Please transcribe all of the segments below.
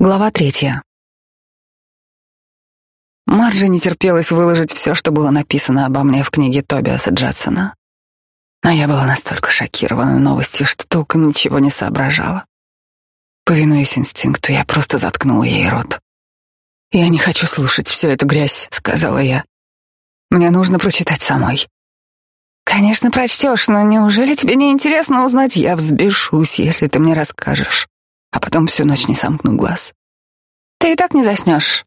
Глава третья. Марджи не терпелось выложить все, что было написано обо мне в книге Тобиаса Джадсона. Но я была настолько шокирована новостью, что толком ничего не соображала. Повинуясь инстинкту, я просто заткнула ей рот. «Я не хочу слушать всю эту грязь», — сказала я. «Мне нужно прочитать самой». «Конечно, прочтешь, но неужели тебе не интересно узнать? Я взбешусь, если ты мне расскажешь а потом всю ночь не сомкну глаз. Ты и так не заснешь.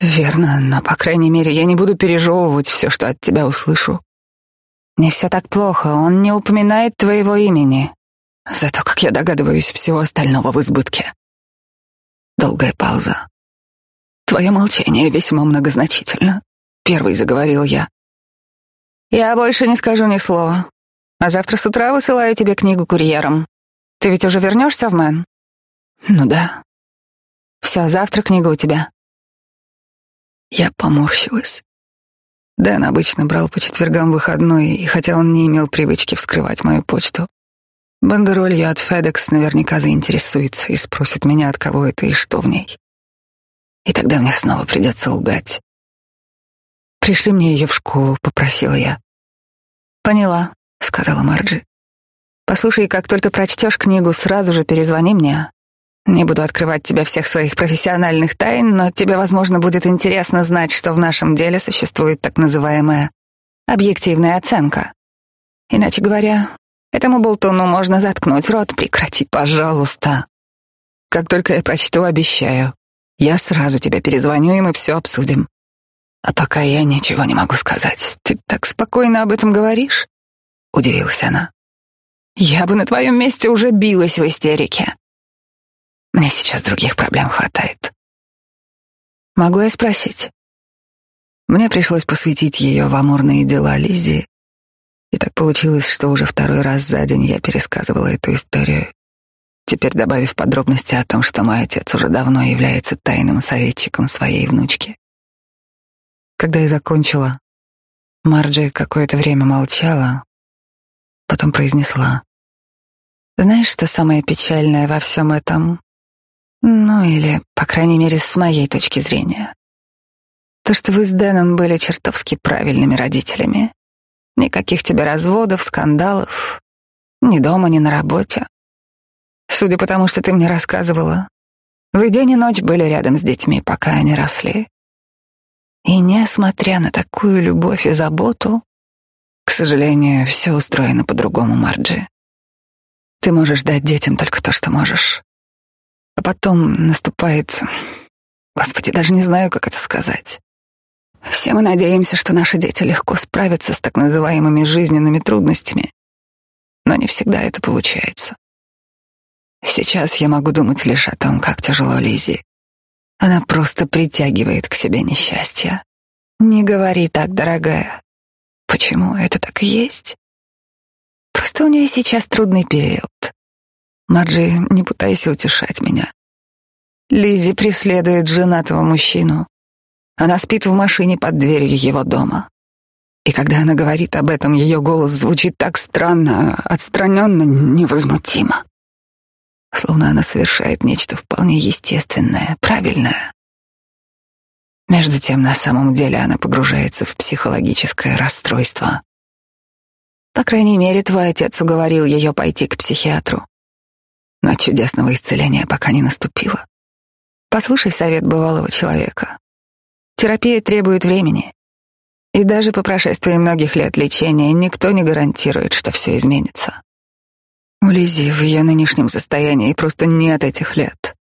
Верно, но, по крайней мере, я не буду пережевывать все, что от тебя услышу. Не все так плохо, он не упоминает твоего имени. Зато, как я догадываюсь, всего остального в избытке. Долгая пауза. Твое молчание весьма многозначительно. Первый заговорил я. Я больше не скажу ни слова. А завтра с утра высылаю тебе книгу курьером. Ты ведь уже вернешься в Мэн? Ну да. Все, завтра книга у тебя. Я поморщилась. Дэн обычно брал по четвергам выходной, и хотя он не имел привычки вскрывать мою почту, бандеролью от FedEx наверняка заинтересуется и спросит меня, от кого это и что в ней. И тогда мне снова придется лгать. «Пришли мне ее в школу», — попросила я. «Поняла», — сказала Марджи. «Послушай, как только прочтешь книгу, сразу же перезвони мне, не буду открывать тебе всех своих профессиональных тайн, но тебе, возможно, будет интересно знать, что в нашем деле существует так называемая объективная оценка. Иначе говоря, этому болтуну можно заткнуть рот. Прекрати, пожалуйста. Как только я прочту, обещаю, я сразу тебе перезвоню, и мы все обсудим. А пока я ничего не могу сказать. Ты так спокойно об этом говоришь? Удивилась она. Я бы на твоем месте уже билась в истерике. Мне сейчас других проблем хватает. Могу я спросить? Мне пришлось посвятить ее в амурные дела Лизи, и так получилось, что уже второй раз за день я пересказывала эту историю, теперь добавив подробности о том, что мой отец уже давно является тайным советчиком своей внучки. Когда я закончила, Марджи какое-то время молчала, потом произнесла. «Знаешь, что самое печальное во всем этом? Ну или, по крайней мере, с моей точки зрения. То, что вы с Дэном были чертовски правильными родителями. Никаких тебе разводов, скандалов. Ни дома, ни на работе. Судя по тому, что ты мне рассказывала, вы день и ночь были рядом с детьми, пока они росли. И несмотря на такую любовь и заботу, к сожалению, все устроено по-другому, Марджи. Ты можешь дать детям только то, что можешь. А потом наступает... Господи, даже не знаю, как это сказать. Все мы надеемся, что наши дети легко справятся с так называемыми жизненными трудностями, но не всегда это получается. Сейчас я могу думать лишь о том, как тяжело Лизи. Она просто притягивает к себе несчастье. Не говори так, дорогая. Почему это так и есть? Просто у нее сейчас трудный период. Марджи, не пытайся утешать меня. Лизи преследует женатого мужчину. Она спит в машине под дверью его дома. И когда она говорит об этом, ее голос звучит так странно, отстраненно, невозмутимо. Словно она совершает нечто вполне естественное, правильное. Между тем, на самом деле она погружается в психологическое расстройство. По крайней мере, твой отец уговорил ее пойти к психиатру но чудесного исцеления пока не наступило. Послушай совет бывалого человека. Терапия требует времени. И даже по прошествии многих лет лечения никто не гарантирует, что все изменится. У Лизи в ее нынешнем состоянии просто нет этих лет.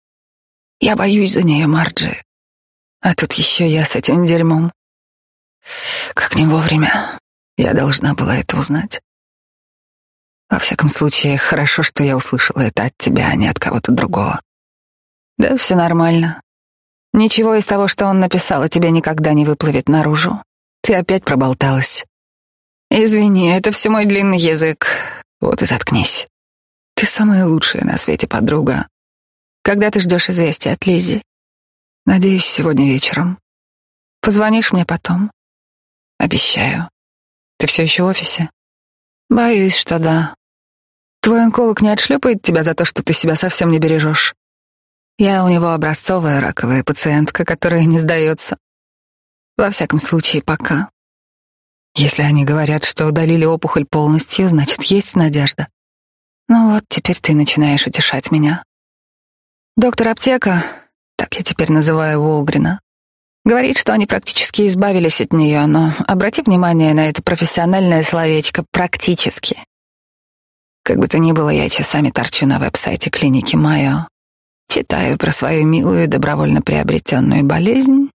Я боюсь за нее, Марджи. А тут еще я с этим дерьмом. Как не вовремя. Я должна была это узнать. Во всяком случае, хорошо, что я услышала это от тебя, а не от кого-то другого. Да, все нормально. Ничего из того, что он написал, о тебе никогда не выплывет наружу. Ты опять проболталась. Извини, это все мой длинный язык. Вот и заткнись. Ты самая лучшая на свете подруга. Когда ты ждешь известия от Лизи? Надеюсь, сегодня вечером. Позвонишь мне потом? Обещаю. Ты все еще в офисе? Боюсь, что да. Твой онколог не отшлепает тебя за то, что ты себя совсем не бережешь. Я у него образцовая раковая пациентка, которая не сдается. Во всяком случае, пока. Если они говорят, что удалили опухоль полностью, значит, есть надежда. Ну вот, теперь ты начинаешь утешать меня. Доктор Аптека, так я теперь называю Уолгрина, говорит, что они практически избавились от нее, но обрати внимание на это профессиональное словечко «практически». Как бы то ни было, я часами торчу на веб-сайте клиники Майо, читаю про свою милую добровольно приобретенную болезнь.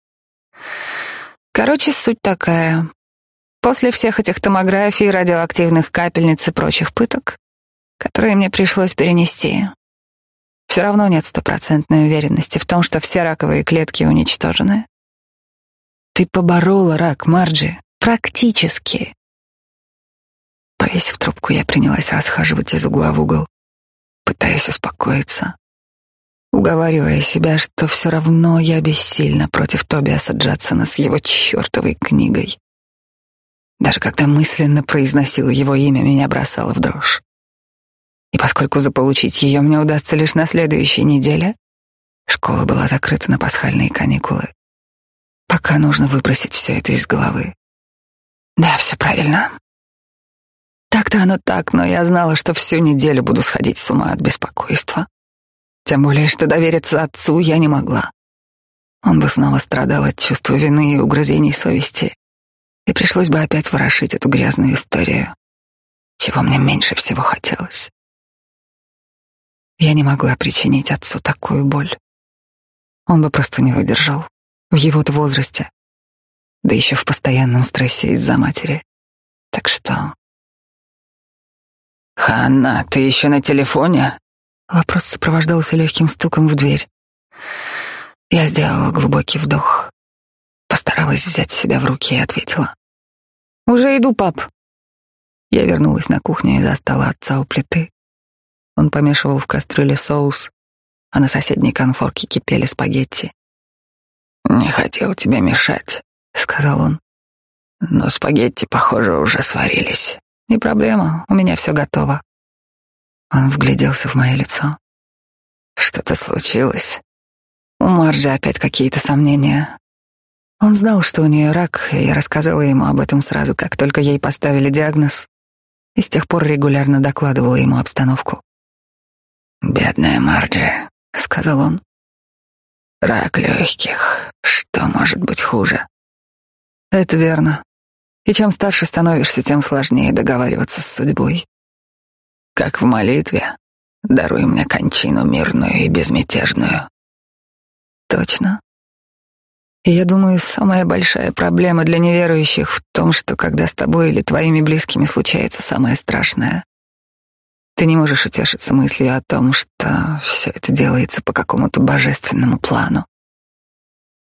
Короче, суть такая. После всех этих томографий, радиоактивных капельниц и прочих пыток, которые мне пришлось перенести, все равно нет стопроцентной уверенности в том, что все раковые клетки уничтожены. Ты поборола рак, Марджи, практически. Повесив трубку, я принялась расхаживать из угла в угол, пытаясь успокоиться, уговаривая себя, что все равно я бессильна против Тобиаса Джадсона с его чертовой книгой. Даже когда мысленно произносила его имя, меня бросало в дрожь. И поскольку заполучить ее мне удастся лишь на следующей неделе, школа была закрыта на пасхальные каникулы. Пока нужно выбросить все это из головы. Да, все правильно. Так-то оно так, но я знала, что всю неделю буду сходить с ума от беспокойства. Тем более, что довериться отцу я не могла. Он бы снова страдал от чувства вины и угрызений совести и пришлось бы опять ворошить эту грязную историю, чего мне меньше всего хотелось. Я не могла причинить отцу такую боль. Он бы просто не выдержал в его-то возрасте, да еще в постоянном стрессе из-за матери. Так что... «Ханна, ты еще на телефоне?» Вопрос сопровождался легким стуком в дверь. Я сделала глубокий вдох. Постаралась взять себя в руки и ответила. «Уже иду, пап». Я вернулась на кухню и застала отца у плиты. Он помешивал в кастрюле соус, а на соседней конфорке кипели спагетти. «Не хотел тебе мешать», — сказал он. «Но спагетти, похоже, уже сварились». «Не проблема, у меня все готово». Он вгляделся в мое лицо. «Что-то случилось?» У Марджи опять какие-то сомнения. Он знал, что у нее рак, и я рассказала ему об этом сразу, как только ей поставили диагноз, и с тех пор регулярно докладывала ему обстановку. «Бедная Марджи», — сказал он. «Рак легких. Что может быть хуже?» «Это верно. И чем старше становишься, тем сложнее договариваться с судьбой». «Как в молитве. Даруй мне кончину мирную и безмятежную». «Точно. И я думаю, самая большая проблема для неверующих в том, что когда с тобой или твоими близкими случается самое страшное, ты не можешь утешиться мыслью о том, что все это делается по какому-то божественному плану.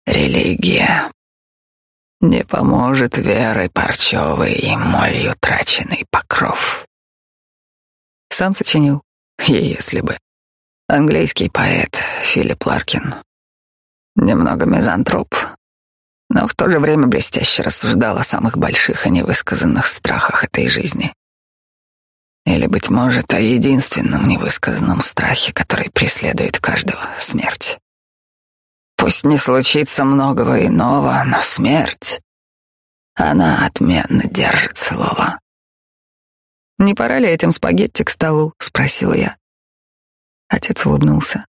Религия не поможет верой парчевой и молью траченный покров. Сам сочинил, если бы. Английский поэт Филипп Ларкин немного мизантроп, но в то же время блестяще рассуждал о самых больших и невысказанных страхах этой жизни. Или, быть может, о единственном невысказанном страхе, который преследует каждого — смерть. Пусть не случится многого иного, но смерть, она отменно держит слово. «Не пора ли этим спагетти к столу?» — спросила я. Отец улыбнулся.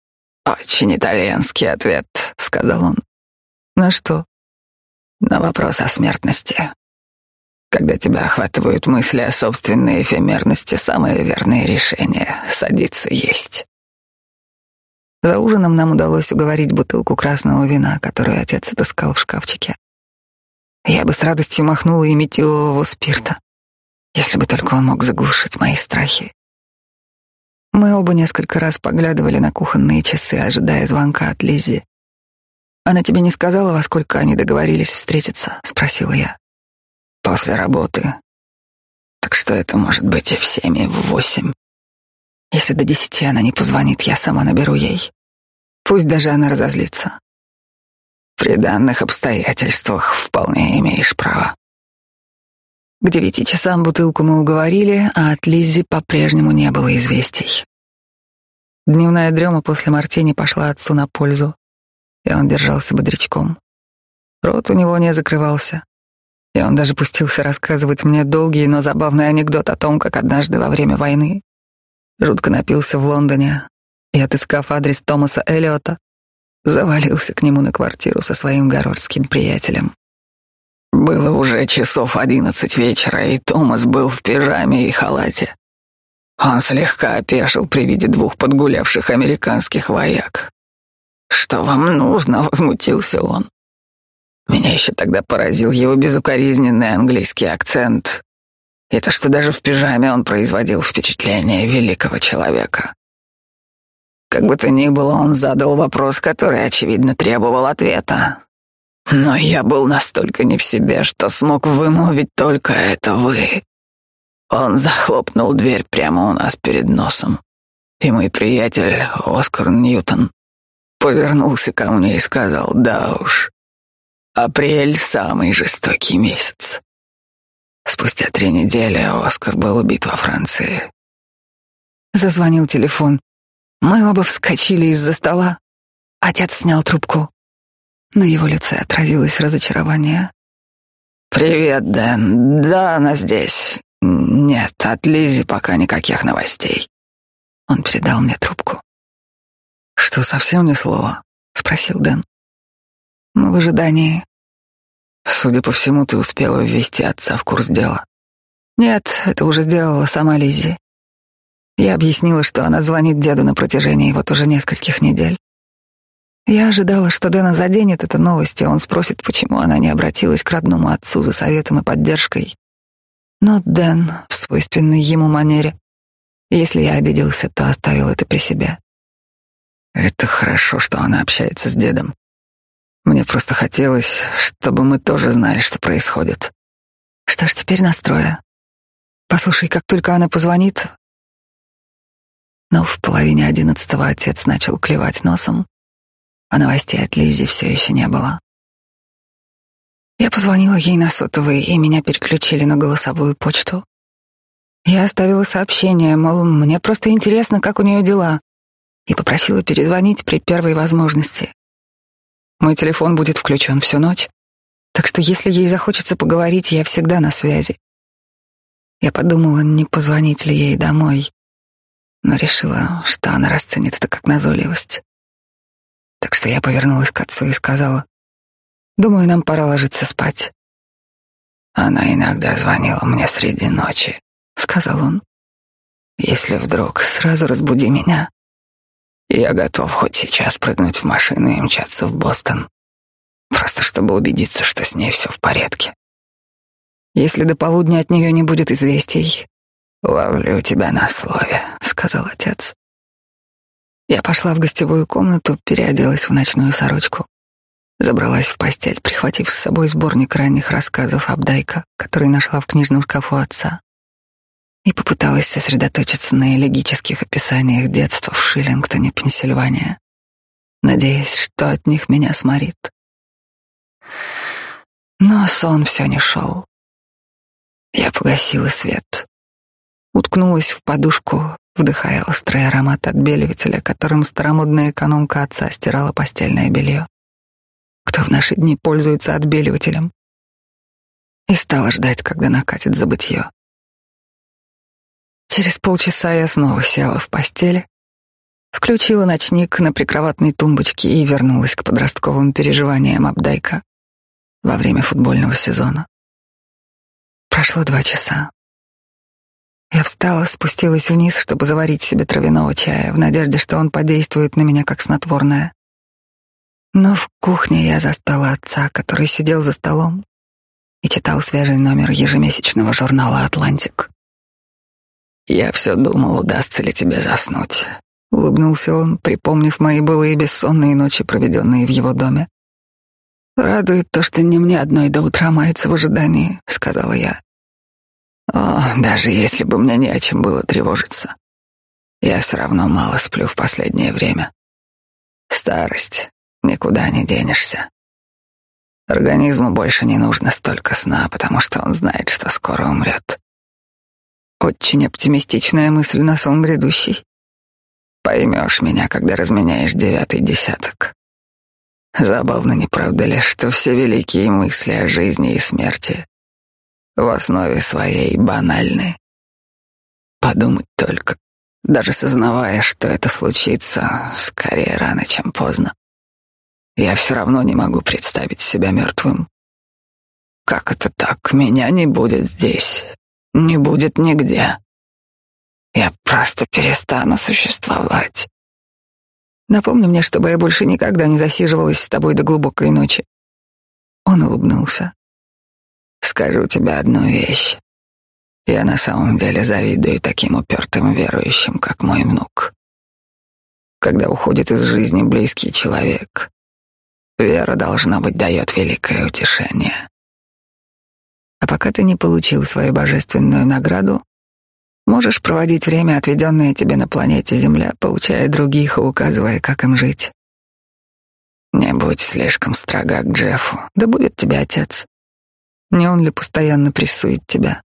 «Очень итальянский ответ», — сказал он. «На что?» «На вопрос о смертности. Когда тебя охватывают мысли о собственной эфемерности, самое верное решение — садиться есть». За ужином нам удалось уговорить бутылку красного вина, которую отец отыскал в шкафчике. Я бы с радостью махнула и метилового спирта, если бы только он мог заглушить мои страхи. Мы оба несколько раз поглядывали на кухонные часы, ожидая звонка от Лиззи. «Она тебе не сказала, во сколько они договорились встретиться?» — спросила я. «После работы. Так что это может быть и в семь, и в восемь. Если до десяти она не позвонит, я сама наберу ей. Пусть даже она разозлится. При данных обстоятельствах вполне имеешь право. К девяти часам бутылку мы уговорили, а от Лиззи по-прежнему не было известий. Дневная дрема после мартини пошла отцу на пользу, и он держался бодрячком. Рот у него не закрывался, и он даже пустился рассказывать мне долгий, но забавный анекдот о том, как однажды во время войны жутко напился в Лондоне и, отыскав адрес Томаса Эллиота, завалился к нему на квартиру со своим городским приятелем. Было уже часов одиннадцать вечера, и Томас был в пижаме и халате. Он слегка опешил при виде двух подгулявших американских вояк. «Что вам нужно?» — возмутился он. Меня еще тогда поразил его безукоризненный английский акцент. Это что даже в пижаме он производил впечатление великого человека. Как бы то ни было, он задал вопрос, который, очевидно, требовал ответа. Но я был настолько не в себе, что смог вымолвить только это вы. Он захлопнул дверь прямо у нас перед носом. И мой приятель, Оскар Ньютон, повернулся ко мне и сказал, да уж, апрель — самый жестокий месяц. Спустя три недели Оскар был убит во Франции. Зазвонил телефон. Мы оба вскочили из-за стола. Отец снял трубку. На его лице отразилось разочарование. «Привет, Дэн. Да, она здесь. Нет, от Лизи пока никаких новостей». Он передал мне трубку. «Что, совсем ни слова?» — спросил Дэн. «Мы в ожидании». «Судя по всему, ты успела ввести отца в курс дела». «Нет, это уже сделала сама Лизи. Я объяснила, что она звонит деду на протяжении вот уже нескольких недель. Я ожидала, что Дэна заденет эта новость, и он спросит, почему она не обратилась к родному отцу за советом и поддержкой. Но Дэн, в свойственной ему манере, если я обиделся, то оставил это при себе. Это хорошо, что она общается с дедом. Мне просто хотелось, чтобы мы тоже знали, что происходит. Что ж, теперь настроя. Послушай, как только она позвонит, но в половине одиннадцатого отец начал клевать носом, а новостей от Лиззи все еще не было. Я позвонила ей на сотовый, и меня переключили на голосовую почту. Я оставила сообщение, мол, мне просто интересно, как у нее дела, и попросила перезвонить при первой возможности. Мой телефон будет включен всю ночь, так что если ей захочется поговорить, я всегда на связи. Я подумала, не позвонить ли ей домой но решила, что она расценит это как назойливость. Так что я повернулась к отцу и сказала, «Думаю, нам пора ложиться спать». «Она иногда звонила мне среди ночи», — сказал он. «Если вдруг, сразу разбуди меня. Я готов хоть сейчас прыгнуть в машину и мчаться в Бостон, просто чтобы убедиться, что с ней все в порядке». Если до полудня от нее не будет известий, «Ловлю тебя на слове», — сказал отец. Я пошла в гостевую комнату, переоделась в ночную сорочку. Забралась в постель, прихватив с собой сборник ранних рассказов Абдайка, который нашла в книжном шкафу отца. И попыталась сосредоточиться на элегических описаниях детства в Шиллингтоне, Пенсильвания, надеясь, что от них меня сморит. Но сон все не шел. Я погасила свет, уткнулась в подушку, вдыхая острый аромат отбеливателя, которым старомодная экономка отца стирала постельное белье. Кто в наши дни пользуется отбеливателем? И стала ждать, когда накатит забытье. Через полчаса я снова села в постели, включила ночник на прикроватной тумбочке и вернулась к подростковым переживаниям Абдайка во время футбольного сезона. Прошло два часа. Я встала, спустилась вниз, чтобы заварить себе травяного чая, в надежде, что он подействует на меня как снотворное. Но в кухне я застала отца, который сидел за столом и читал свежий номер ежемесячного журнала «Атлантик». «Я все думал, удастся ли тебе заснуть», — улыбнулся он, припомнив мои былые бессонные ночи, проведенные в его доме. «Радует то, что не мне одной до утра мается в ожидании», — сказала я. О, даже если бы мне не о чем было тревожиться, я все равно мало сплю в последнее время. Старость, никуда не денешься. Организму больше не нужно столько сна, потому что он знает, что скоро умрет. Очень оптимистичная мысль на сон грядущий. Поймешь меня, когда разменяешь девятый десяток. Забавно, не правда ли, что все великие мысли о жизни и смерти в основе своей банальны. Подумать только, даже сознавая, что это случится скорее рано, чем поздно. Я все равно не могу представить себя мертвым. Как это так? Меня не будет здесь, не будет нигде. Я просто перестану существовать. Напомни мне, чтобы я больше никогда не засиживалась с тобой до глубокой ночи. Он улыбнулся. Скажу тебе одну вещь. Я на самом деле завидую таким упертым верующим, как мой внук. Когда уходит из жизни близкий человек, вера, должна быть, дает великое утешение. А пока ты не получил свою божественную награду, можешь проводить время, отведенное тебе на планете Земля, поучая других и указывая, как им жить. Не будь слишком строга к Джеффу, да будет тебе отец. Не он ли постоянно прессует тебя?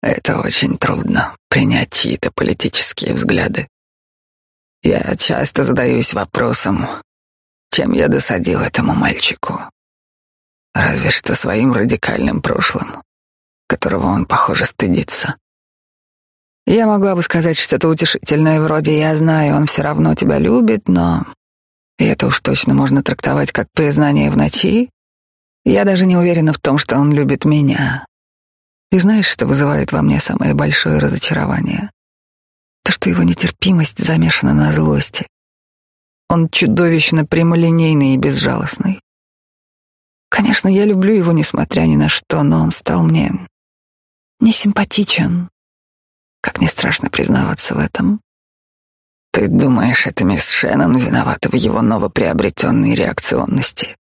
Это очень трудно, принять чьи-то политические взгляды. Я часто задаюсь вопросом, чем я досадил этому мальчику. Разве что своим радикальным прошлым, которого он, похоже, стыдится. Я могла бы сказать что-то утешительное вроде «я знаю, он все равно тебя любит», но и это уж точно можно трактовать как признание в ночи. Я даже не уверена в том, что он любит меня. И знаешь, что вызывает во мне самое большое разочарование? То, что его нетерпимость замешана на злости. Он чудовищно прямолинейный и безжалостный. Конечно, я люблю его, несмотря ни на что, но он стал мне несимпатичен. Как не страшно признаваться в этом. Ты думаешь, это мисс Шеннон виновата в его новоприобретенной реакционности?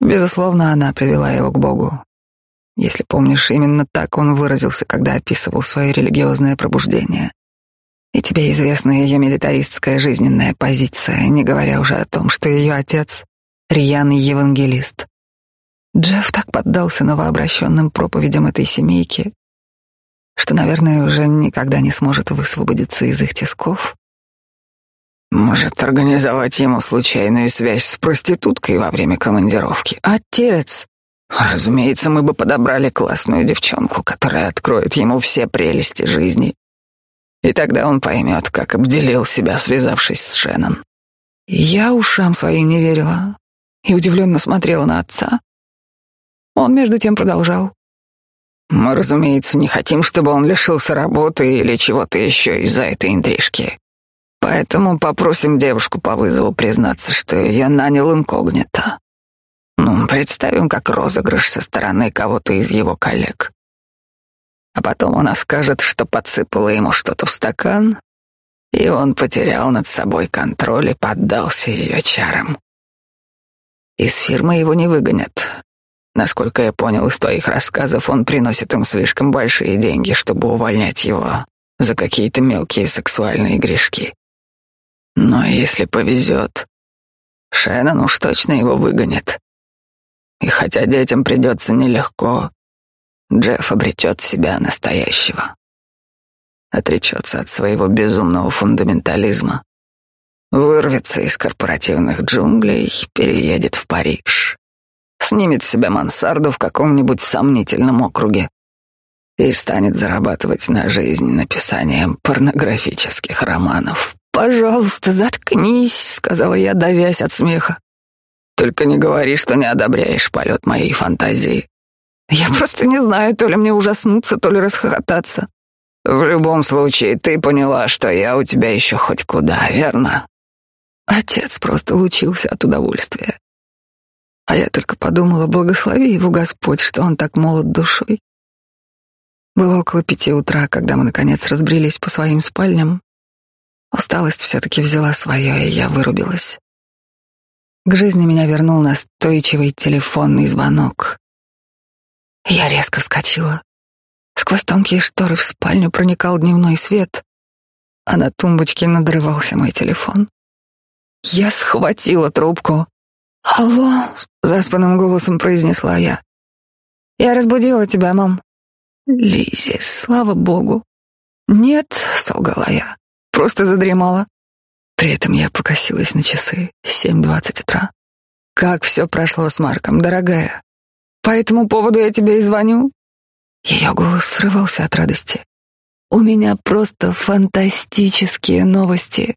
Безусловно, она привела его к Богу. Если помнишь, именно так он выразился, когда описывал свое религиозное пробуждение. И тебе известна ее милитаристская жизненная позиция, не говоря уже о том, что ее отец — рьяный евангелист. Джефф так поддался новообращенным проповедям этой семейки, что, наверное, уже никогда не сможет высвободиться из их тисков. Может, организовать ему случайную связь с проституткой во время командировки? Отец! Разумеется, мы бы подобрали классную девчонку, которая откроет ему все прелести жизни. И тогда он поймет, как обделил себя, связавшись с Шеннон. Я ушам своим не верила и удивленно смотрела на отца. Он между тем продолжал. Мы, разумеется, не хотим, чтобы он лишился работы или чего-то еще из-за этой интрижки. Поэтому попросим девушку по вызову признаться, что я нанял инкогнито. Ну, представим, как розыгрыш со стороны кого-то из его коллег. А потом она скажет, что подсыпала ему что-то в стакан, и он потерял над собой контроль и поддался ее чарам. Из фирмы его не выгонят, Насколько я понял из твоих рассказов, он приносит им слишком большие деньги, чтобы увольнять его за какие-то мелкие сексуальные грешки. Но если повезет, Шеннон уж точно его выгонит. И хотя детям придется нелегко, Джефф обретет себя настоящего. Отречется от своего безумного фундаментализма, вырвется из корпоративных джунглей, переедет в Париж снимет с себя мансарду в каком-нибудь сомнительном округе и станет зарабатывать на жизнь написанием порнографических романов. «Пожалуйста, заткнись», — сказала я, давясь от смеха. «Только не говори, что не одобряешь полет моей фантазии». «Я просто не знаю, то ли мне ужаснуться, то ли расхохотаться». «В любом случае, ты поняла, что я у тебя еще хоть куда, верно?» Отец просто лучился от удовольствия. А я только подумала, благослови его Господь, что он так молод душой. Было около пяти утра, когда мы, наконец, разбрелись по своим спальням. Усталость все-таки взяла свое, и я вырубилась. К жизни меня вернул настойчивый телефонный звонок. Я резко вскочила. Сквозь тонкие шторы в спальню проникал дневной свет, а на тумбочке надрывался мой телефон. Я схватила трубку. «Алло», — заспанным голосом произнесла я. «Я разбудила тебя, мам». «Лизи, слава богу». «Нет», — солгала я, — «просто задремала». При этом я покосилась на часы. Семь двадцать утра. Как все прошло с Марком, дорогая? По этому поводу я тебе и звоню. Ее голос срывался от радости. У меня просто фантастические новости.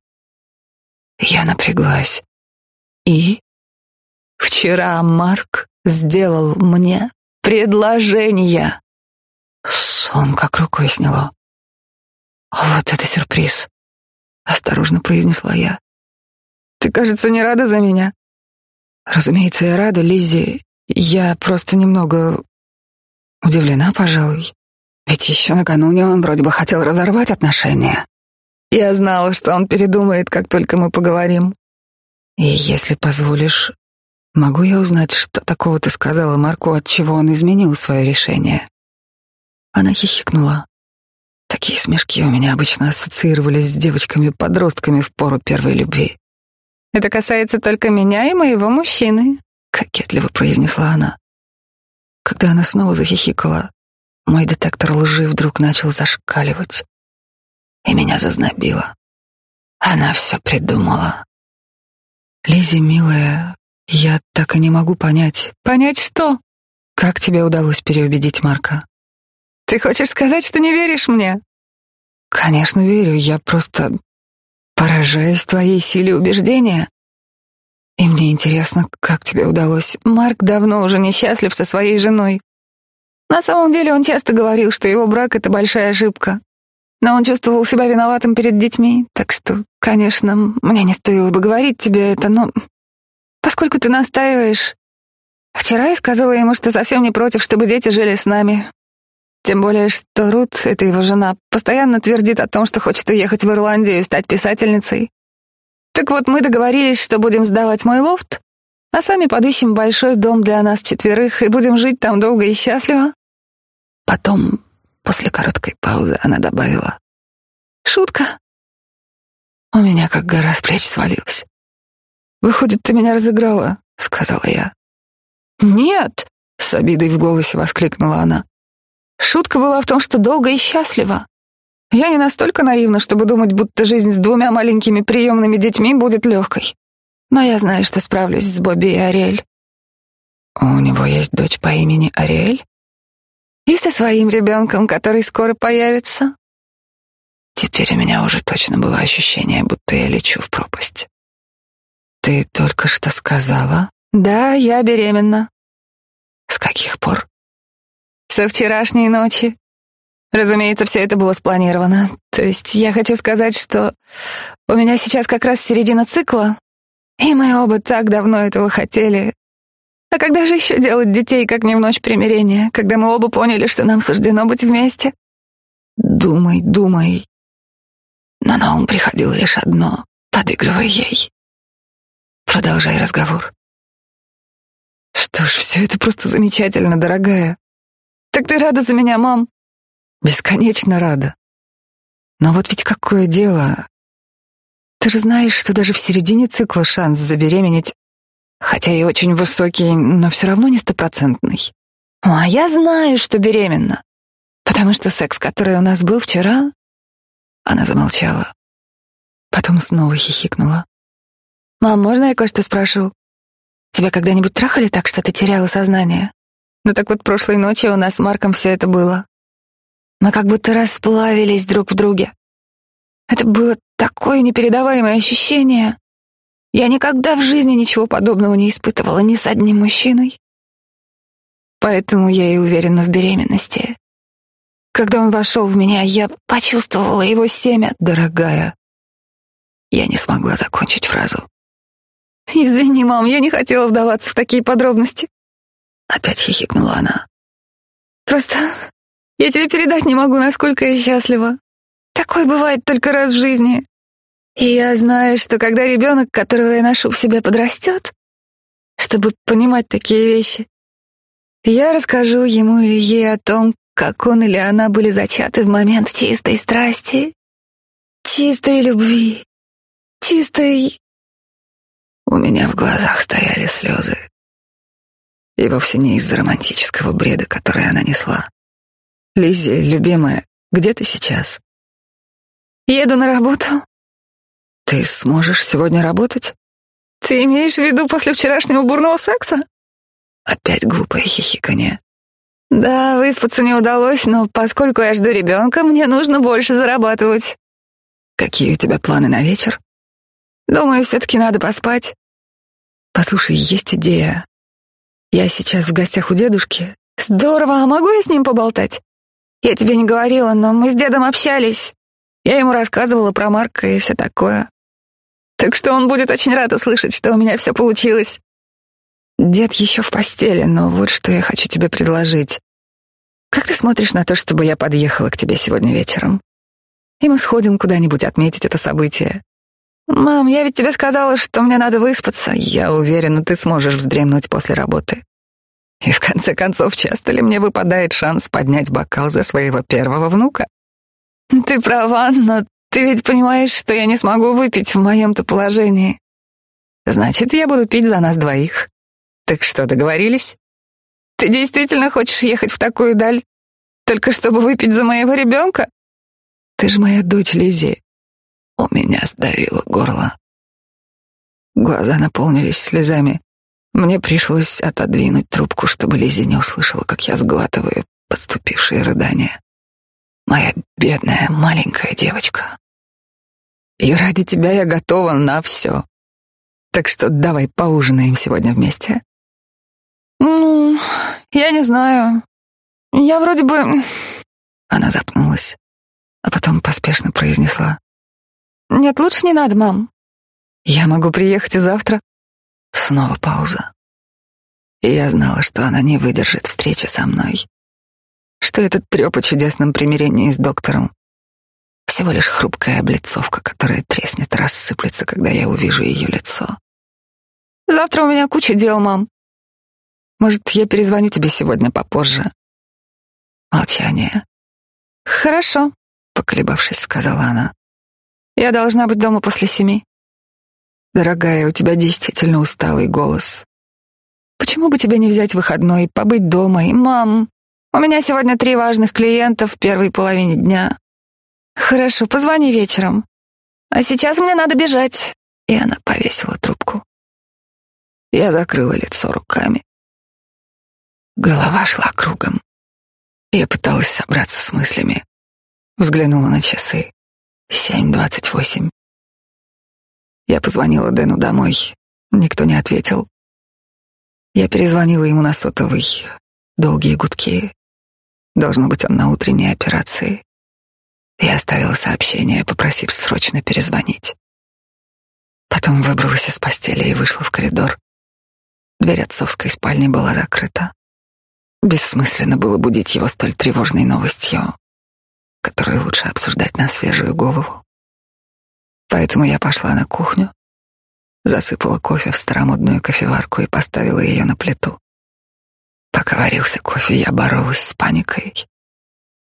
Я напряглась. И вчера Марк сделал мне предложение. Сон как рукой сняло. Вот это сюрприз, осторожно произнесла я. Ты, кажется, не рада за меня. Разумеется, я рада, Лиззи. Я просто немного удивлена, пожалуй. Ведь еще накануне он вроде бы хотел разорвать отношения. Я знала, что он передумает, как только мы поговорим. И если позволишь, могу я узнать, что такого ты сказала Марку, от чего он изменил свое решение? Она хихикнула. Такие смешки у меня обычно ассоциировались с девочками-подростками в пору первой любви. «Это касается только меня и моего мужчины», — кокетливо произнесла она. Когда она снова захихикала, мой детектор лжи вдруг начал зашкаливать, и меня зазнобило. Она все придумала. Лизи, милая, я так и не могу понять. Понять что? Как тебе удалось переубедить Марка? Ты хочешь сказать, что не веришь мне? Конечно, верю. Я просто поражаюсь твоей силе убеждения. И мне интересно, как тебе удалось. Марк давно уже несчастлив со своей женой. На самом деле он часто говорил, что его брак — это большая ошибка. Но он чувствовал себя виноватым перед детьми, так что, конечно, мне не стоило бы говорить тебе это, но поскольку ты настаиваешь... Вчера я сказала ему, что совсем не против, чтобы дети жили с нами, тем более, что Рут, это его жена, постоянно твердит о том, что хочет уехать в Ирландию и стать писательницей. Так вот, мы договорились, что будем сдавать мой лофт, а сами подыщем большой дом для нас четверых и будем жить там долго и счастливо. Потом, после короткой паузы, она добавила. «Шутка». У меня как гора с плеч свалилась. «Выходит, ты меня разыграла», — сказала я. «Нет!» — с обидой в голосе воскликнула она. Шутка была в том, что долго и счастливо. Я не настолько наивна, чтобы думать, будто жизнь с двумя маленькими приемными детьми будет легкой. Но я знаю, что справлюсь с Бобби и Ариэль. У него есть дочь по имени Ариэль? И со своим ребенком, который скоро появится. Теперь у меня уже точно было ощущение, будто я лечу в пропасть. Ты только что сказала? Да, я беременна. С каких пор? Со вчерашней ночи. Разумеется, все это было спланировано. То есть я хочу сказать, что у меня сейчас как раз середина цикла, и мы оба так давно этого хотели. А когда же еще делать детей, как не в ночь примирения, когда мы оба поняли, что нам суждено быть вместе? Думай, думай. Но на ум приходило лишь одно, подыгрывай ей. Продолжай разговор. Что ж, все это просто замечательно, дорогая. Так ты рада за меня, мам? Бесконечно рада. Но вот ведь какое дело. Ты же знаешь, что даже в середине цикла шанс забеременеть, хотя и очень высокий, но все равно не стопроцентный. Ну, а я знаю, что беременна. Потому что секс, который у нас был вчера... Она замолчала. Потом снова хихикнула. «Мам, можно я кое-что спрошу? Тебя когда-нибудь трахали так, что ты теряла сознание?» Ну так вот, прошлой ночью у нас с Марком все это было. Мы как будто расплавились друг в друге. Это было такое непередаваемое ощущение. Я никогда в жизни ничего подобного не испытывала ни с одним мужчиной. Поэтому я и уверена в беременности. Когда он вошел в меня, я почувствовала его семя, дорогая. Я не смогла закончить фразу. Извини, мам, я не хотела вдаваться в такие подробности. Опять хихикнула она. Просто я тебе передать не могу, насколько я счастлива. Такое бывает только раз в жизни. И я знаю, что когда ребенок, которого я ношу в себе, подрастет, чтобы понимать такие вещи, я расскажу ему или ей о том, как он или она были зачаты в момент чистой страсти, чистой любви, чистой... У меня в глазах стояли слезы. И вовсе не из-за романтического бреда, который она несла. Лиззи, любимая, где ты сейчас? Еду на работу. Ты сможешь сегодня работать? Ты имеешь в виду после вчерашнего бурного секса? Опять глупое хихиканье. Да, выспаться не удалось, но поскольку я жду ребенка, мне нужно больше зарабатывать. Какие у тебя планы на вечер? Думаю, все-таки надо поспать. Послушай, есть идея. Я сейчас в гостях у дедушки. Здорово, а могу я с ним поболтать? Я тебе не говорила, но мы с дедом общались. Я ему рассказывала про Марка и все такое. Так что он будет очень рад услышать, что у меня все получилось. Дед еще в постели, но вот что я хочу тебе предложить. Как ты смотришь на то, чтобы я подъехала к тебе сегодня вечером? И мы сходим куда-нибудь отметить это событие. Мам, я ведь тебе сказала, что мне надо выспаться. Я уверена, ты сможешь вздремнуть после работы. И в конце концов, часто ли мне выпадает шанс поднять бокал за своего первого внука? Ты права, но ты ведь понимаешь, что я не смогу выпить в моем-то положении. Значит, я буду пить за нас двоих. Так что, договорились? Ты действительно хочешь ехать в такую даль, только чтобы выпить за моего ребенка? Ты же моя дочь Лизи. У меня сдавило горло. Глаза наполнились слезами. Мне пришлось отодвинуть трубку, чтобы Лизи не услышала, как я сглатываю подступившие рыдания. Моя бедная маленькая девочка. И ради тебя я готова на все. Так что давай поужинаем сегодня вместе. Ну, я не знаю. Я вроде бы... Она запнулась, а потом поспешно произнесла. Нет, лучше не надо, мам. Я могу приехать и завтра. Снова пауза. И я знала, что она не выдержит встречи со мной. Что этот треп о чудесном примирении с доктором всего лишь хрупкая облицовка, которая треснет, рассыплется, когда я увижу ее лицо. Завтра у меня куча дел, мам. Может, я перезвоню тебе сегодня попозже? Молчание. Хорошо, поколебавшись, сказала она. Я должна быть дома после семи. Дорогая, у тебя действительно усталый голос. Почему бы тебе не взять выходной, побыть дома и, мам, у меня сегодня три важных клиента в первой половине дня. Хорошо, позвони вечером. А сейчас мне надо бежать. И она повесила трубку. Я закрыла лицо руками. Голова шла кругом. Я пыталась собраться с мыслями. Взглянула на часы. Семь двадцать восемь. Я позвонила Дэну домой. Никто не ответил. Я перезвонила ему на сотовый. Долгие гудки. Должно быть, он на утренней операции. Я оставила сообщение, попросив срочно перезвонить. Потом выбралась из постели и вышла в коридор. Дверь отцовской спальни была закрыта. Бессмысленно было будить его столь тревожной новостью, которую лучше обсуждать на свежую голову. Поэтому я пошла на кухню, засыпала кофе в старомодную кофеварку и поставила ее на плиту. Пока варился кофе, я боролась с паникой,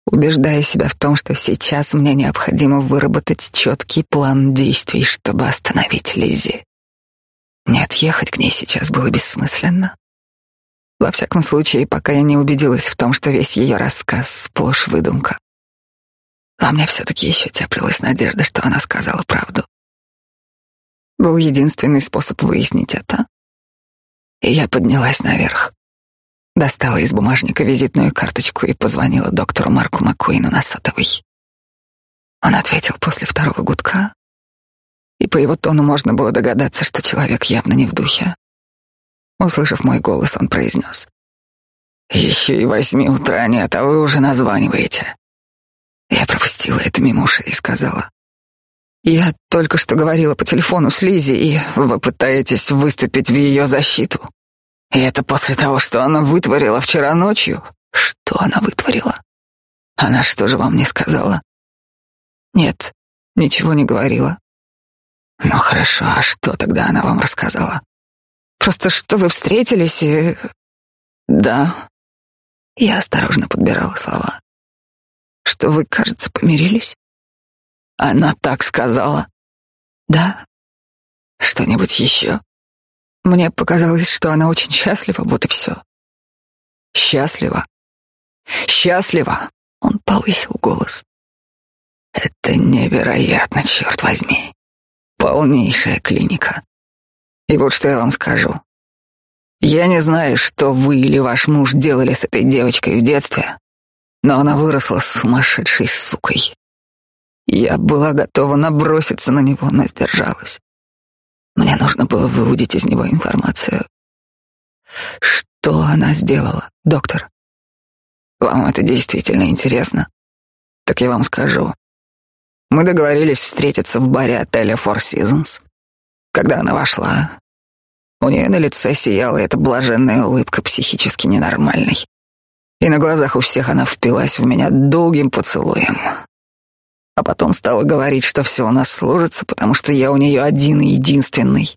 убеждая себя в том, что сейчас мне необходимо выработать четкий план действий, чтобы остановить Лизи. Нет, ехать к ней сейчас было бессмысленно. Во всяком случае, пока я не убедилась в том, что весь ее рассказ сплошь выдумка. Во мне все-таки еще теплилась надежда, что она сказала правду. Был единственный способ выяснить это. И я поднялась наверх. Достала из бумажника визитную карточку и позвонила доктору Марку Маккуину на сотовый. Он ответил после второго гудка, и по его тону можно было догадаться, что человек явно не в духе. Услышав мой голос, он произнес. «Еще и восьми утра нет, а вы уже названиваете». Я пропустила это мимо ушей и сказала. «Я только что говорила по телефону с Лизи, и вы пытаетесь выступить в ее защиту. И это после того, что она вытворила вчера ночью. Что она вытворила? Она что же вам не сказала? Нет, ничего не говорила. Ну хорошо, а что тогда она вам рассказала? Просто что вы встретились и... Да. Я осторожно подбирала слова. Что вы, кажется, помирились? Она так сказала. Да. Что-нибудь еще? Мне показалось, что она очень счастлива, вот и все. Счастлива. Счастлива. Он повысил голос. Это невероятно, черт возьми. Полнейшая клиника. И вот что я вам скажу. Я не знаю, что вы или ваш муж делали с этой девочкой в детстве, но она выросла сумасшедшей сукой. Я была готова наброситься на него, но сдержалась. Мне нужно было выудить из него информацию. Что она сделала, доктор? Вам это действительно интересно? Так я вам скажу. Мы договорились встретиться в баре отеля Four Seasons. Когда она вошла, у нее на лице сияла эта блаженная улыбка психически ненормальной. И на глазах у всех она впилась в меня долгим поцелуем. А потом стала говорить, что все у нас сложится, потому что я у нее один и единственный.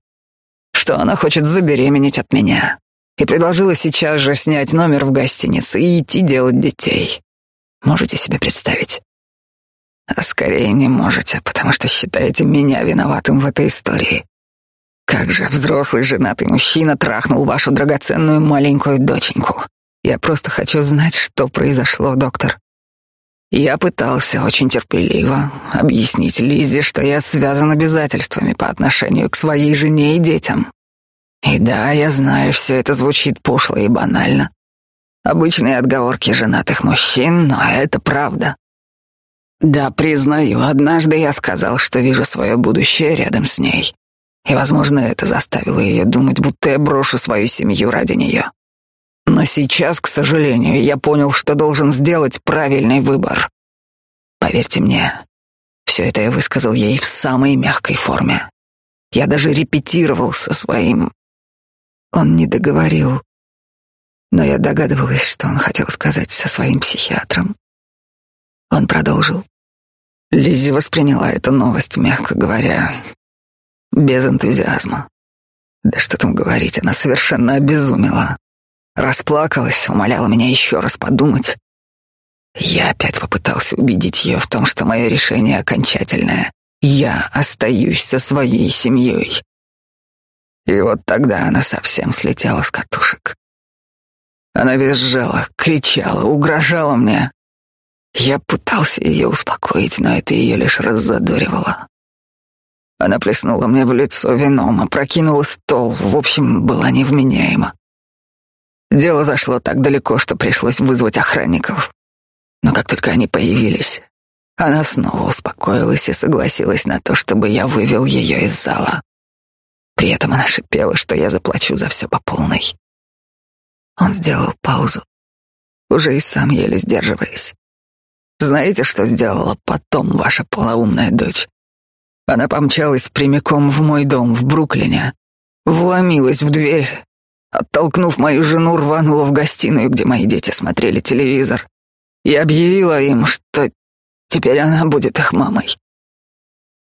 Что она хочет забеременеть от меня. И предложила сейчас же снять номер в гостинице и идти делать детей. Можете себе представить? А скорее не можете, потому что считаете меня виноватым в этой истории. Как же взрослый женатый мужчина трахнул вашу драгоценную маленькую доченьку? Я просто хочу знать, что произошло, доктор. Я пытался очень терпеливо объяснить Лизе, что я связан обязательствами по отношению к своей жене и детям. И да, я знаю, все это звучит пошло и банально. Обычные отговорки женатых мужчин, но это правда. Да, признаю, однажды я сказал, что вижу свое будущее рядом с ней. И, возможно, это заставило ее думать, будто я брошу свою семью ради нее. Но сейчас, к сожалению, я понял, что должен сделать правильный выбор. Поверьте мне, все это я высказал ей в самой мягкой форме. Я даже репетировал со своим... Он не договорил, но я догадывалась, что он хотел сказать со своим психиатром. Он продолжил. Лиззи восприняла эту новость, мягко говоря, без энтузиазма. Да что там говорить, она совершенно обезумела. Расплакалась, умоляла меня еще раз подумать. Я опять попытался убедить ее в том, что мое решение окончательное. Я остаюсь со своей семьей. И вот тогда она совсем слетела с катушек. Она визжала, кричала, угрожала мне. Я пытался ее успокоить, но это ее лишь раззадоривало. Она плеснула мне в лицо вином, опрокинула стол, в общем, была невменяема. Дело зашло так далеко, что пришлось вызвать охранников. Но как только они появились, она снова успокоилась и согласилась на то, чтобы я вывел ее из зала. При этом она шипела, что я заплачу за все по полной. Он сделал паузу, уже и сам еле сдерживаясь. Знаете, что сделала потом ваша полоумная дочь? Она помчалась прямиком в мой дом в Бруклине, вломилась в дверь, оттолкнув мою жену, рванула в гостиную, где мои дети смотрели телевизор, и объявила им, что теперь она будет их мамой,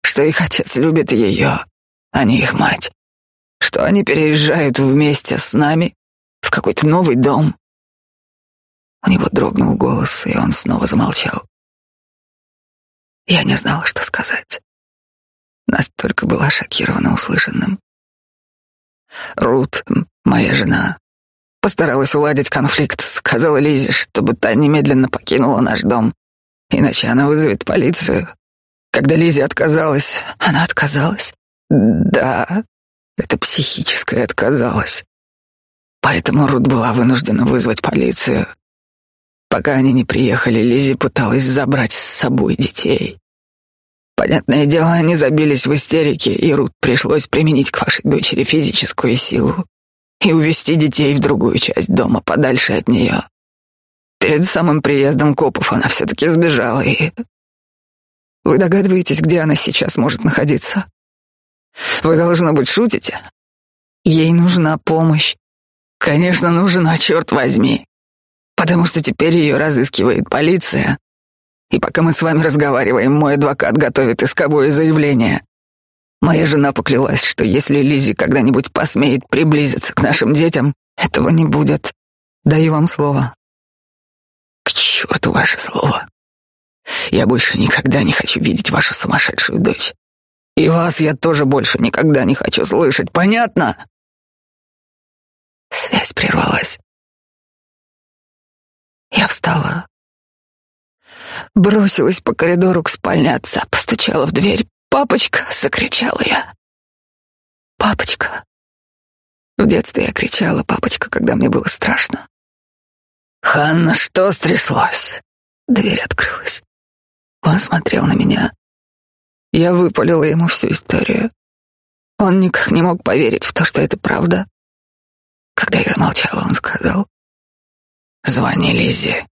что их отец любит ее, а не их мать, что они переезжают вместе с нами в какой-то новый дом. У него дрогнул голос, и он снова замолчал. Я не знала, что сказать. Настолько была шокирована услышанным. Рут, моя жена, постаралась уладить конфликт, сказала Лизе, чтобы та немедленно покинула наш дом, иначе она вызовет полицию. Когда Лизе отказалась, она отказалась. Да, это психическое отказалась. Поэтому Рут была вынуждена вызвать полицию. Пока они не приехали, Лизи пыталась забрать с собой детей. Понятное дело, они забились в истерике, и Рут пришлось применить к вашей дочери физическую силу и увести детей в другую часть дома, подальше от нее. Перед самым приездом копов она все-таки сбежала, и... Вы догадываетесь, где она сейчас может находиться? Вы, должно быть, шутите? Ей нужна помощь. Конечно, нужна, черт возьми. Потому что теперь ее разыскивает полиция, и пока мы с вами разговариваем, мой адвокат готовит исковое заявление. Моя жена поклялась, что если Лизи когда-нибудь посмеет приблизиться к нашим детям, этого не будет. Даю вам слово. К черту ваше слово. Я больше никогда не хочу видеть вашу сумасшедшую дочь. И вас я тоже больше никогда не хочу слышать, понятно? Связь прервалась. Я встала, Бросилась по коридору к спальне отца, постучала в дверь. «Папочка!» — закричала я. Папочка. В детстве я кричала «папочка», когда мне было страшно. «Ханна, что стряслось?» Дверь открылась. Он смотрел на меня. Я выпалила ему всю историю. Он никак не мог поверить в то, что это правда. Когда я замолчала, он сказал. «Звони Лизzie».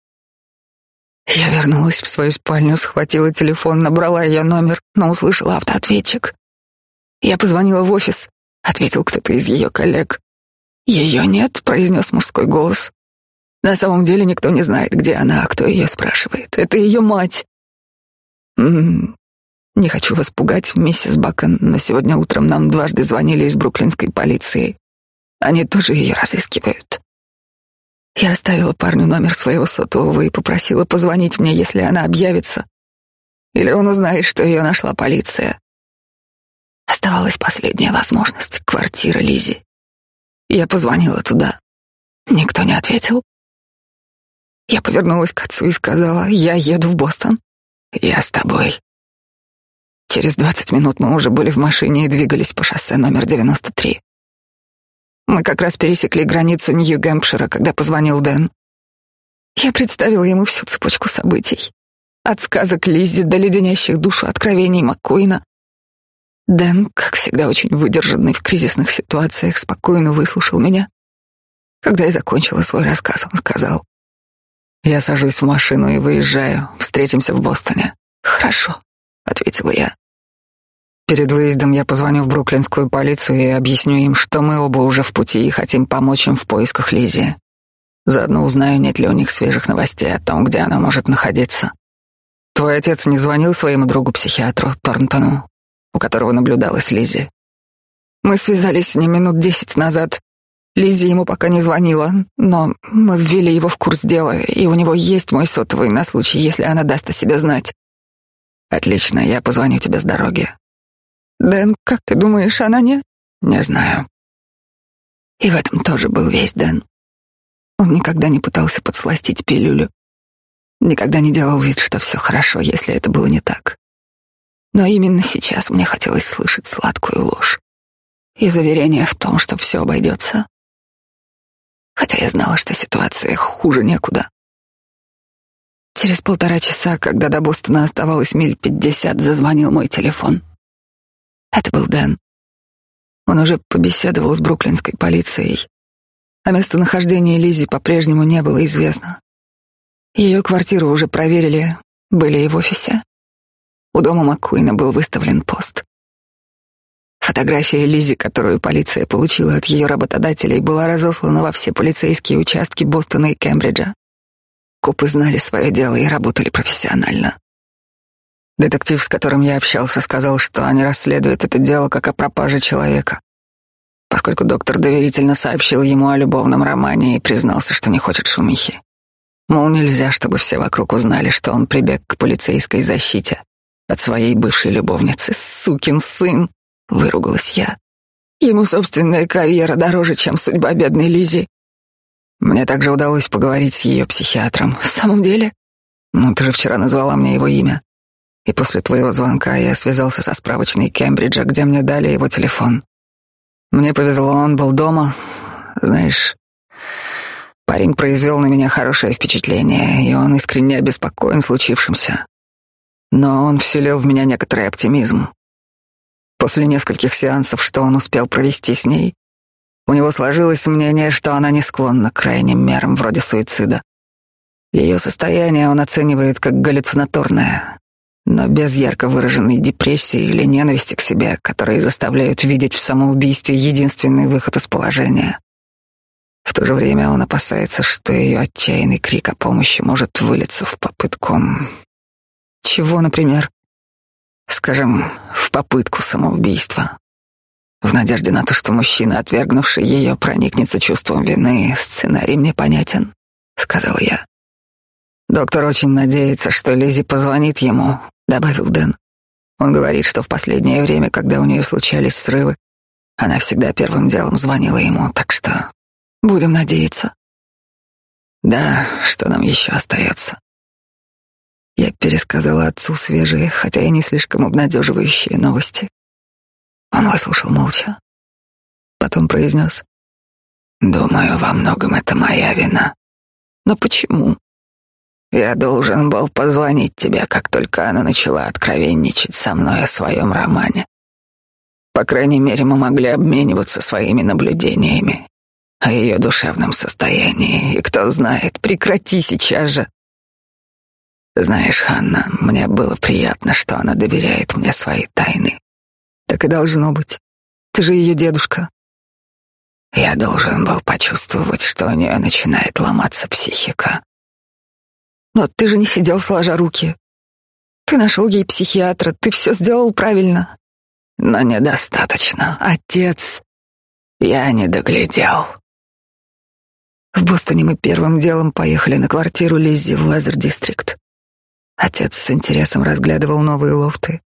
Я вернулась в свою спальню, схватила телефон, набрала ее номер, но услышала автоответчик. Я позвонила в офис, ответил кто-то из ее коллег. Ее нет, произнес мужской голос. На самом деле никто не знает, где она, а кто ее спрашивает. Это ее мать. М м-м, -м, не хочу вас пугать, миссис Бакон, но сегодня утром нам дважды звонили из бруклинской полиции. Они тоже ее разыскивают. Я оставила парню номер своего сотового и попросила позвонить мне, если она объявится. Или он узнает, что ее нашла полиция. Оставалась последняя возможность — квартира Лизи. Я позвонила туда. Никто не ответил. Я повернулась к отцу и сказала, я еду в Бостон. Я с тобой. Через двадцать минут мы уже были в машине и двигались по шоссе номер 93. Мы как раз пересекли границу Нью-Гэмпшира, когда позвонил Дэн. Я представила ему всю цепочку событий. От сказок Лиззи до леденящих душу откровений Маккуина. Дэн, как всегда очень выдержанный в кризисных ситуациях, спокойно выслушал меня. Когда я закончила свой рассказ, он сказал, «Я сажусь в машину и выезжаю. Встретимся в Бостоне». «Хорошо», — ответила я. Перед выездом я позвоню в бруклинскую полицию и объясню им, что мы оба уже в пути и хотим помочь им в поисках Лизи. Заодно узнаю, нет ли у них свежих новостей о том, где она может находиться. Твой отец не звонил своему другу-психиатру Торнтону, у которого наблюдалась Лизи. Мы связались с ним минут десять назад. Лизи ему пока не звонила, но мы ввели его в курс дела, и у него есть мой сотовый на случай, если она даст о себе знать. Отлично, я позвоню тебе с дороги. Дэн, как ты думаешь, она не? Не знаю. И в этом тоже был весь Дэн. Он никогда не пытался подсластить пилюлю. Никогда не делал вид, что все хорошо, если это было не так. Но именно сейчас мне хотелось слышать сладкую ложь и заверение в том, что все обойдется. Хотя я знала, что ситуация хуже некуда. Через полтора часа, когда до Бостона оставалось миль пятьдесят, зазвонил мой телефон. Это был Дэн. Он уже побеседовал с бруклинской полицией, а местонахождение Лизи по-прежнему не было известно. Ее квартиру уже проверили, были и в офисе. У дома Маккуина был выставлен пост. Фотография Лизи, которую полиция получила от ее работодателей, была разослана во все полицейские участки Бостона и Кембриджа. Копы знали свое дело и работали профессионально. Детектив, с которым я общался, сказал, что они расследуют это дело как о пропаже человека. Поскольку доктор доверительно сообщил ему о любовном романе и признался, что не хочет шумихи. Мол, нельзя, чтобы все вокруг узнали, что он прибег к полицейской защите от своей бывшей любовницы. Сукин сын, выругалась я. Ему собственная карьера дороже, чем судьба бедной Лизи. Мне также удалось поговорить с ее психиатром. В самом деле? Ну, ты же вчера назвала мне его имя. И после твоего звонка я связался со справочной Кембриджа, где мне дали его телефон. Мне повезло, он был дома. Знаешь, парень произвел на меня хорошее впечатление, и он искренне обеспокоен случившимся. Но он вселил в меня некоторый оптимизм. После нескольких сеансов, что он успел провести с ней, у него сложилось мнение, что она не склонна к крайним мерам, вроде суицида. Ее состояние он оценивает как галлюцинаторное, но без ярко выраженной депрессии или ненависти к себе, которые заставляют видеть в самоубийстве единственный выход из положения. В то же время он опасается, что ее отчаянный крик о помощи может вылиться в попытку... Чего, например? Скажем, в попытку самоубийства. В надежде на то, что мужчина, отвергнувший ее, проникнется чувством вины, сценарий мне понятен, сказал я. Доктор очень надеется, что Лизи позвонит ему, добавил Дэн. Он говорит, что в последнее время, когда у нее случались срывы, она всегда первым делом звонила ему, так что будем надеяться. Да, что нам еще остается? Я пересказала отцу свежие, хотя и не слишком обнадеживающие новости. Он выслушал молча. Потом произнес. Думаю, во многом это моя вина. Но почему? Я должен был позвонить тебе, как только она начала откровенничать со мной о своем романе. По крайней мере, мы могли обмениваться своими наблюдениями о ее душевном состоянии. И кто знает, прекрати сейчас же. Знаешь, Ханна, мне было приятно, что она доверяет мне свои тайны. Так и должно быть. Ты же ее дедушка. Я должен был почувствовать, что у нее начинает ломаться психика. Но ты же не сидел сложа руки. Ты нашел ей психиатра, ты все сделал правильно. Но недостаточно. Отец. Я не доглядел. В Бостоне мы первым делом поехали на квартиру Лиззи в Лазер-дистрикт. Отец с интересом разглядывал новые лофты,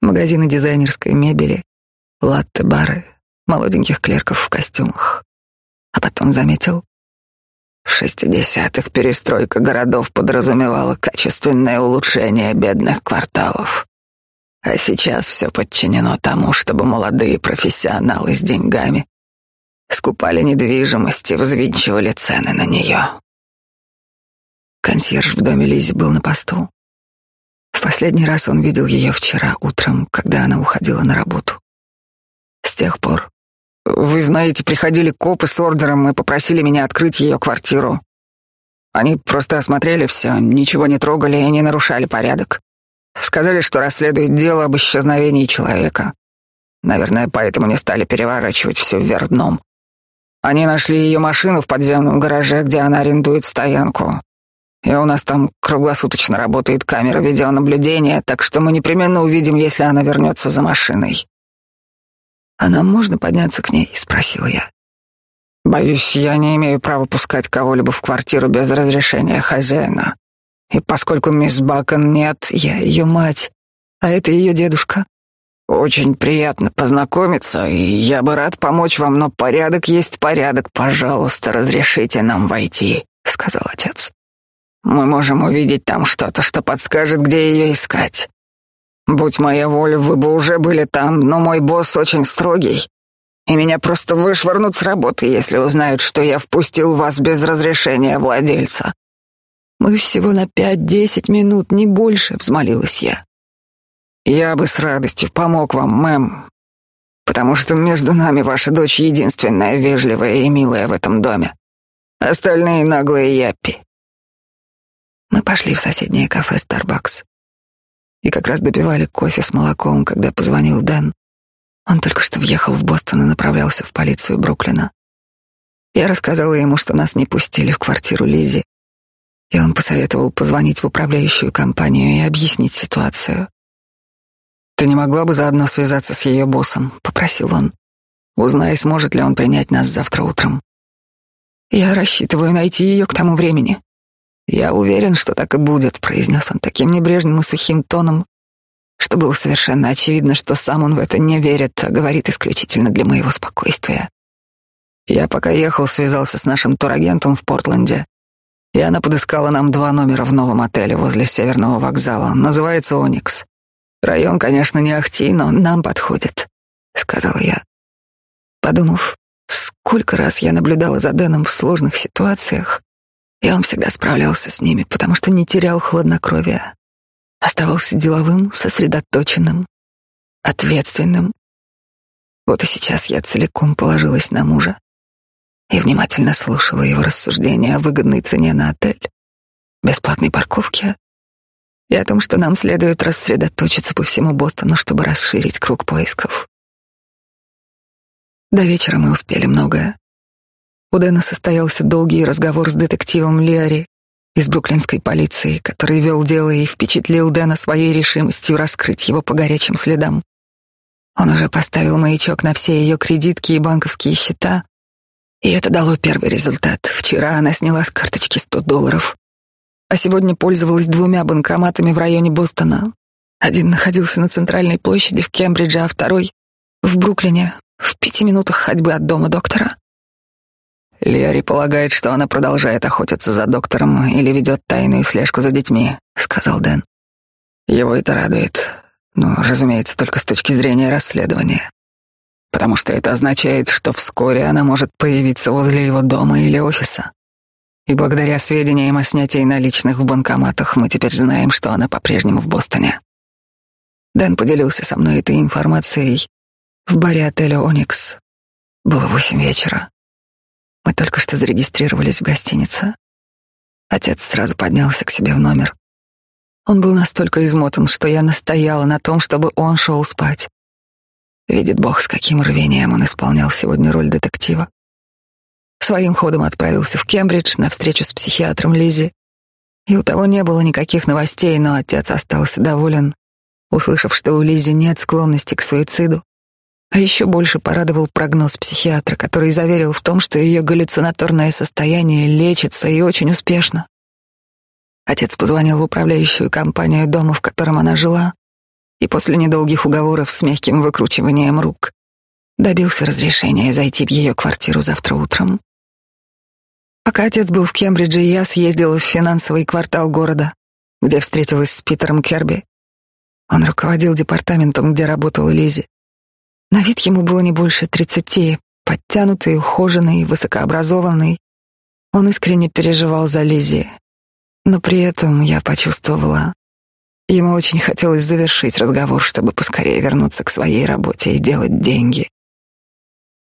магазины дизайнерской мебели, латте-бары, молоденьких клерков в костюмах. А потом заметил, в шестидесятых перестройка городов подразумевала качественное улучшение бедных кварталов. А сейчас все подчинено тому, чтобы молодые профессионалы с деньгами скупали недвижимость и взвинчивали цены на нее. Консьерж в доме Лизи был на посту. В последний раз он видел ее вчера утром, когда она уходила на работу. С тех пор вы знаете, приходили копы с ордером и попросили меня открыть ее квартиру. Они просто осмотрели все, ничего не трогали и не нарушали порядок. Сказали, что расследуют дело об исчезновении человека. Наверное, поэтому не стали переворачивать все вверх дном. Они нашли ее машину в подземном гараже, где она арендует стоянку. И у нас там круглосуточно работает камера видеонаблюдения, так что мы непременно увидим, если она вернется за машиной. «А нам можно подняться к ней?» — спросила я. «Боюсь, я не имею права пускать кого-либо в квартиру без разрешения хозяина. И поскольку мисс Бакон нет, я ее мать, а это ее дедушка». «Очень приятно познакомиться, и я бы рад помочь вам, но порядок есть порядок. Пожалуйста, разрешите нам войти», — сказал отец. «Мы можем увидеть там что-то, что подскажет, где ее искать». Будь моя воля, вы бы уже были там, но мой босс очень строгий, и меня просто вышвырнут с работы, если узнают, что я впустил вас без разрешения владельца. Мы всего на пять-десять минут, не больше, взмолилась я. Я бы с радостью помог вам, мэм, потому что между нами ваша дочь единственная вежливая и милая в этом доме. Остальные наглые япи. Мы пошли в соседнее кафе Starbucks и как раз допивали кофе с молоком, когда позвонил Дэн. Он только что въехал в Бостон и направлялся в полицию Бруклина. Я рассказала ему, что нас не пустили в квартиру Лизи, и он посоветовал позвонить в управляющую компанию и объяснить ситуацию. «Ты не могла бы заодно связаться с ее боссом?» — попросил он. «Узнай, сможет ли он принять нас завтра утром». «Я рассчитываю найти ее к тому времени», «Я уверен, что так и будет», — произнес он таким небрежным и сухим тоном, что было совершенно очевидно, что сам он в это не верит, а говорит исключительно для моего спокойствия. Я пока ехал, связался с нашим турагентом в Портленде, и она подыскала нам два номера в новом отеле возле Северного вокзала. Называется «Оникс». Район, конечно, не ахти, но нам подходит, — сказал я. Подумав, сколько раз я наблюдала за Дэном в сложных ситуациях, и он всегда справлялся с ними, потому что не терял хладнокровия. Оставался деловым, сосредоточенным, ответственным. Вот и сейчас я целиком положилась на мужа и внимательно слушала его рассуждения о выгодной цене на отель, бесплатной парковке и о том, что нам следует рассредоточиться по всему Бостону, чтобы расширить круг поисков. До вечера мы успели многое. У Дэна состоялся долгий разговор с детективом Лиари из бруклинской полиции, который вел дело и впечатлил Дэна своей решимостью раскрыть его по горячим следам. Он уже поставил маячок на все ее кредитки и банковские счета, и это дало первый результат. Вчера она сняла с карточки 100 долларов, а сегодня пользовалась двумя банкоматами в районе Бостона. Один находился на центральной площади в Кембридже, а второй — в Бруклине, в пяти минутах ходьбы от дома доктора. Лиари полагает, что она продолжает охотиться за доктором или ведет тайную слежку за детьми, сказал Дэн. Его это радует. Ну, разумеется, только с точки зрения расследования. потому что это означает, что вскоре она может появиться возле его дома или офиса. И благодаря сведениям о снятии наличных в банкоматах мы теперь знаем, что она по-прежнему в Бостоне. Дэн поделился со мной этой информацией в баре отеля «Оникс». Было восемь вечера. Мы только что зарегистрировались в гостинице. Отец сразу поднялся к себе в номер. Он был настолько измотан, что я настояла на том, чтобы он шел спать. Видит Бог, с каким рвением он исполнял сегодня роль детектива. Своим ходом отправился в Кембридж на встречу с психиатром Лизи. И у того не было никаких новостей, но отец остался доволен, услышав, что у Лизи нет склонности к суициду. А еще больше порадовал прогноз психиатра, который заверил в том, что ее галлюцинаторное состояние лечится и очень успешно. Отец позвонил в управляющую компанию дома, в котором она жила, и после недолгих уговоров с мягким выкручиванием рук добился разрешения зайти в ее квартиру завтра утром. Пока отец был в Кембридже, я съездила в финансовый квартал города, где встретилась с Питером Керби. Он руководил департаментом, где работала Лизи. На вид ему было не больше тридцати, подтянутый, ухоженный, высокообразованный. Он искренне переживал за Лизи, но при этом я почувствовала, Ему очень хотелось завершить разговор, чтобы поскорее вернуться к своей работе и делать деньги.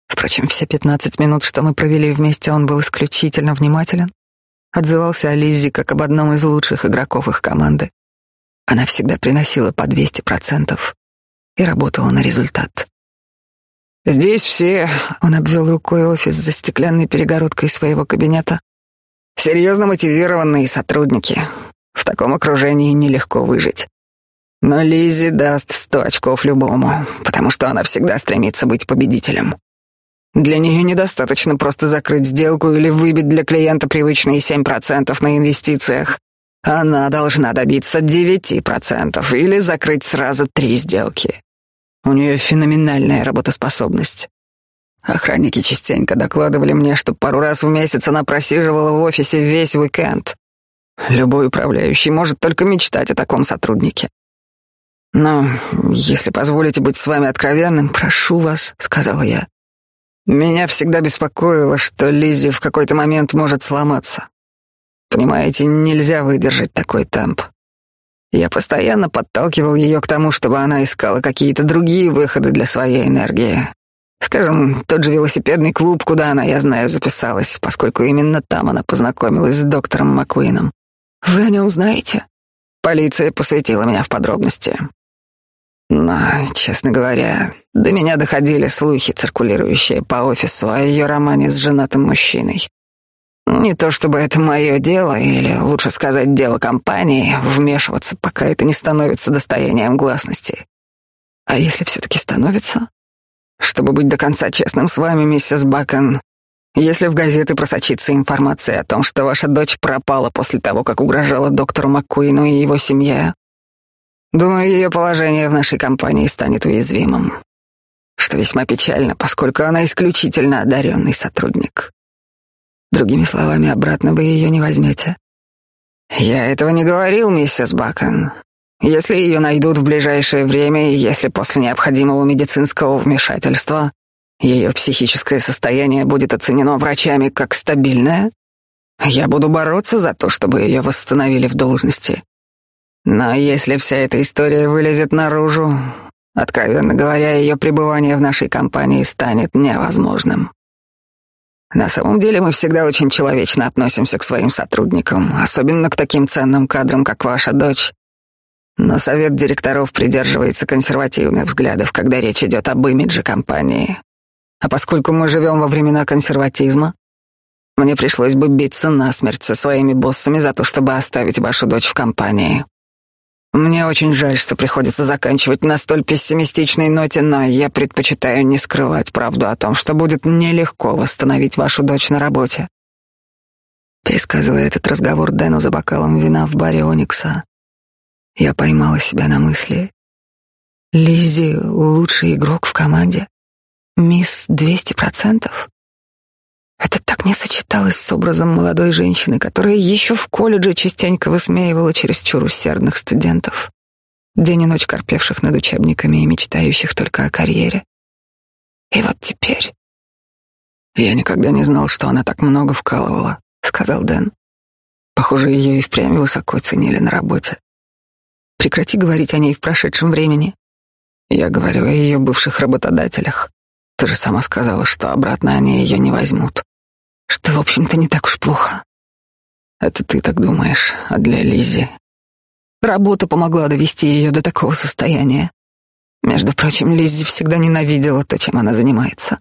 Впрочем, все пятнадцать минут, что мы провели вместе, он был исключительно внимателен, отзывался о Лиззи как об одном из лучших игроков их команды. Она всегда приносила по двести процентов и работала на результат. «Здесь все...» — он обвел рукой офис за стеклянной перегородкой своего кабинета. «Серьезно мотивированные сотрудники. В таком окружении нелегко выжить. Но Лизи даст сто очков любому, потому что она всегда стремится быть победителем. Для нее недостаточно просто закрыть сделку или выбить для клиента привычные 7% на инвестициях. Она должна добиться 9% или закрыть сразу три сделки. У нее феноменальная работоспособность. Охранники частенько докладывали мне, что пару раз в месяц она просиживала в офисе весь уикенд. Любой управляющий может только мечтать о таком сотруднике. Но, если позволите быть с вами откровенным, прошу вас, сказала я. Меня всегда беспокоило, что Лизи в какой-то момент может сломаться. Понимаете, нельзя выдержать такой темп. Я постоянно подталкивал ее к тому, чтобы она искала какие-то другие выходы для своей энергии. Скажем, тот же велосипедный клуб, куда она, я знаю, записалась, поскольку именно там она познакомилась с доктором Маккуином. Вы о нем знаете? Полиция посвятила меня в подробности. Но, честно говоря, до меня доходили слухи, циркулирующие по офису, о ее романе с женатым мужчиной. Не то чтобы это мое дело, или, лучше сказать, дело компании, вмешиваться, пока это не становится достоянием гласности. А если все-таки становится? Чтобы быть до конца честным с вами, миссис Бакон, если в газеты просочится информация о том, что ваша дочь пропала после того, как угрожала доктору Маккуину и его семье, думаю, ее положение в нашей компании станет уязвимым. Что весьма печально, поскольку она исключительно одаренный сотрудник. Другими словами, обратно вы ее не возьмете. Я этого не говорил, миссис Бакон. Если ее найдут в ближайшее время, и если после необходимого медицинского вмешательства ее психическое состояние будет оценено врачами как стабильное. Я буду бороться за то, чтобы ее восстановили в должности. Но если вся эта история вылезет наружу, откровенно говоря, ее пребывание в нашей компании станет невозможным. На самом деле мы всегда очень человечно относимся к своим сотрудникам, особенно к таким ценным кадрам, как ваша дочь. Но совет директоров придерживается консервативных взглядов, когда речь идет об имидже компании. А поскольку мы живем во времена консерватизма, мне пришлось бы биться насмерть со своими боссами за то, чтобы оставить вашу дочь в компании. Мне очень жаль, что приходится заканчивать на столь пессимистичной ноте, но я предпочитаю не скрывать правду о том, что будет нелегко восстановить вашу дочь на работе. Пересказывая этот разговор Дэну за бокалом вина в баре Оникса, я поймала себя на мысли. Лиззи — лучший игрок в команде. Мисс двести процентов. Это так не сочеталось с образом молодой женщины, которая еще в колледже частенько высмеивала чересчур усердных студентов, день и ночь корпевших над учебниками и мечтающих только о карьере. И вот теперь... Я никогда не знал, что она так много вкалывала, сказал Дэн. Похоже, ее и впрямь высоко ценили на работе. Прекрати говорить о ней в прошедшем времени. Я говорю о ее бывших работодателях. Ты же сама сказала, что обратно они ее не возьмут. Что, в общем-то, не так уж плохо. Это ты так думаешь, а для Лизи Работа помогла довести ее до такого состояния. Между прочим, Лиззи всегда ненавидела то, чем она занимается.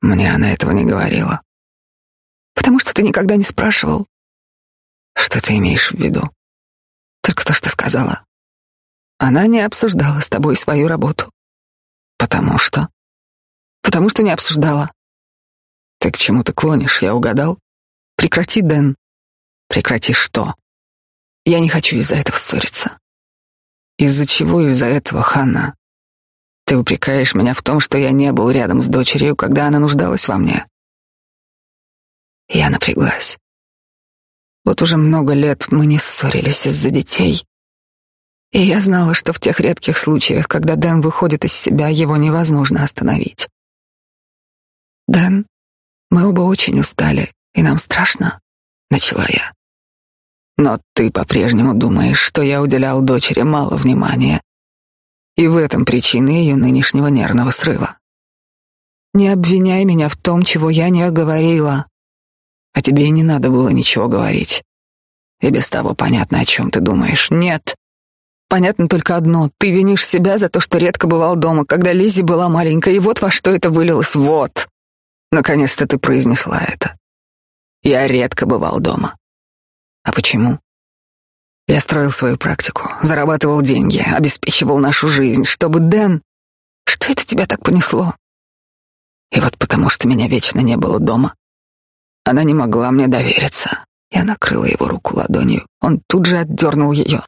Мне она этого не говорила. Потому что ты никогда не спрашивал. Что ты имеешь в виду? Только то, что сказала. Она не обсуждала с тобой свою работу. Потому что? Потому что не обсуждала. Ты к чему ты клонишь, я угадал? Прекрати, Дэн. Прекрати что? Я не хочу из-за этого ссориться. Из-за чего из-за этого, Ханна? Ты упрекаешь меня в том, что я не был рядом с дочерью, когда она нуждалась во мне. Я напряглась. Вот уже много лет мы не ссорились из-за детей. И я знала, что в тех редких случаях, когда Дэн выходит из себя, его невозможно остановить. «Дэн, мы оба очень устали, и нам страшно», — начала я. Но ты по-прежнему думаешь, что я уделял дочери мало внимания. И в этом причина ее нынешнего нервного срыва. Не обвиняй меня в том, чего я не оговорила. А тебе и не надо было ничего говорить. И без того понятно, о чем ты думаешь. Нет. Понятно только одно. Ты винишь себя за то, что редко бывал дома, когда Лизи была маленькая, и вот во что это вылилось. Вот. Наконец-то ты произнесла это. Я редко бывал дома. А почему? Я строил свою практику, зарабатывал деньги, обеспечивал нашу жизнь, чтобы Дэн... Что это тебя так понесло? И вот потому что меня вечно не было дома, она не могла мне довериться. Я накрыла его руку ладонью. Он тут же отдернул ее.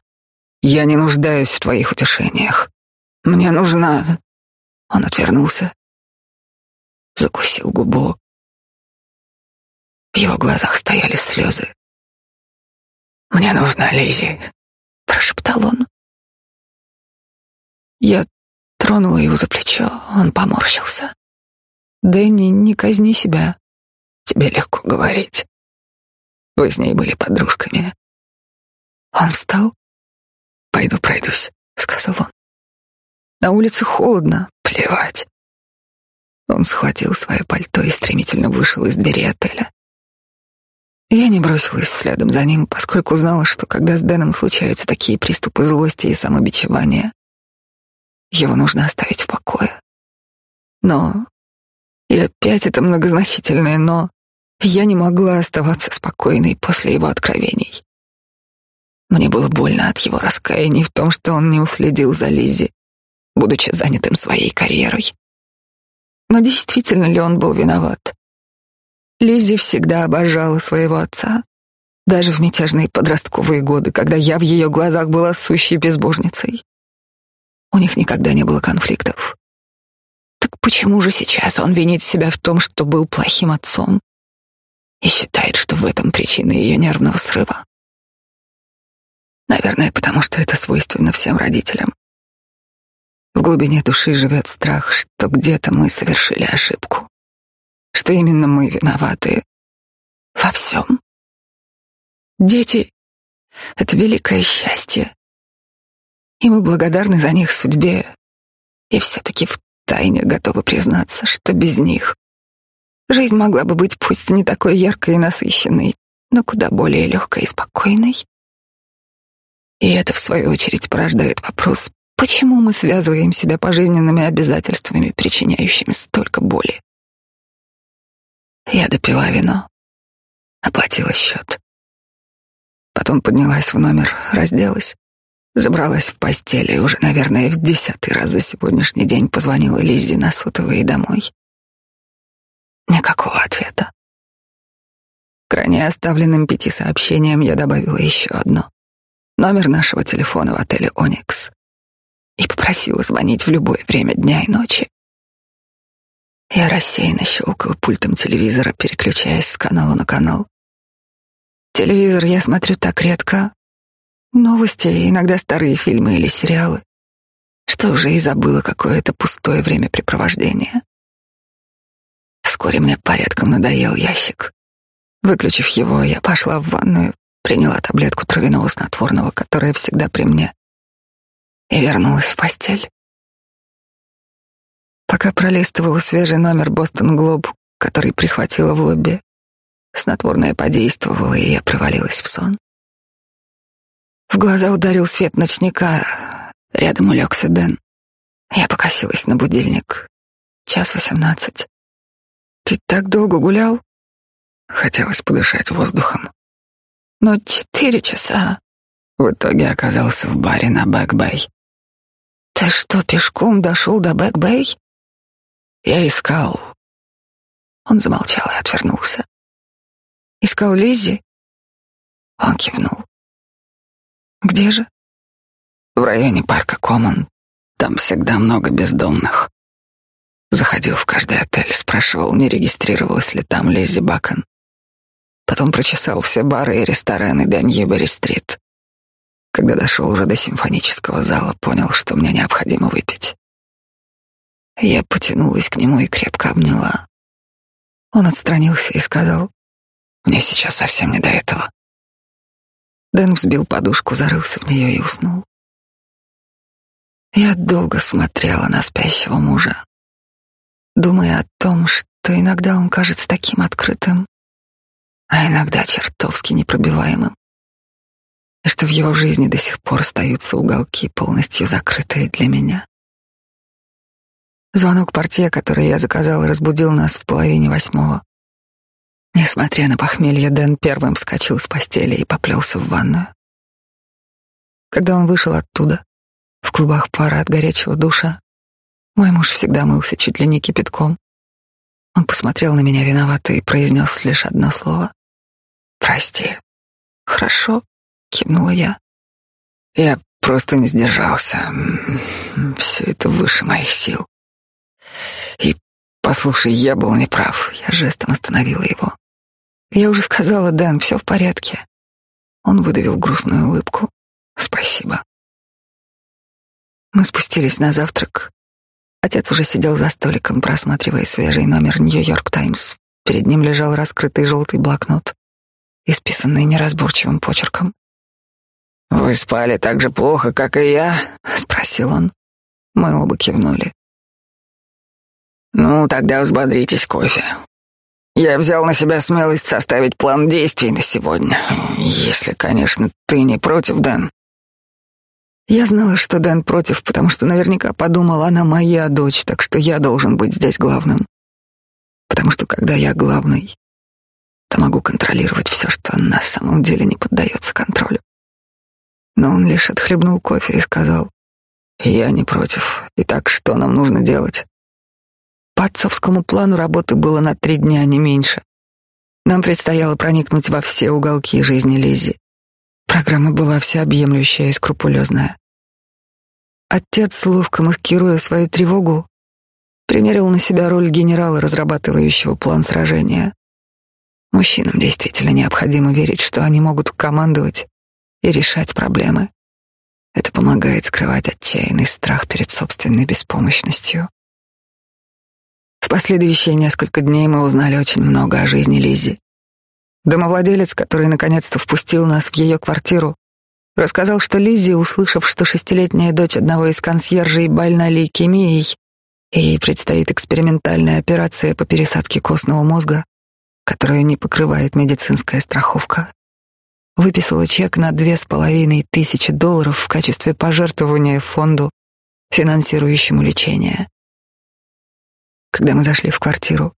Я не нуждаюсь в твоих утешениях. Мне нужна... Он отвернулся, закусил губу. В его глазах стояли слезы. «Мне нужна Лизи», — прошептал он. Я тронула его за плечо, он поморщился. «Дэнни, не казни себя. Тебе легко говорить. Вы с ней были подружками». Он встал. «Пойду пройдусь», — сказал он. «На улице холодно. Плевать». Он схватил свое пальто и стремительно вышел из двери отеля. Я не бросилась следом за ним, поскольку знала, что когда с Дэном случаются такие приступы злости и самобичевания, его нужно оставить в покое. Но, и опять это многозначительное «но», я не могла оставаться спокойной после его откровений. Мне было больно от его раскаяния в том, что он не уследил за Лизи, будучи занятым своей карьерой. Но действительно ли он был виноват? Лиззи всегда обожала своего отца, даже в мятежные подростковые годы, когда я в ее глазах была сущей безбожницей. У них никогда не было конфликтов. Так почему же сейчас он винит себя в том, что был плохим отцом и считает, что в этом причина ее нервного срыва? Наверное, потому что это свойственно всем родителям. В глубине души живет страх, что где-то мы совершили ошибку что именно мы виноваты во всем. Дети — это великое счастье, и мы благодарны за них судьбе, и все-таки в тайне готовы признаться, что без них жизнь могла бы быть пусть не такой яркой и насыщенной, но куда более легкой и спокойной. И это, в свою очередь, порождает вопрос, почему мы связываем себя пожизненными обязательствами, причиняющими столько боли. Я допила вино, оплатила счет. Потом поднялась в номер, разделась, забралась в постель и уже, наверное, в десятый раз за сегодняшний день позвонила Лиззе на сотовый и домой. Никакого ответа. К ранее оставленным пяти сообщениям я добавила еще одно. Номер нашего телефона в отеле «Оникс» и попросила звонить в любое время дня и ночи. Я рассеянно щелкал пультом телевизора, переключаясь с канала на канал. Телевизор я смотрю так редко. Новости, иногда старые фильмы или сериалы, что уже и забыла какое-то пустое времяпрепровождение. Вскоре мне порядком надоел ящик. Выключив его, я пошла в ванную, приняла таблетку травяного снотворного, которая всегда при мне, и вернулась в постель. Пока пролистывала свежий номер «Бостон Глоб», который прихватила в лобби, снотворное подействовало, и я провалилась в сон. В глаза ударил свет ночника. Рядом улегся Дэн. Я покосилась на будильник. Час восемнадцать. Ты так долго гулял? Хотелось подышать воздухом. Но четыре часа. В итоге оказался в баре на Бэк-Бэй. Ты что, пешком дошел до Бэк-Бэй? Я искал. Он замолчал и отвернулся. Искал Лиззи? Он кивнул. Где же? В районе парка Коммон. Там всегда много бездомных. Заходил в каждый отель, спрашивал, не регистрировалась ли там Лиззи Бакон. Потом прочесал все бары и рестораны до Ньюбери-стрит. Когда дошел уже до симфонического зала, понял, что мне необходимо выпить. Я потянулась к нему и крепко обняла. Он отстранился и сказал, «Мне сейчас совсем не до этого». Дэн взбил подушку, зарылся в нее и уснул. Я долго смотрела на спящего мужа, думая о том, что иногда он кажется таким открытым, а иногда чертовски непробиваемым, и что в его жизни до сих пор остаются уголки, полностью закрытые для меня. Звонок портье, который я заказала, разбудил нас в половине восьмого. Несмотря на похмелье, Дэн первым вскочил с постели и поплелся в ванную. Когда он вышел оттуда, в клубах пара от горячего душа, мой муж всегда мылся чуть ли не кипятком. Он посмотрел на меня виновато и произнес лишь одно слово. «Прости». «Хорошо», — кивнула я. Я просто не сдержался. Все это выше моих сил. И, послушай, я был неправ. Я жестом остановила его. Я уже сказала, Дэн, все в порядке. Он выдавил грустную улыбку. Спасибо. Мы спустились на завтрак. Отец уже сидел за столиком, просматривая свежий номер Нью-Йорк Таймс. Перед ним лежал раскрытый желтый блокнот, исписанный неразборчивым почерком. «Вы спали так же плохо, как и я?» — спросил он. Мы оба кивнули. «Ну, тогда взбодритесь кофе. Я взял на себя смелость составить план действий на сегодня. Если, конечно, ты не против, Дэн. Я знала, что Дэн против, потому что наверняка подумал, она моя дочь, так что я должен быть здесь главным. Потому что когда я главный, то могу контролировать все, что на самом деле не поддается контролю. Но он лишь отхлебнул кофе и сказал, «Я не против. Итак, что нам нужно делать?» По отцовскому плану работы было на три дня, не меньше. Нам предстояло проникнуть во все уголки жизни Лиззи. Программа была всеобъемлющая и скрупулезная. Отец, ловко маскируя свою тревогу, примерил на себя роль генерала, разрабатывающего план сражения. Мужчинам действительно необходимо верить, что они могут командовать и решать проблемы. Это помогает скрывать отчаянный страх перед собственной беспомощностью. В последующие несколько дней мы узнали очень много о жизни Лизи. Домовладелец, который наконец-то впустил нас в ее квартиру, рассказал, что Лизи, услышав, что шестилетняя дочь одного из консьержей больна лейкемией, и ей предстоит экспериментальная операция по пересадке костного мозга, которую не покрывает медицинская страховка, выписала чек на две с половиной тысячи долларов в качестве пожертвования фонду, финансирующему лечение. Когда мы зашли в квартиру,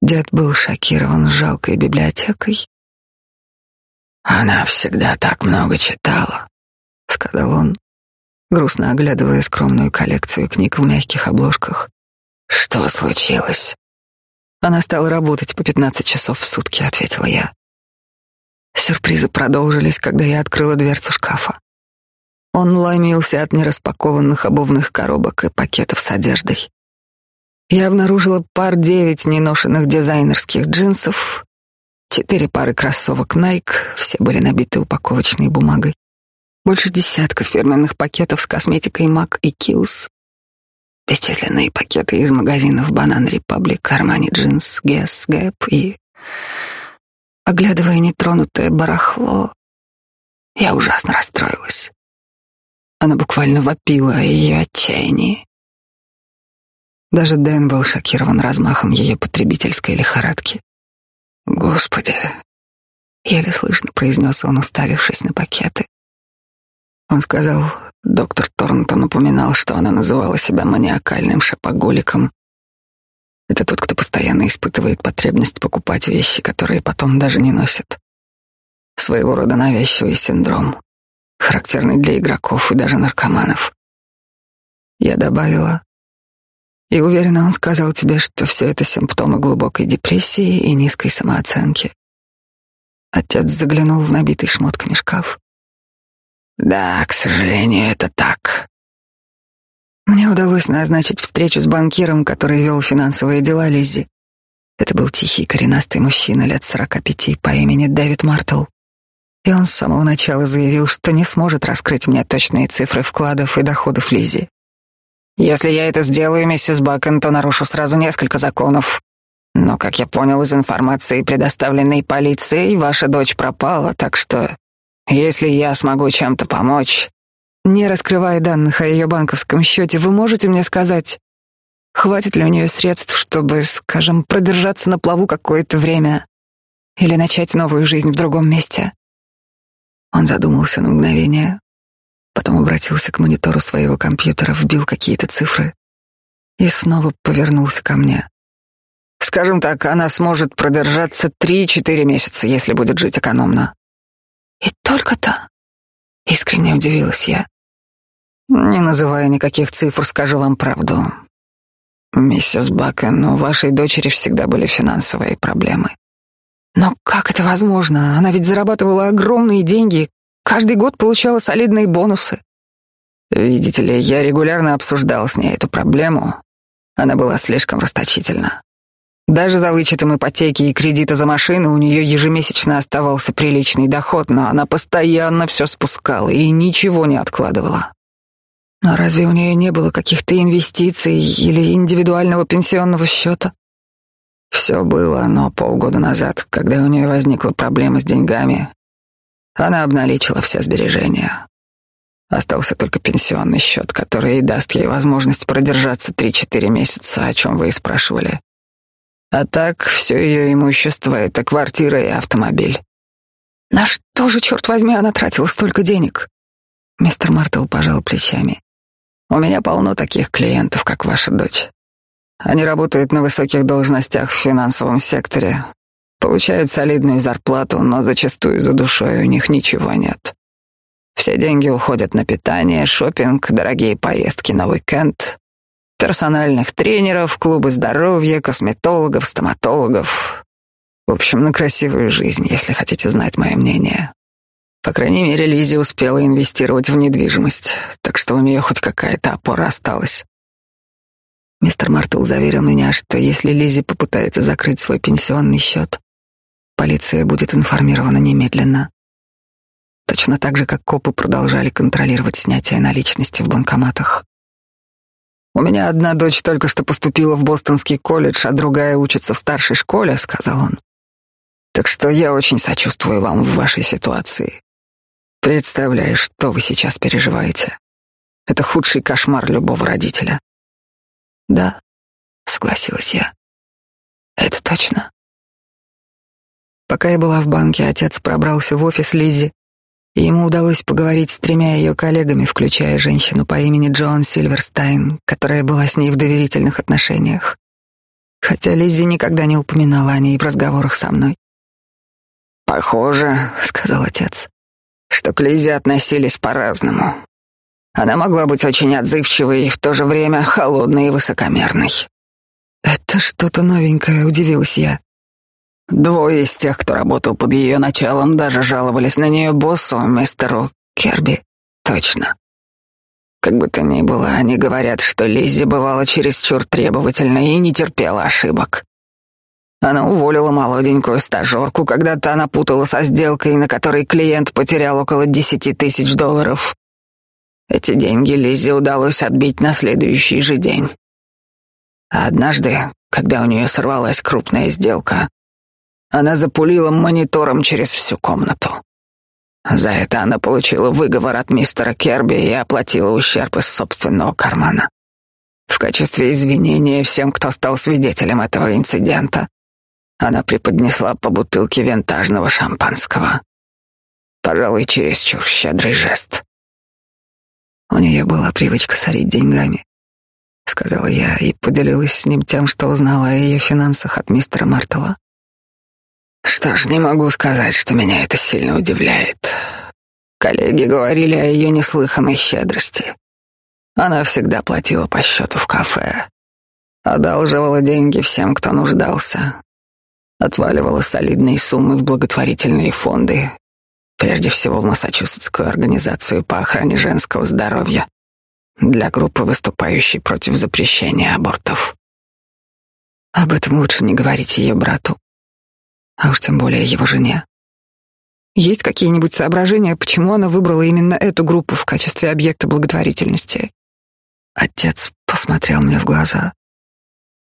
дед был шокирован жалкой библиотекой. «Она всегда так много читала», — сказал он, грустно оглядывая скромную коллекцию книг в мягких обложках. «Что случилось?» «Она стала работать по пятнадцать часов в сутки», — ответила я. Сюрпризы продолжились, когда я открыла дверцу шкафа. Он ломился от нераспакованных обувных коробок и пакетов с одеждой. Я обнаружила пар девять неношенных дизайнерских джинсов, четыре пары кроссовок Nike, все были набиты упаковочной бумагой, больше десятка фирменных пакетов с косметикой MAC и Kills, бесчисленные пакеты из магазинов Банан Репаблик, Армани Джинс, Гесс, Гэп и... Оглядывая нетронутое барахло, я ужасно расстроилась. Она буквально вопила о ее отчаянии. Даже Дэн был шокирован размахом ее потребительской лихорадки. «Господи!» — еле слышно произнес он, уставившись на пакеты. Он сказал, доктор Торнтон упоминал, что она называла себя маниакальным шапоголиком. Это тот, кто постоянно испытывает потребность покупать вещи, которые потом даже не носят. Своего рода навязчивый синдром, характерный для игроков и даже наркоманов. Я добавила, и уверена, он сказал тебе, что все это симптомы глубокой депрессии и низкой самооценки. Отец заглянул в набитый шмотками шкаф. Да, к сожалению, это так. Мне удалось назначить встречу с банкиром, который вел финансовые дела Лиззи. Это был тихий, коренастый мужчина лет сорока пяти по имени Дэвид Мартл. И он с самого начала заявил, что не сможет раскрыть мне точные цифры вкладов и доходов Лиззи. Если я это сделаю, миссис Бакен, то нарушу сразу несколько законов. Но, как я понял из информации, предоставленной полицией, ваша дочь пропала, так что, если я смогу чем-то помочь... Не раскрывая данных о ее банковском счете, вы можете мне сказать, хватит ли у нее средств, чтобы, скажем, продержаться на плаву какое-то время или начать новую жизнь в другом месте? Он задумался на мгновение, Потом обратился к монитору своего компьютера, вбил какие-то цифры и снова повернулся ко мне. Скажем так, она сможет продержаться три-четыре месяца, если будет жить экономно. И только-то? Искренне удивилась я. Не называя никаких цифр, скажу вам правду. Миссис Бакен, у вашей дочери всегда были финансовые проблемы. Но как это возможно? Она ведь зарабатывала огромные деньги, Каждый год получала солидные бонусы. Видите ли, я регулярно обсуждал с ней эту проблему. Она была слишком расточительна. Даже за вычетом ипотеки и кредита за машину у нее ежемесячно оставался приличный доход, но она постоянно все спускала и ничего не откладывала. Но разве у нее не было каких-то инвестиций или индивидуального пенсионного счета? Все было, но полгода назад, когда у нее возникла проблема с деньгами, она обналичила все сбережения. Остался только пенсионный счет, который и даст ей возможность продержаться три-четыре месяца, о чем вы и спрашивали. А так, все ее имущество — это квартира и автомобиль. На что же, черт возьми, она тратила столько денег? Мистер Мартел пожал плечами. У меня полно таких клиентов, как ваша дочь. Они работают на высоких должностях в финансовом секторе, Получают солидную зарплату, но зачастую за душой у них ничего нет. Все деньги уходят на питание, шопинг, дорогие поездки на уикенд, персональных тренеров, клубы здоровья, косметологов, стоматологов. В общем, на красивую жизнь, если хотите знать мое мнение. По крайней мере, Лизи успела инвестировать в недвижимость, так что у нее хоть какая-то опора осталась. Мистер Мартул заверил меня, что если Лизи попытается закрыть свой пенсионный счет, Полиция будет информирована немедленно. Точно так же, как копы продолжали контролировать снятие наличности в банкоматах. «У меня одна дочь только что поступила в Бостонский колледж, а другая учится в старшей школе», — сказал он. «Так что я очень сочувствую вам в вашей ситуации. Представляю, что вы сейчас переживаете. Это худший кошмар любого родителя». «Да», — согласилась я. «Это точно». Пока я была в банке, отец пробрался в офис Лиззи, и ему удалось поговорить с тремя ее коллегами, включая женщину по имени Джоан Сильверстайн, которая была с ней в доверительных отношениях. Хотя Лиззи никогда не упоминала о ней в разговорах со мной. «Похоже», — сказал отец, — «что к Лиззи относились по-разному. Она могла быть очень отзывчивой и в то же время холодной и высокомерной». «Это что-то новенькое», — удивилась я. Двое из тех, кто работал под ее началом, даже жаловались на нее боссу, мистеру Керби. Точно. Как бы то ни было, они говорят, что Лиззи бывала чересчур требовательна и не терпела ошибок. Она уволила молоденькую стажерку, когда та напутала со сделкой, на которой клиент потерял около десяти тысяч долларов. Эти деньги Лиззе удалось отбить на следующий же день. А однажды, когда у нее сорвалась крупная сделка, она запулила монитором через всю комнату. За это она получила выговор от мистера Керби и оплатила ущерб из собственного кармана. В качестве извинения всем, кто стал свидетелем этого инцидента, она преподнесла по бутылке винтажного шампанского. Пожалуй, чересчур щедрый жест. У нее была привычка сорить деньгами, сказала я и поделилась с ним тем, что узнала о ее финансах от мистера Мартела. Что ж, не могу сказать, что меня это сильно удивляет. Коллеги говорили о ее неслыханной щедрости. Она всегда платила по счету в кафе, одалживала деньги всем, кто нуждался, отваливала солидные суммы в благотворительные фонды, прежде всего в Массачусетскую организацию по охране женского здоровья для группы, выступающей против запрещения абортов. Об этом лучше не говорить ее брату а уж тем более его жене. Есть какие-нибудь соображения, почему она выбрала именно эту группу в качестве объекта благотворительности? Отец посмотрел мне в глаза.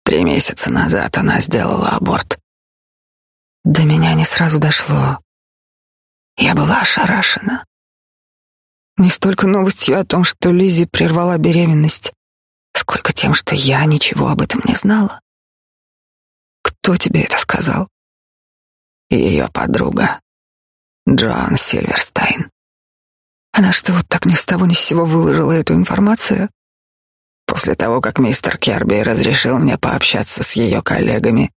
Три месяца назад она сделала аборт. До меня не сразу дошло. Я была ошарашена. Не столько новостью о том, что Лизи прервала беременность, сколько тем, что я ничего об этом не знала. Кто тебе это сказал? ее подруга, Джоан Сильверстайн. Она что, вот так ни с того ни с сего выложила эту информацию? После того, как мистер Керби разрешил мне пообщаться с ее коллегами,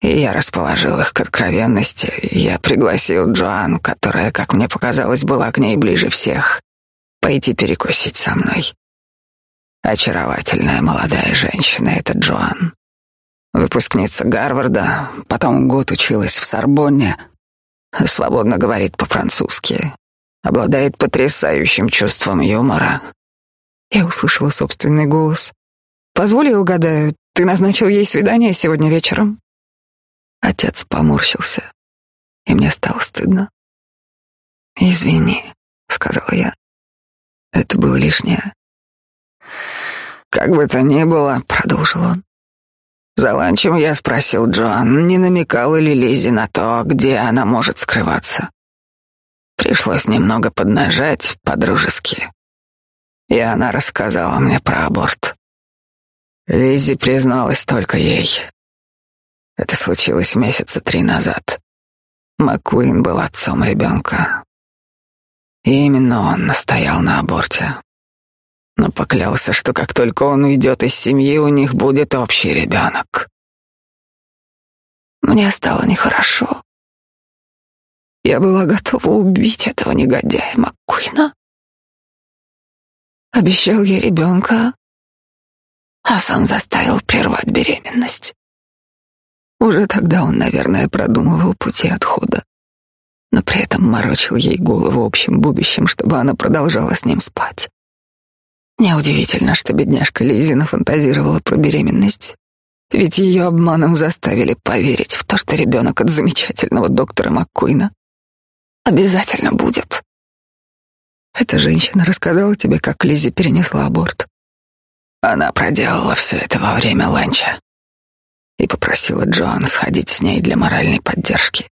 и я расположил их к откровенности, я пригласил Джоан, которая, как мне показалось, была к ней ближе всех, пойти перекусить со мной. Очаровательная молодая женщина — это Джоан. Выпускница Гарварда, потом год училась в Сорбонне, свободно говорит по-французски, обладает потрясающим чувством юмора. Я услышала собственный голос. «Позволь я угадаю, ты назначил ей свидание сегодня вечером?» Отец поморщился, и мне стало стыдно. «Извини», — сказала я. Это было лишнее. «Как бы то ни было», — продолжил он, за ланчем я спросил Джоан, не намекала ли Лизи на то, где она может скрываться. Пришлось немного поднажать по-дружески. И она рассказала мне про аборт. Лизи призналась только ей. Это случилось месяца три назад. Маккуин был отцом ребенка. И именно он настоял на аборте но поклялся, что как только он уйдет из семьи, у них будет общий ребенок. Мне стало нехорошо. Я была готова убить этого негодяя Маккуина. Обещал ей ребенка, а сам заставил прервать беременность. Уже тогда он, наверное, продумывал пути отхода, но при этом морочил ей голову общим будущим, чтобы она продолжала с ним спать. Неудивительно, что бедняжка Лизи нафантазировала про беременность. Ведь ее обманом заставили поверить в то, что ребенок от замечательного доктора Маккуина обязательно будет. Эта женщина рассказала тебе, как Лизи перенесла аборт. Она проделала все это во время ланча и попросила Джоан сходить с ней для моральной поддержки.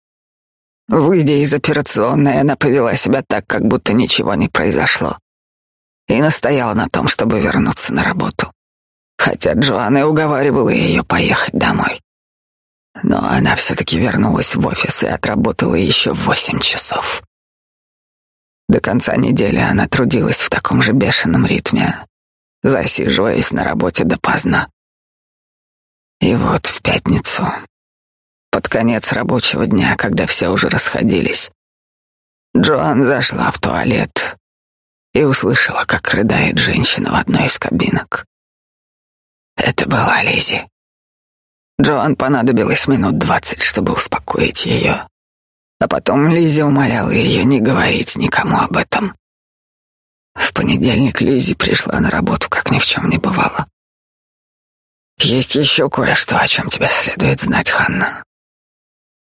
Выйдя из операционной, она повела себя так, как будто ничего не произошло и настояла на том, чтобы вернуться на работу. Хотя Джоанна уговаривала ее поехать домой. Но она все-таки вернулась в офис и отработала еще восемь часов. До конца недели она трудилась в таком же бешеном ритме, засиживаясь на работе допоздна. И вот в пятницу, под конец рабочего дня, когда все уже расходились, Джоан зашла в туалет и услышала, как рыдает женщина в одной из кабинок. Это была Лизи. Джоан понадобилось минут двадцать, чтобы успокоить ее. А потом Лизи умоляла ее не говорить никому об этом. В понедельник Лизи пришла на работу, как ни в чем не бывало. Есть еще кое-что, о чем тебе следует знать, Ханна.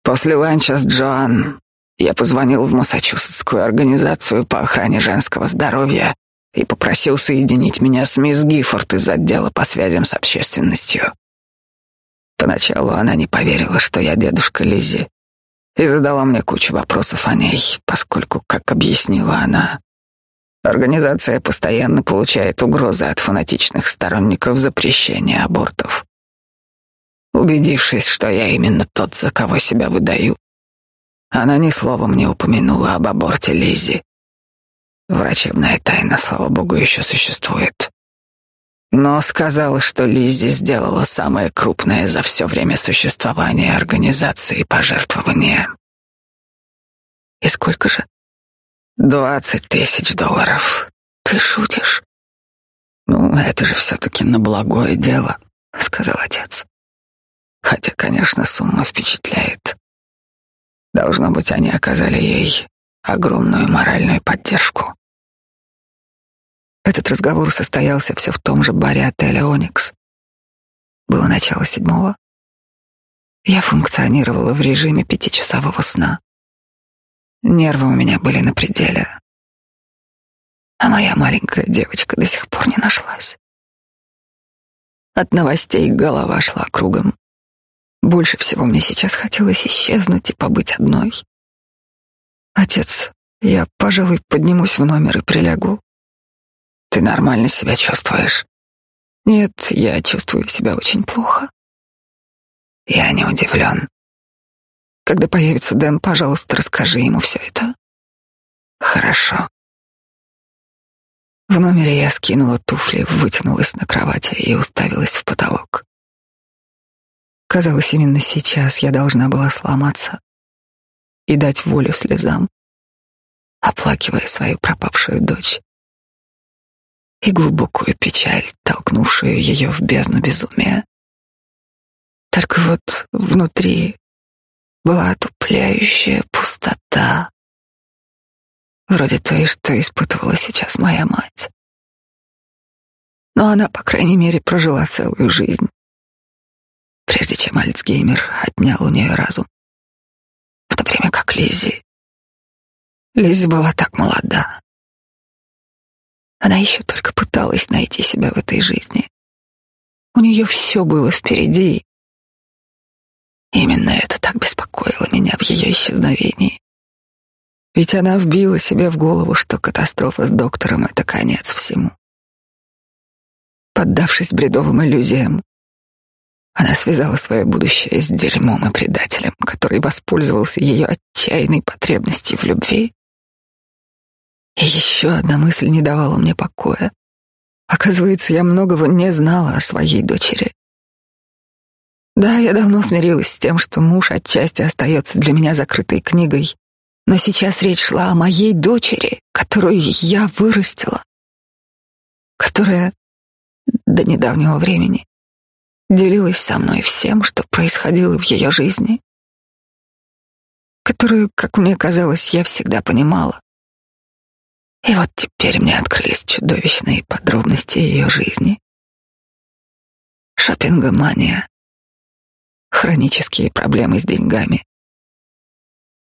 После ланча с Джоан я позвонил в Массачусетскую организацию по охране женского здоровья и попросил соединить меня с мисс Гиффорд из отдела по связям с общественностью. Поначалу она не поверила, что я дедушка Лизи, и задала мне кучу вопросов о ней, поскольку, как объяснила она, организация постоянно получает угрозы от фанатичных сторонников запрещения абортов. Убедившись, что я именно тот, за кого себя выдаю, она ни словом не упомянула об аборте Лизи. Врачебная тайна, слава богу, еще существует. Но сказала, что Лизи сделала самое крупное за все время существования организации пожертвования. И сколько же? Двадцать тысяч долларов. Ты шутишь? Ну, это же все-таки на благое дело, сказал отец. Хотя, конечно, сумма впечатляет. Должно быть, они оказали ей огромную моральную поддержку. Этот разговор состоялся все в том же баре отеля «Оникс». Было начало седьмого. Я функционировала в режиме пятичасового сна. Нервы у меня были на пределе. А моя маленькая девочка до сих пор не нашлась. От новостей голова шла кругом. Больше всего мне сейчас хотелось исчезнуть и побыть одной. Отец, я, пожалуй, поднимусь в номер и прилягу. Ты нормально себя чувствуешь? Нет, я чувствую себя очень плохо. Я не удивлен. Когда появится Дэн, пожалуйста, расскажи ему все это. Хорошо. В номере я скинула туфли, вытянулась на кровати и уставилась в потолок. Казалось, именно сейчас я должна была сломаться и дать волю слезам, оплакивая свою пропавшую дочь и глубокую печаль, толкнувшую ее в бездну безумия. Только вот внутри была отупляющая пустота, вроде той, что испытывала сейчас моя мать. Но она, по крайней мере, прожила целую жизнь прежде чем Альцгеймер отнял у нее разум. В то время как Лизи... Лизи была так молода. Она еще только пыталась найти себя в этой жизни. У нее все было впереди. Именно это так беспокоило меня в ее исчезновении. Ведь она вбила себе в голову, что катастрофа с доктором — это конец всему. Поддавшись бредовым иллюзиям, она связала свое будущее с дерьмом и предателем, который воспользовался ее отчаянной потребностью в любви. И еще одна мысль не давала мне покоя. Оказывается, я многого не знала о своей дочери. Да, я давно смирилась с тем, что муж отчасти остается для меня закрытой книгой, но сейчас речь шла о моей дочери, которую я вырастила, которая до недавнего времени делилась со мной всем, что происходило в ее жизни, которую, как мне казалось, я всегда понимала. И вот теперь мне открылись чудовищные подробности ее жизни. Шопингомания, хронические проблемы с деньгами,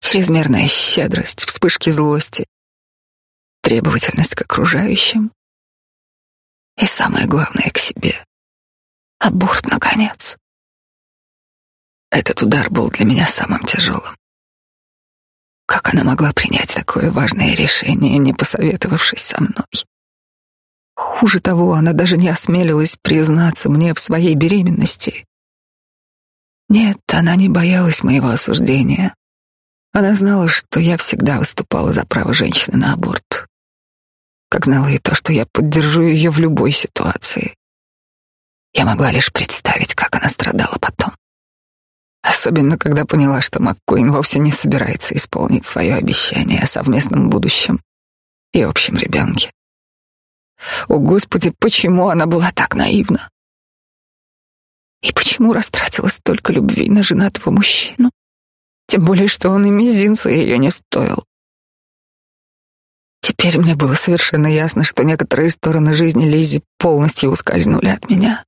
чрезмерная щедрость, вспышки злости, требовательность к окружающим и самое главное к себе Аборт, наконец. Этот удар был для меня самым тяжелым. Как она могла принять такое важное решение, не посоветовавшись со мной? Хуже того, она даже не осмелилась признаться мне в своей беременности. Нет, она не боялась моего осуждения. Она знала, что я всегда выступала за право женщины на аборт. Как знала и то, что я поддержу ее в любой ситуации. Я могла лишь представить, как она страдала потом. Особенно, когда поняла, что МакКуин вовсе не собирается исполнить свое обещание о совместном будущем и общем ребенке. О, Господи, почему она была так наивна? И почему растратила столько любви на женатого мужчину? Тем более, что он и мизинца ее не стоил. Теперь мне было совершенно ясно, что некоторые стороны жизни Лизи полностью ускользнули от меня.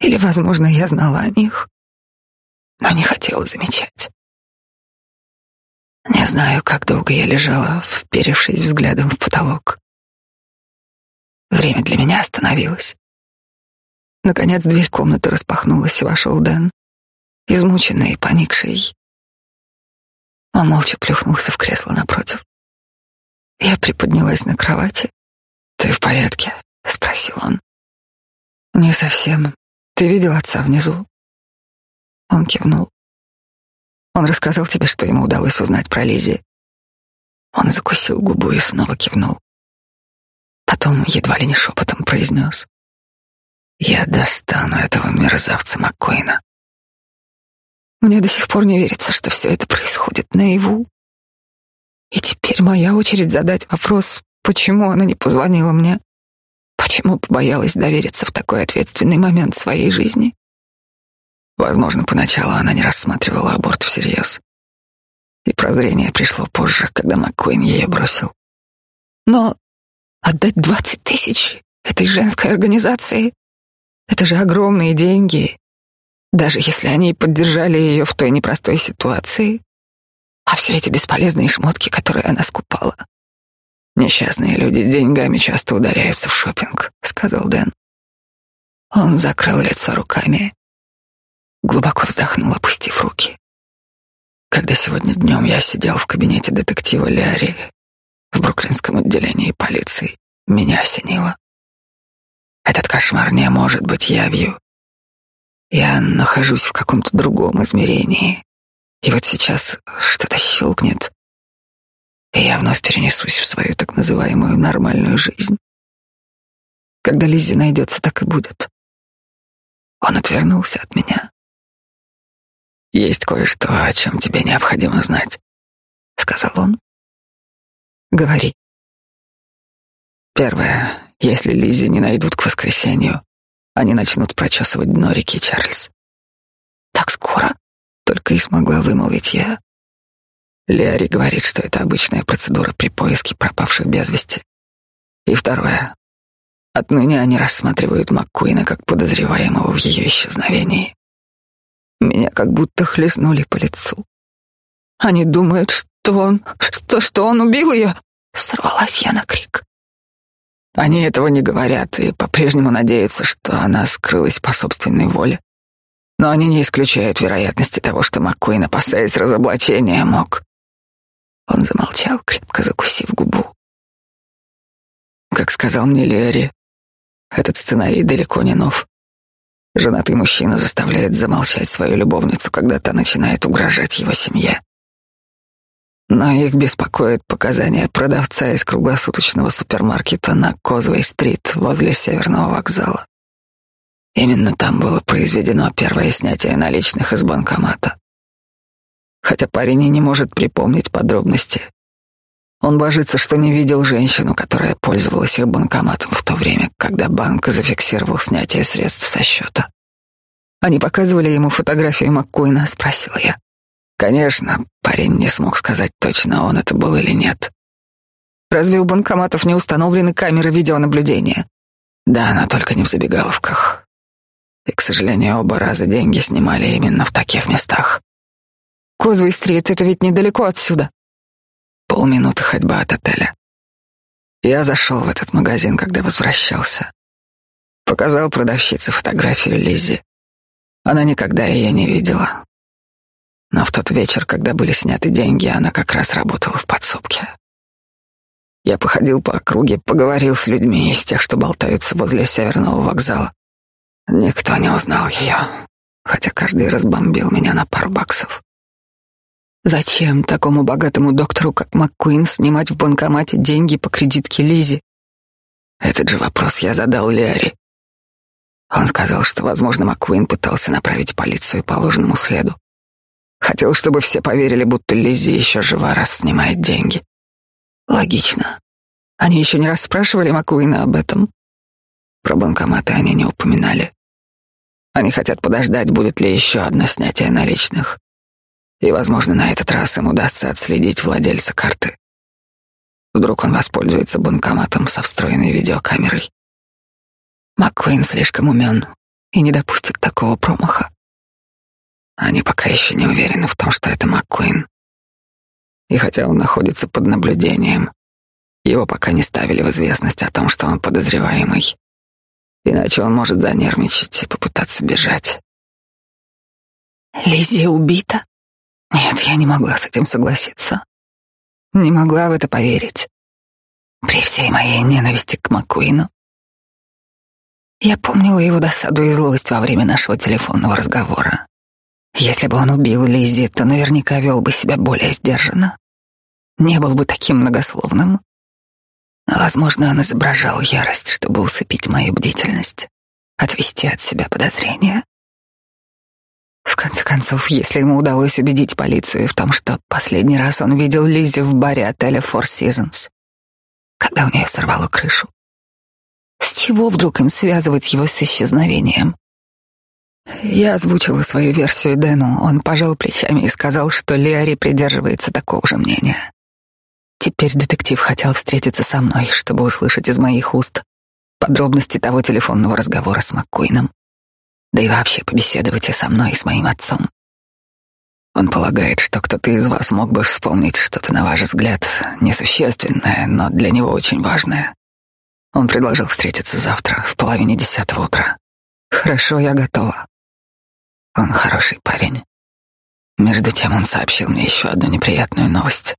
Или, возможно, я знала о них, но не хотела замечать. Не знаю, как долго я лежала, вперевшись взглядом в потолок. Время для меня остановилось. Наконец дверь комнаты распахнулась, и вошел Дэн, измученный и поникший. Он молча плюхнулся в кресло напротив. Я приподнялась на кровати. «Ты в порядке?» — спросил он. «Не совсем. Ты видел отца внизу?» Он кивнул. «Он рассказал тебе, что ему удалось узнать про Лизи?» Он закусил губу и снова кивнул. Потом едва ли не шепотом произнес. «Я достану этого мерзавца Маккуина». Мне до сих пор не верится, что все это происходит наяву. И теперь моя очередь задать вопрос, почему она не позвонила мне, почему побоялась довериться в такой ответственный момент своей жизни. Возможно, поначалу она не рассматривала аборт всерьез. И прозрение пришло позже, когда МакКуин ее бросил. Но отдать двадцать тысяч этой женской организации — это же огромные деньги, даже если они поддержали ее в той непростой ситуации, а все эти бесполезные шмотки, которые она скупала. Несчастные люди деньгами часто ударяются в шопинг, сказал Дэн. Он закрыл лицо руками, глубоко вздохнул, опустив руки. Когда сегодня днем я сидел в кабинете детектива Ляри в бруклинском отделении полиции, меня осенило. Этот кошмар не может быть явью. Я нахожусь в каком-то другом измерении. И вот сейчас что-то щелкнет, и я вновь перенесусь в свою так называемую нормальную жизнь. Когда Лиззи найдется, так и будет. Он отвернулся от меня. Есть кое-что, о чем тебе необходимо знать, сказал он. Говори. Первое, если Лиззи не найдут к воскресенью, они начнут прочесывать дно реки Чарльз. Так скоро? Только и смогла вымолвить я. Леари говорит, что это обычная процедура при поиске пропавших без вести. И второе. Отныне они рассматривают Маккуина как подозреваемого в ее исчезновении. Меня как будто хлестнули по лицу. Они думают, что он... что, что он убил ее. Сорвалась я на крик. Они этого не говорят и по-прежнему надеются, что она скрылась по собственной воле. Но они не исключают вероятности того, что Маккуин, опасаясь разоблачения, мог. Он замолчал, крепко закусив губу. Как сказал мне Лерри, этот сценарий далеко не нов. Женатый мужчина заставляет замолчать свою любовницу, когда та начинает угрожать его семье. Но их беспокоит показания продавца из круглосуточного супермаркета на Козвей-стрит возле Северного вокзала. Именно там было произведено первое снятие наличных из банкомата. Хотя парень и не может припомнить подробности. Он божится, что не видел женщину, которая пользовалась их банкоматом в то время, когда банк зафиксировал снятие средств со счета. Они показывали ему фотографию Маккуина, спросила я. Конечно, парень не смог сказать точно, он это был или нет. Разве у банкоматов не установлены камеры видеонаблюдения? Да, но только не в забегаловках. И, к сожалению, оба раза деньги снимали именно в таких местах. Козвей-стрит — это ведь недалеко отсюда. Полминуты ходьба от отеля. Я зашел в этот магазин, когда возвращался. Показал продавщице фотографию Лиззи. Она никогда ее не видела. Но в тот вечер, когда были сняты деньги, она как раз работала в подсобке. Я походил по округе, поговорил с людьми из тех, что болтаются возле Северного вокзала. Никто не узнал ее, хотя каждый разбомбил меня на пару баксов. Зачем такому богатому доктору, как МакКуин, снимать в банкомате деньги по кредитке Лизи? Этот же вопрос я задал Леари. Он сказал, что, возможно, МакКуин пытался направить полицию по ложному следу. Хотел, чтобы все поверили, будто Лиззи еще жива, раз снимает деньги. Логично. Они еще не расспрашивали Макуина об этом. Про банкоматы они не упоминали. Они хотят подождать, будет ли еще одно снятие наличных. И, возможно, на этот раз им удастся отследить владельца карты. Вдруг он воспользуется банкоматом со встроенной видеокамерой. Маккуин слишком умен и не допустит такого промаха. Они пока еще не уверены в том, что это МакКуин. И хотя он находится под наблюдением, Его пока не ставили в известность о том, что он подозреваемый. Иначе он может занервничать и попытаться бежать. Лиззи убита? Нет, я не могла с этим согласиться. Не могла в это поверить. При всей моей ненависти к Маккуину. Я помнила его досаду и злость во время нашего телефонного разговора. Если бы он убил Лиззи, то наверняка вел бы себя более сдержанно. Не был бы таким многословным. Возможно, он изображал ярость, чтобы усыпить мою бдительность, отвести от себя подозрения. В конце концов, если ему удалось убедить полицию в том, что последний раз он видел Лиззи в баре отеля Four Seasons, когда у нее сорвало крышу, с чего вдруг им связывать его с исчезновением? Я озвучила свою версию Дэну, он пожал плечами и сказал, что Лиари придерживается такого же мнения. Теперь детектив хотел встретиться со мной, чтобы услышать из моих уст подробности того телефонного разговора с Маккуином, да и вообще побеседовать и со мной, и с моим отцом. Он полагает, что кто-то из вас мог бы вспомнить что-то, на ваш взгляд, несущественное, но для него очень важное. Он предложил встретиться завтра в половине десятого утра. Хорошо, я готова. Он хороший парень. Между тем он сообщил мне еще одну неприятную новость.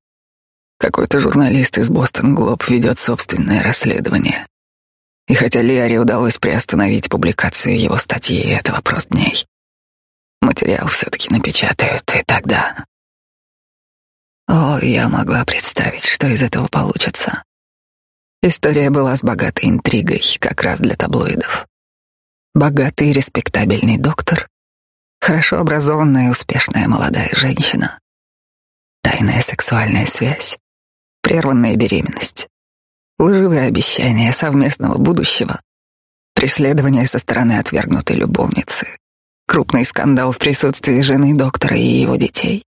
Какой-то журналист из Бостон Глоб ведет собственное расследование. И хотя Лиаре удалось приостановить публикацию его статьи, это вопрос дней. Материал все-таки напечатают, и тогда... О, я могла представить, что из этого получится. История была с богатой интригой, как раз для таблоидов. Богатый, респектабельный доктор, хорошо образованная и успешная молодая женщина, тайная сексуальная связь, прерванная беременность, лживые обещания совместного будущего, преследование со стороны отвергнутой любовницы, крупный скандал в присутствии жены доктора и его детей.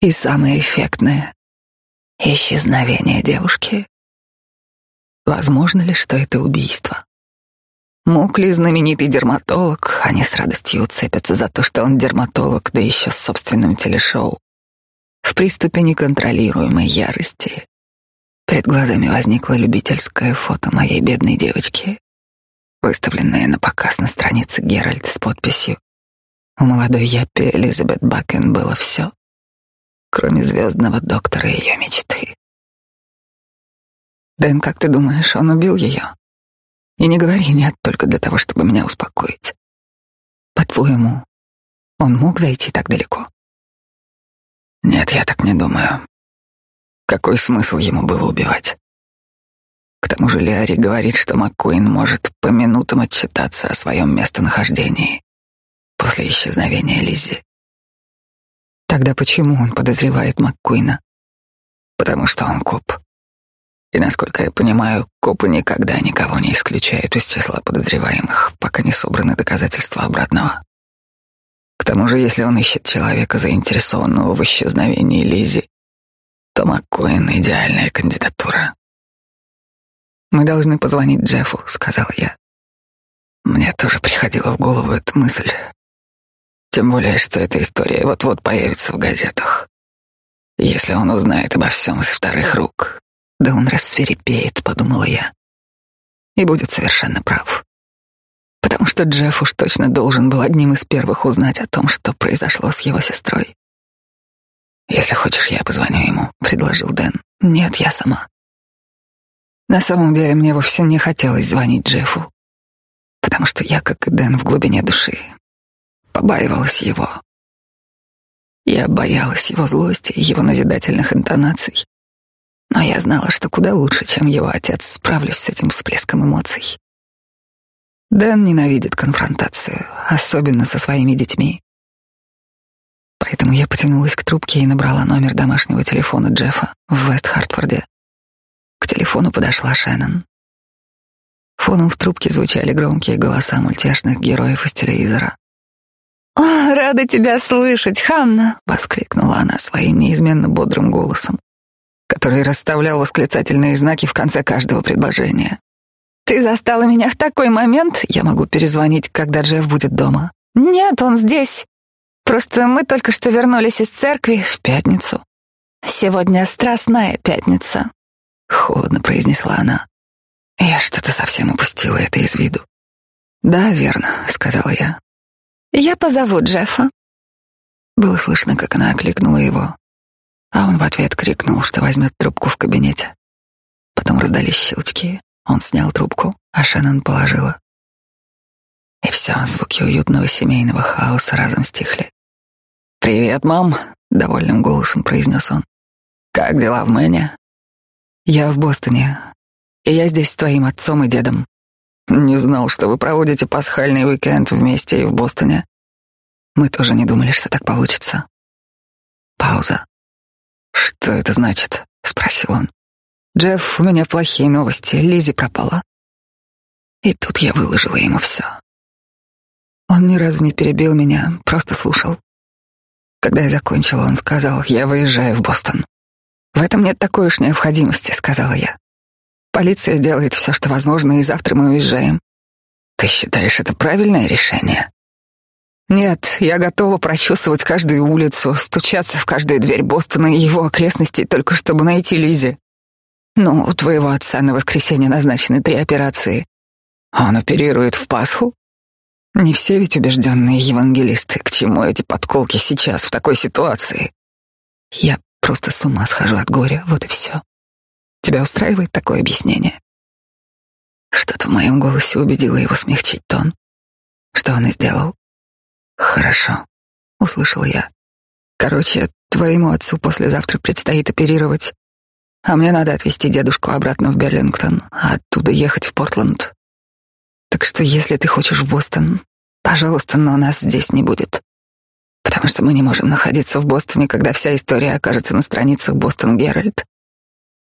И самое эффектное — исчезновение девушки. Возможно ли, что это убийство? Мог ли знаменитый дерматолог, они с радостью цепятся за то, что он дерматолог, да еще с собственным телешоу, в приступе неконтролируемой ярости. Перед глазами возникло любительское фото моей бедной девочки, выставленное на показ на странице Геральт с подписью «У молодой Яппи Элизабет Бакен было все, кроме звездного доктора ее мечты». Дэн, как ты думаешь, он убил ее? И не говори нет только для того, чтобы меня успокоить. По-твоему, он мог зайти так далеко? Нет, я так не думаю. Какой смысл ему было убивать? К тому же Лиари говорит, что МакКуин может по минутам отчитаться о своем местонахождении после исчезновения Лиззи. Тогда почему он подозревает МакКуина? Потому что он коп. И, насколько я понимаю, копы никогда никого не исключают из числа подозреваемых, пока не собраны доказательства обратного. К тому же, если он ищет человека, заинтересованного в исчезновении Лизи, то МакКуин — идеальная кандидатура. «Мы должны позвонить Джеффу», — сказал я. Мне тоже приходила в голову эта мысль. Тем более, что эта история вот-вот появится в газетах. Если он узнает обо всем из вторых рук, да он рассверепеет, подумала я. И будет совершенно прав. Потому что Джефф уж точно должен был одним из первых узнать о том, что произошло с его сестрой. «Если хочешь, я позвоню ему», — предложил Дэн. «Нет, я сама». На самом деле мне вовсе не хотелось звонить Джеффу, потому что я, как и Дэн в глубине души, побаивалась его. Я боялась его злости и его назидательных интонаций. Но я знала, что куда лучше, чем его отец, справлюсь с этим всплеском эмоций. Дэн ненавидит конфронтацию, особенно со своими детьми. Поэтому я потянулась к трубке и набрала номер домашнего телефона Джеффа в Вест-Хартфорде. К телефону подошла Шеннон. Фоном в трубке звучали громкие голоса мультяшных героев из телевизора. «О, рада тебя слышать, Ханна!» — воскликнула она своим неизменно бодрым голосом который расставлял восклицательные знаки в конце каждого предложения. «Ты застала меня в такой момент, я могу перезвонить, когда Джефф будет дома». «Нет, он здесь. Просто мы только что вернулись из церкви в пятницу. Сегодня страстная пятница. Холодно произнесла она. Я что-то совсем упустила это из виду. Да, верно, сказала я. Я позову Джеффа. Было слышно, как она окликнула его, а он в ответ крикнул, что возьмет трубку в кабинете. Потом раздались щелчки, он снял трубку, а Шеннон положила. И все, звуки уютного семейного хаоса разом стихли. «Привет, мам!» — довольным голосом произнес он. «Как дела в Мэне?» «Я в Бостоне, и я здесь с твоим отцом и дедом. Не знал, что вы проводите пасхальный уикенд вместе и в Бостоне. Мы тоже не думали, что так получится». Пауза. «Что это значит?» — спросил он. «Джефф, у меня плохие новости. Лизи пропала». И тут я выложила ему все. Он ни разу не перебил меня, просто слушал. Когда я закончила, он сказал, я выезжаю в Бостон. В этом нет такой уж необходимости, сказала я. Полиция сделает все, что возможно, и завтра мы уезжаем. Ты считаешь это правильное решение? Нет, я готова прочесывать каждую улицу, стучаться в каждую дверь Бостона и его окрестностей, только чтобы найти Лизи. Но у твоего отца на воскресенье назначены три операции. Он оперирует в Пасху? Не все ведь убежденные евангелисты. К чему эти подколки сейчас в такой ситуации? Я просто с ума схожу от горя, вот и все. Тебя устраивает такое объяснение? Что-то в моем голосе убедило его смягчить тон. Что он и сделал. Хорошо, услышал я. Короче, твоему отцу послезавтра предстоит оперировать, а мне надо отвезти дедушку обратно в Берлингтон, а оттуда ехать в Портленд. Так что если ты хочешь в Бостон, пожалуйста, но нас здесь не будет. Потому что мы не можем находиться в Бостоне, когда вся история окажется на страницах Бостон Геральт.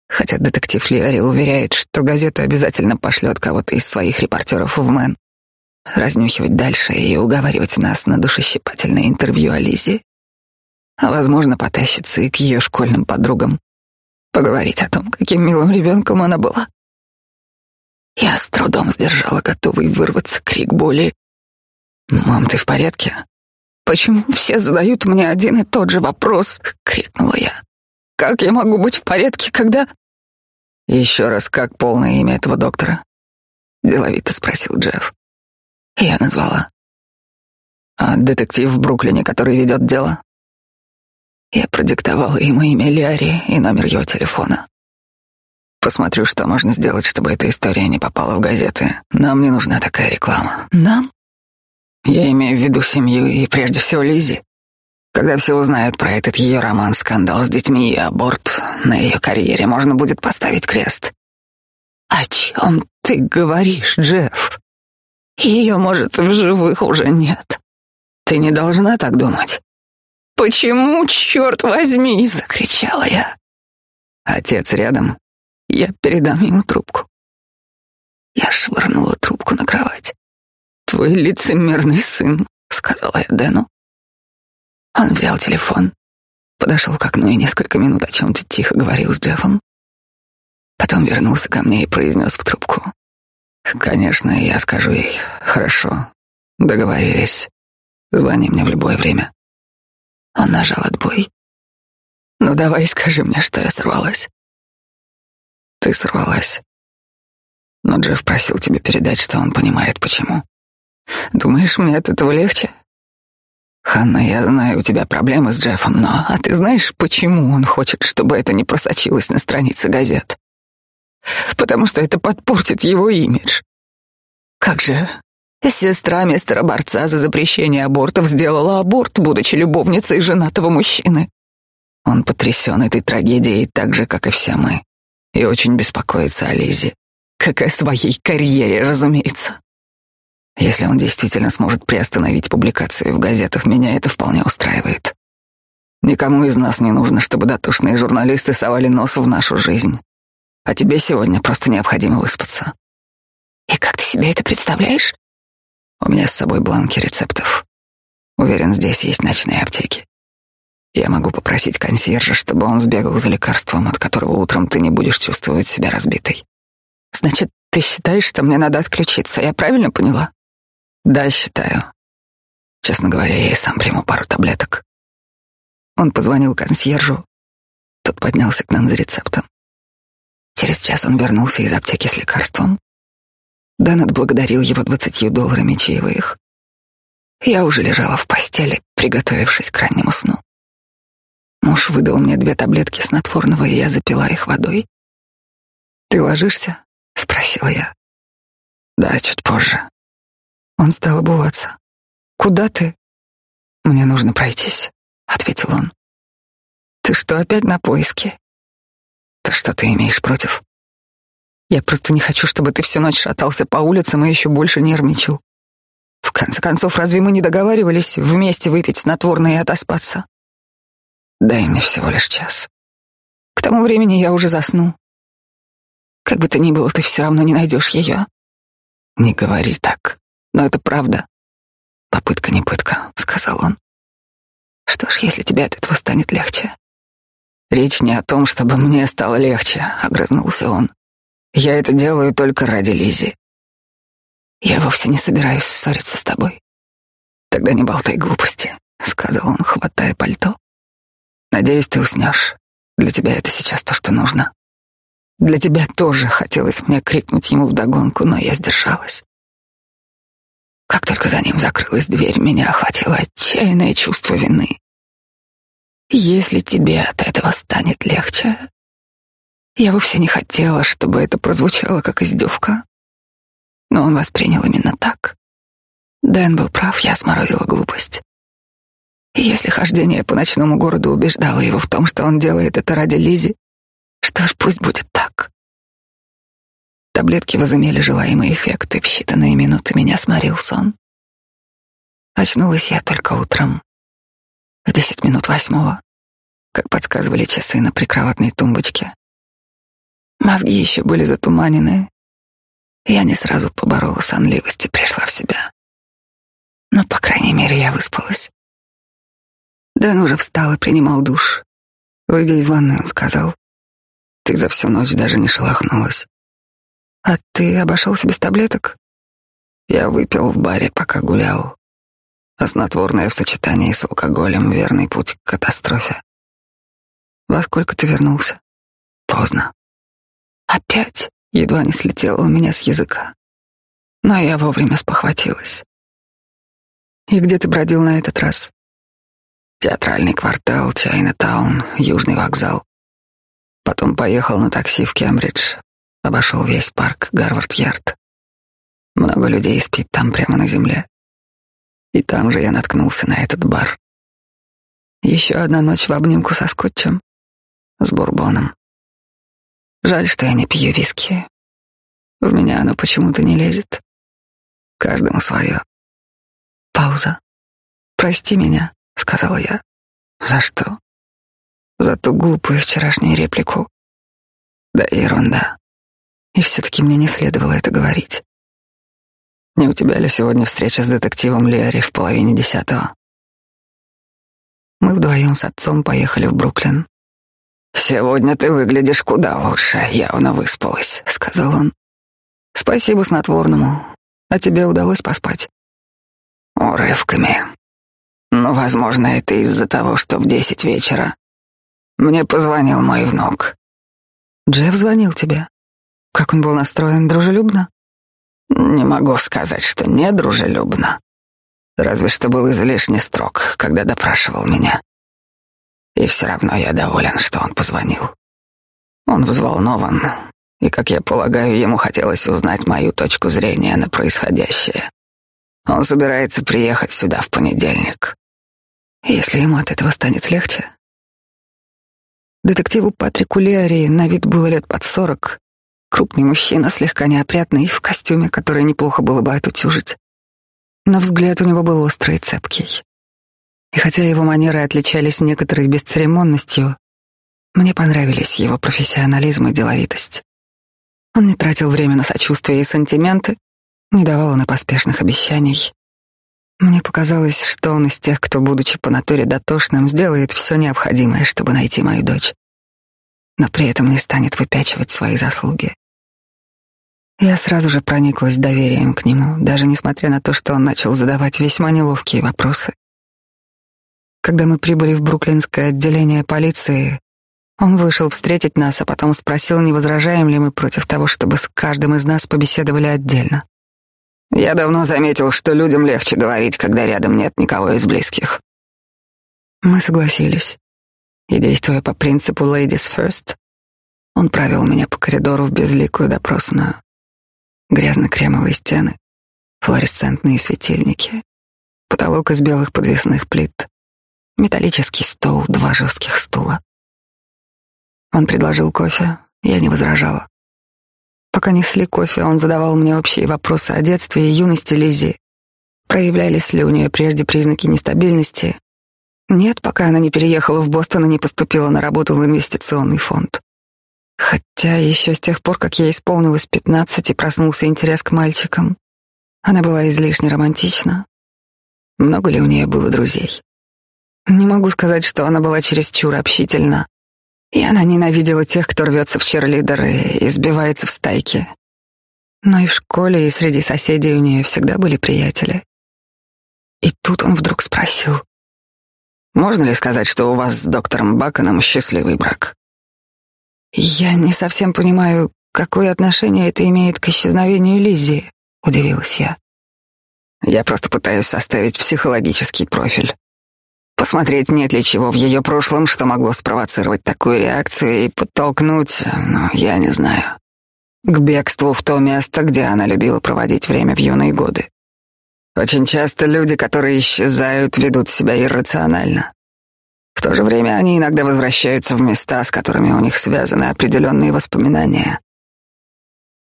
Хотя детектив Лиари уверяет, что газета обязательно пошлет кого-то из своих репортеров в Мэн, разнюхивать дальше и уговаривать нас на душещипательное интервью о Лизе. А, возможно, потащится и к ее школьным подругам. Поговорить о том, каким милым ребенком она была. Я с трудом сдержала готовый вырваться крик боли. «Мам, ты в порядке?» «Почему все задают мне один и тот же вопрос?» — крикнула я. «Как я могу быть в порядке, когда...» «Еще раз, как полное имя этого доктора?» — деловито спросил Джефф. Я назвала. «А детектив в Бруклине, который ведет дело?» Я продиктовала ему имя Лиари и номер его телефона. Посмотрю, что можно сделать, чтобы эта история не попала в газеты. Нам не нужна такая реклама. Нам? Я имею в виду семью и прежде всего Лизи. Когда все узнают про этот ее роман, скандал с детьми и аборт, на ее карьере можно будет поставить крест. О чем ты говоришь, Джефф? Ее, может, в живых уже нет. Ты не должна так думать. Почему, черт возьми, закричала я. Отец рядом, я передам ему трубку. Я швырнула трубку на кровать. «Твой лицемерный сын», — сказала я Дэну. Он взял телефон, подошел к окну и несколько минут о чем-то тихо говорил с Джеффом. Потом вернулся ко мне и произнес в трубку. «Конечно, я скажу ей. Хорошо. Договорились. Звони мне в любое время». Он нажал отбой. «Ну давай скажи мне, что я сорвалась». Ты сорвалась. Но Джефф просил тебя передать, что он понимает, почему. Думаешь, мне от этого легче? Ханна, я знаю, у тебя проблемы с Джеффом, но... А ты знаешь, почему он хочет, чтобы это не просочилось на странице газет? Потому что это подпортит его имидж. Как же... Сестра мистера Борца за запрещение абортов сделала аборт, будучи любовницей женатого мужчины. Он потрясен этой трагедией так же, как и все мы и очень беспокоится о Лизе, как о своей карьере, разумеется. Если он действительно сможет приостановить публикацию в газетах, меня это вполне устраивает. Никому из нас не нужно, чтобы дотошные журналисты совали нос в нашу жизнь. А тебе сегодня просто необходимо выспаться. И как ты себе это представляешь? У меня с собой бланки рецептов. Уверен, здесь есть ночные аптеки. Я могу попросить консьержа, чтобы он сбегал за лекарством, от которого утром ты не будешь чувствовать себя разбитой. Значит, ты считаешь, что мне надо отключиться? Я правильно поняла? Да, считаю. Честно говоря, я и сам приму пару таблеток. Он позвонил консьержу. Тот поднялся к нам за рецептом. Через час он вернулся из аптеки с лекарством. Дэн отблагодарил его двадцатью долларами чаевых. Я уже лежала в постели, приготовившись к раннему сну. Муж выдал мне две таблетки снотворного, и я запила их водой. «Ты ложишься?» — спросила я. «Да, чуть позже». Он стал обуваться. «Куда ты?» «Мне нужно пройтись», — ответил он. «Ты что, опять на поиске?» «То что ты имеешь против?» «Я просто не хочу, чтобы ты всю ночь шатался по улицам и еще больше нервничал. В конце концов, разве мы не договаривались вместе выпить снотворное и отоспаться? Дай мне всего лишь час. К тому времени я уже засну. Как бы то ни было, ты все равно не найдешь ее. Не говори так, но это правда. Попытка не пытка, сказал он. Что ж, если тебе от этого станет легче? Речь не о том, чтобы мне стало легче, огрызнулся он. Я это делаю только ради Лизи. Я вовсе не собираюсь ссориться с тобой. Тогда не болтай глупости, сказал он, хватая пальто. Надеюсь, ты уснешь. Для тебя это сейчас то, что нужно. Для тебя тоже хотелось мне крикнуть ему вдогонку, но я сдержалась. Как только за ним закрылась дверь, меня охватило отчаянное чувство вины. Если тебе от этого станет легче, я вовсе не хотела, чтобы это прозвучало как издевка но он воспринял именно так. Дэн был прав, я сморозила глупость. И если хождение по ночному городу убеждало его в том, что он делает это ради Лизи, что ж, пусть будет так. Таблетки возымели желаемый эффект, и в считанные минуты меня сморил сон. Очнулась я только утром, десять минут восьмого, как подсказывали часы на прикроватной тумбочке. Мозги еще были затуманены, я не сразу поборола сонливость и пришла в себя. Но, по крайней мере, я выспалась. Дэн уже встал и принимал душ. Выйдя из ванны, он сказал, «Ты за всю ночь даже не шелохнулась. А ты обошелся без таблеток?» Я выпил в баре, пока гулял. А снотворное в сочетании с алкоголем — верный путь к катастрофе. Во сколько ты вернулся? Поздно. Опять? едва не слетела у меня с языка. Но я вовремя спохватилась. И где ты бродил на этот раз? Театральный квартал, Чайна-таун, Южный вокзал. Потом поехал на такси в Кембридж, обошел весь парк Гарвард-Ярд. Много людей спит там прямо на земле. И там же я наткнулся на этот бар. Еще одна ночь в обнимку со скотчем, с бурбоном. Жаль, что я не пью виски. В меня оно почему-то не лезет. Каждому свое. Пауза. «Прости меня», — сказала я. «За что?» «За ту глупую вчерашнюю реплику». «Да ерунда. И все-таки мне не следовало это говорить. Не у тебя ли сегодня встреча с детективом Лиари в половине десятого?» Мы вдвоем с отцом поехали в Бруклин. «Сегодня ты выглядишь куда лучше, явно выспалась», — сказал он. «Спасибо снотворному. А тебе удалось поспать?» «Урывками. Но, возможно, это из-за того, что в десять вечера мне позвонил мой внук». «Джефф звонил тебе? Как он был настроен? Дружелюбно?» «Не могу сказать, что не дружелюбно. Разве что был излишне строг, когда допрашивал меня. И все равно я доволен, что он позвонил. Он взволнован, и, как я полагаю, ему хотелось узнать мою точку зрения на происходящее. Он собирается приехать сюда в понедельник. Если ему от этого станет легче. Детективу Патрику Лиари на вид было лет под сорок. Крупный мужчина, слегка неопрятный, в костюме, который неплохо было бы отутюжить. Но взгляд у него был острый и цепкий. И хотя его манеры отличались некоторой бесцеремонностью, мне понравились его профессионализм и деловитость. Он не тратил время на сочувствие и сантименты, не давал на поспешных обещаний. Мне показалось, что он из тех, кто, будучи по натуре дотошным, сделает все необходимое, чтобы найти мою дочь, но при этом не станет выпячивать свои заслуги. Я сразу же прониклась доверием к нему, даже несмотря на то, что он начал задавать весьма неловкие вопросы. Когда мы прибыли в бруклинское отделение полиции, Он вышел встретить нас, а потом спросил, не возражаем ли мы против того, чтобы с каждым из нас побеседовали отдельно. Я давно заметил, что людям легче говорить, когда рядом нет никого из близких. Мы согласились. И, действуя по принципу «ladies first», он провел меня по коридору в безликую допросную. Грязно-кремовые стены, флуоресцентные светильники, потолок из белых подвесных плит, металлический стол, два жестких стула. Он предложил кофе, я не возражала. Пока несли кофе, он задавал мне общие вопросы о детстве и юности Лизи. Проявлялись ли у нее прежде признаки нестабильности? Нет, пока она не переехала в Бостон и не поступила на работу в инвестиционный фонд. Хотя еще с тех пор, как ей исполнилось пятнадцать и проснулся интерес к мальчикам, она была излишне романтична. Много ли у нее было друзей? Не могу сказать, что она была чересчур общительна. И она ненавидела тех, кто рвется в черлидеры и сбивается в стайки. Но и в школе, и среди соседей у нее всегда были приятели. И тут он вдруг спросил. «Можно ли сказать, что у вас с доктором Баконом счастливый брак?» «Я не совсем понимаю, какое отношение это имеет к исчезновению Лиззи», — удивилась я. «Я просто пытаюсь составить психологический профиль посмотреть, нет ли чего в ее прошлом, что могло спровоцировать такую реакцию и подтолкнуть, ну, я не знаю, к бегству в то место, где она любила проводить время в юные годы. Очень часто люди, которые исчезают, ведут себя иррационально. В то же время они иногда возвращаются в места, с которыми у них связаны определенные воспоминания.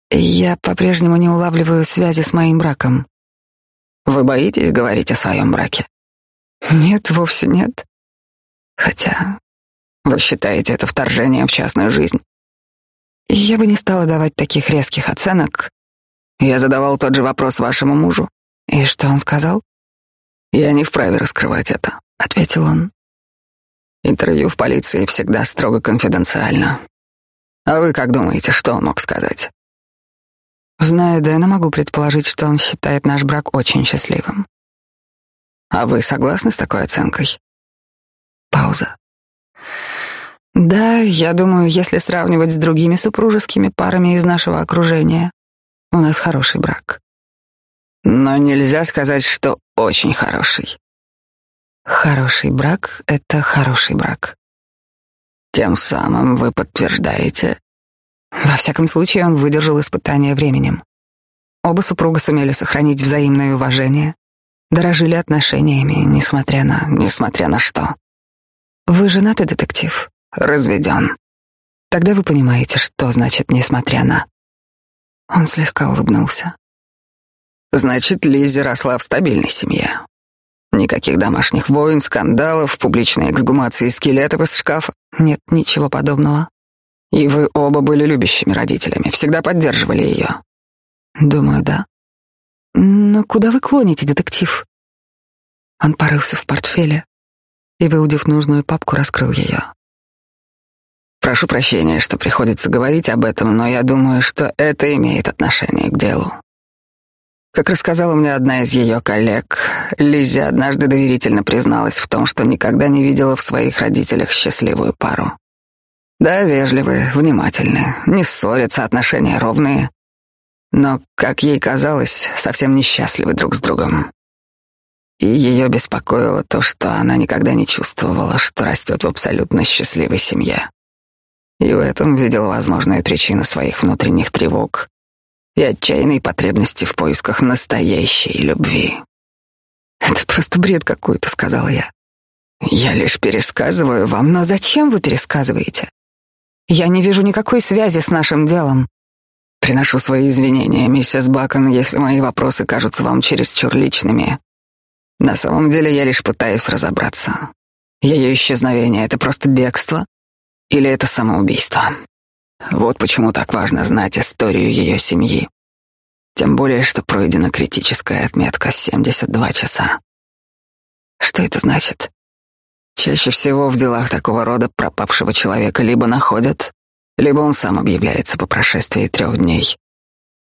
Я по-прежнему не улавливаю связи с моим браком. Вы боитесь говорить о своем браке? Нет, вовсе нет. Хотя... Вы считаете это вторжением в частную жизнь? Я бы не стала давать таких резких оценок. Я задавал тот же вопрос вашему мужу. И что он сказал? Я не вправе раскрывать это, ответил он. Интервью в полиции всегда строго конфиденциально. А вы как думаете, что он мог сказать? Зная Дэна, могу предположить, что он считает наш брак очень счастливым. А вы согласны с такой оценкой? Пауза. Да, я думаю, если сравнивать с другими супружескими парами из нашего окружения, у нас хороший брак. Но нельзя сказать, что очень хороший. Хороший брак — это хороший брак. Тем самым вы подтверждаете. Во всяком случае, он выдержал испытание временем. Оба супруга сумели сохранить взаимное уважение, дорожили отношениями, несмотря на... Несмотря на что? Вы женатый детектив? Разведен. Тогда вы понимаете, что значит «несмотря на». Он слегка улыбнулся. Значит, Лиззи росла в стабильной семье. Никаких домашних войн, скандалов, публичной эксгумации скелетов из шкафа. Нет ничего подобного. И вы оба были любящими родителями, всегда поддерживали ее. Думаю, да. Но куда вы клоните, детектив? Он порылся в портфеле и, выудив нужную папку, раскрыл ее. Прошу прощения, что приходится говорить об этом, но я думаю, что это имеет отношение к делу. Как рассказала мне одна из ее коллег, Лиззи однажды доверительно призналась в том, что никогда не видела в своих родителях счастливую пару. Да, вежливые, внимательные, не ссорятся, отношения ровные но, как ей казалось, совсем несчастливы друг с другом. И ее беспокоило то, что она никогда не чувствовала, что растет в абсолютно счастливой семье. И в этом видела возможную причину своих внутренних тревог и отчаянной потребности в поисках настоящей любви. «Это просто бред какой-то», — сказала я. «Я лишь пересказываю вам, но зачем вы пересказываете? Я не вижу никакой связи с нашим делом. Приношу свои извинения, миссис Бакон, если мои вопросы кажутся вам чересчур личными. На самом деле я лишь пытаюсь разобраться. Ее исчезновение — это просто бегство или это самоубийство? Вот почему так важно знать историю ее семьи. Тем более, что пройдена критическая отметка 72 часа. Что это значит? Чаще всего в делах такого рода пропавшего человека либо находят, либо он сам объявляется по прошествии трех дней.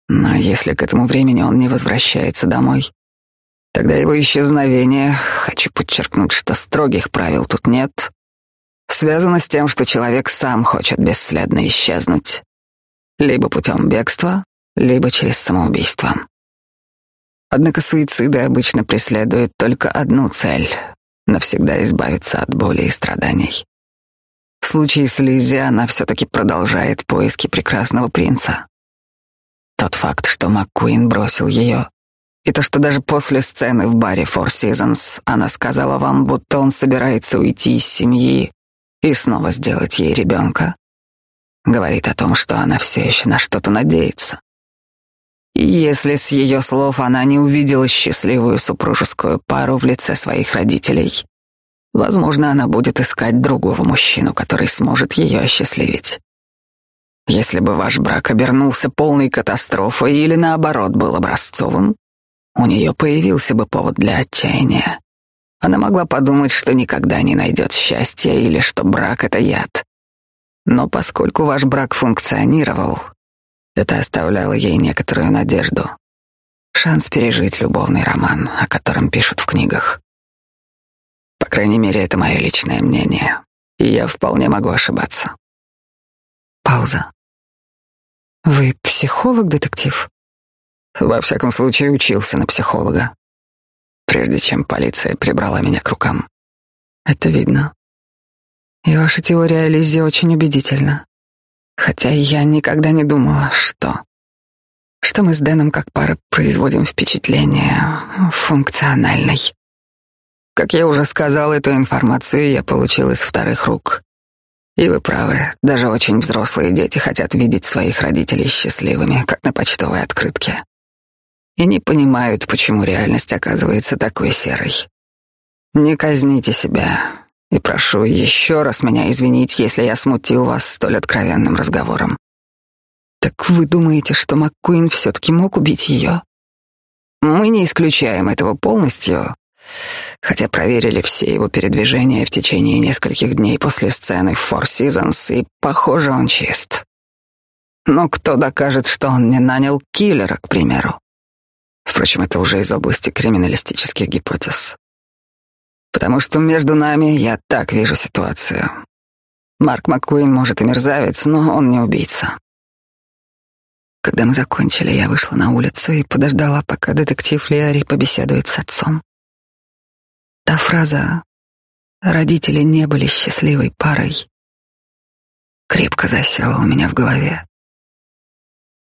Но если к этому времени он не возвращается домой, тогда его исчезновение, хочу подчеркнуть, что строгих правил тут нет, связано с тем, что человек сам хочет бесследно исчезнуть. Либо путем бегства, либо через самоубийство. Однако суициды обычно преследуют только одну цель — навсегда избавиться от боли и страданий. В случае с Лизи она все-таки продолжает поиски прекрасного принца. Тот факт, что МакКуин бросил ее, и то, что даже после сцены в баре Four Seasons она сказала вам, будто он собирается уйти из семьи и снова сделать ей ребенка, говорит о том, что она все еще на что-то надеется. И если с ее слов она не увидела счастливую супружескую пару в лице своих родителей, возможно, она будет искать другого мужчину, который сможет ее осчастливить. Если бы ваш брак обернулся полной катастрофой или наоборот был образцовым, у нее появился бы повод для отчаяния. Она могла подумать, что никогда не найдет счастья или что брак — это яд. Но поскольку ваш брак функционировал, это оставляло ей некоторую надежду. Шанс пережить любовный роман, о котором пишут в книгах. По крайней мере, это мое личное мнение, и я вполне могу ошибаться. Пауза. Вы психолог, детектив? Во всяком случае, учился на психолога, прежде чем полиция прибрала меня к рукам. Это видно. И ваша теория Лиззи очень убедительна. Хотя я никогда не думала, что... Что мы с Дэном как пара производим впечатление функциональной. Как я уже сказал, эту информацию я получил из вторых рук. И вы правы, даже очень взрослые дети хотят видеть своих родителей счастливыми, как на почтовой открытке. И не понимают, почему реальность оказывается такой серой. Не казните себя, и прошу еще раз меня извинить, если я смутил вас столь откровенным разговором. Так вы думаете, что МакКуин все-таки мог убить ее? Мы не исключаем этого полностью, хотя проверили все его передвижения в течение нескольких дней после сцены в Four Seasons, и, похоже, он чист. Но кто докажет, что он не нанял киллера, к примеру? Впрочем, это уже из области криминалистических гипотез. Потому что между нами я так вижу ситуацию. Марк Маккуин может и мерзавец, но он не убийца. Когда мы закончили, я вышла на улицу и подождала, пока детектив Лиари побеседует с отцом. Та фраза «родители не были счастливой парой» крепко засела у меня в голове.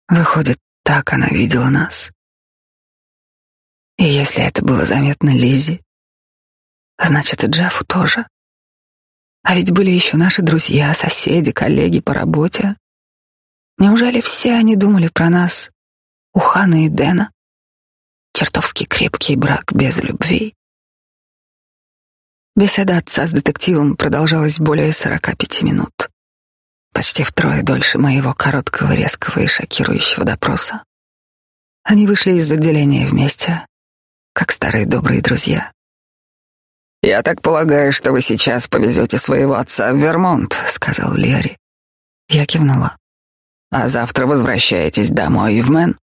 Выходит, так она видела нас. И если это было заметно Лизе, значит и Джеффу тоже. А ведь были еще наши друзья, соседи, коллеги по работе. Неужели все они думали про нас, у Хана и Дэна? Чертовски крепкий брак без любви. Беседа отца с детективом продолжалась более сорока пяти минут. Почти втрое дольше моего короткого, резкого и шокирующего допроса. Они вышли из отделения вместе, как старые добрые друзья. «Я так полагаю, что вы сейчас повезете своего отца в Вермонт», — сказал Лерри. Я кивнула. «А завтра возвращаетесь домой в Мэн?»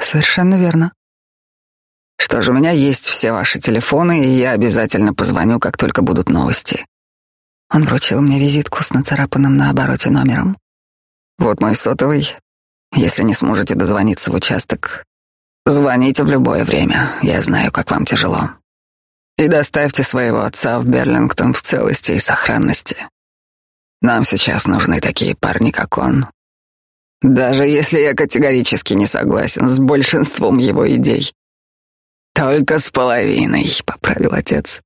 «Совершенно верно». «Что же, у меня есть все ваши телефоны, и я обязательно позвоню, как только будут новости». Он вручил мне визитку с нацарапанным на обороте номером. «Вот мой сотовый. Если не сможете дозвониться в участок, звоните в любое время. Я знаю, как вам тяжело». И доставьте своего отца в Берлингтон в целости и сохранности. Нам сейчас нужны такие парни, как он. Даже если я категорически не согласен с большинством его идей. Только с половиной, поправил отец,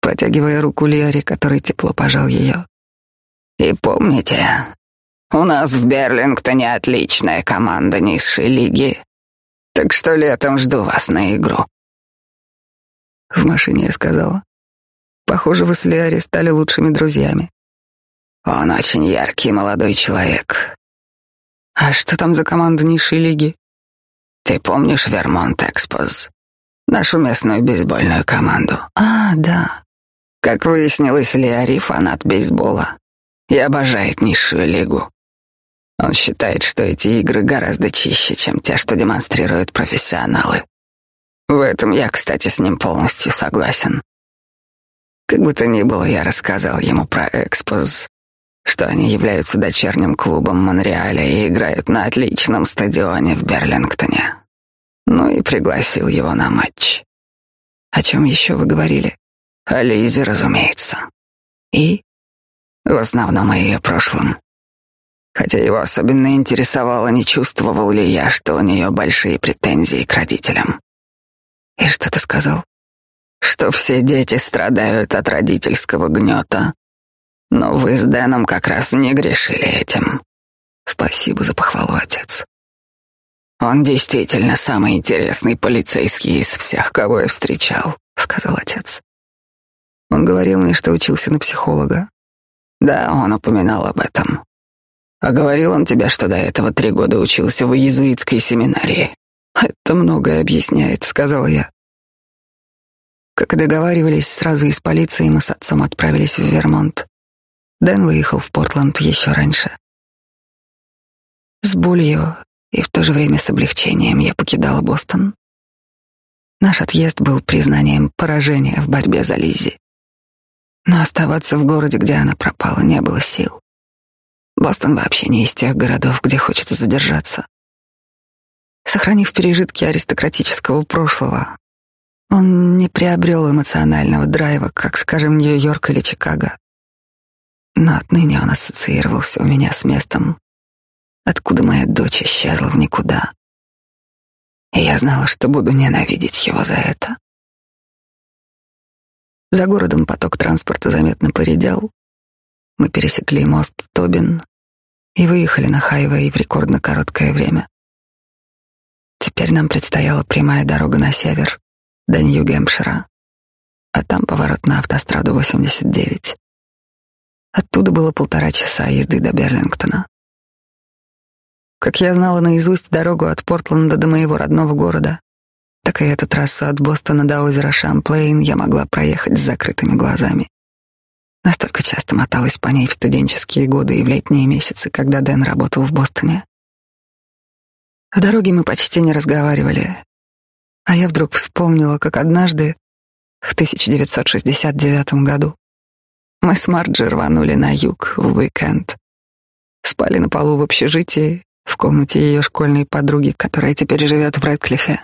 протягивая руку Лиаре, который тепло пожал ее. И помните, у нас в Берлингтоне отличная команда низшей лиги. Так что летом жду вас на игру. В машине я сказала. Похоже, вы с Лиари стали лучшими друзьями. Он очень яркий молодой человек. А что там за команда низшей лиги? Ты помнишь Вермонт Экспоз? Нашу местную бейсбольную команду. А, да. Как выяснилось, Лиари фанат бейсбола и обожает низшую лигу. Он считает, что эти игры гораздо чище, чем те, что демонстрируют профессионалы. В этом я, кстати, с ним полностью согласен. Как бы то ни было, я рассказал ему про Экспоз, что они являются дочерним клубом Монреаля и играют на отличном стадионе в Берлингтоне. Ну и пригласил его на матч. О чем еще вы говорили? О Лизе, разумеется. И? В основном о ее прошлом. Хотя его особенно интересовало, не чувствовал ли я, что у нее большие претензии к родителям. И что ты сказал? Что все дети страдают от родительского гнета. Но вы с Дэном как раз не грешили этим. Спасибо за похвалу, отец. Он действительно самый интересный полицейский из всех, кого я встречал, сказал отец. Он говорил мне, что учился на психолога. Да, он упоминал об этом. А говорил он тебе, что до этого три года учился в иезуитской семинарии. Это многое объясняет, сказал я. Как договаривались, сразу из полиции мы с отцом отправились в Вермонт. Дэн выехал в Портленд еще раньше. С болью и в то же время с облегчением я покидала Бостон. Наш отъезд был признанием поражения в борьбе за Лиззи. Но оставаться в городе, где она пропала, не было сил. Бостон вообще не из тех городов, где хочется задержаться. Сохранив пережитки аристократического прошлого, он не приобрел эмоционального драйва, как, скажем, Нью-Йорк или Чикаго. Но отныне он ассоциировался у меня с местом, откуда моя дочь исчезла в никуда. И я знала, что буду ненавидеть его за это. За городом поток транспорта заметно поредел. Мы пересекли мост Тобин и выехали на хайвей в рекордно короткое время. Теперь нам предстояла прямая дорога на север, до Нью-Гэмпшира, а там поворот на автостраду 89. Оттуда было полтора часа езды до Берлингтона. Как я знала наизусть дорогу от Портленда до моего родного города, так и эту трассу от Бостона до озера Шамплейн я могла проехать с закрытыми глазами. Настолько часто моталась по ней в студенческие годы и в летние месяцы, когда Дэн работал в Бостоне. В дороге мы почти не разговаривали, а я вдруг вспомнила, как однажды, в 1969 году, мы с Марджи рванули на юг в уикенд. Спали на полу в общежитии, в комнате ее школьной подруги, которая теперь живет в Редклифе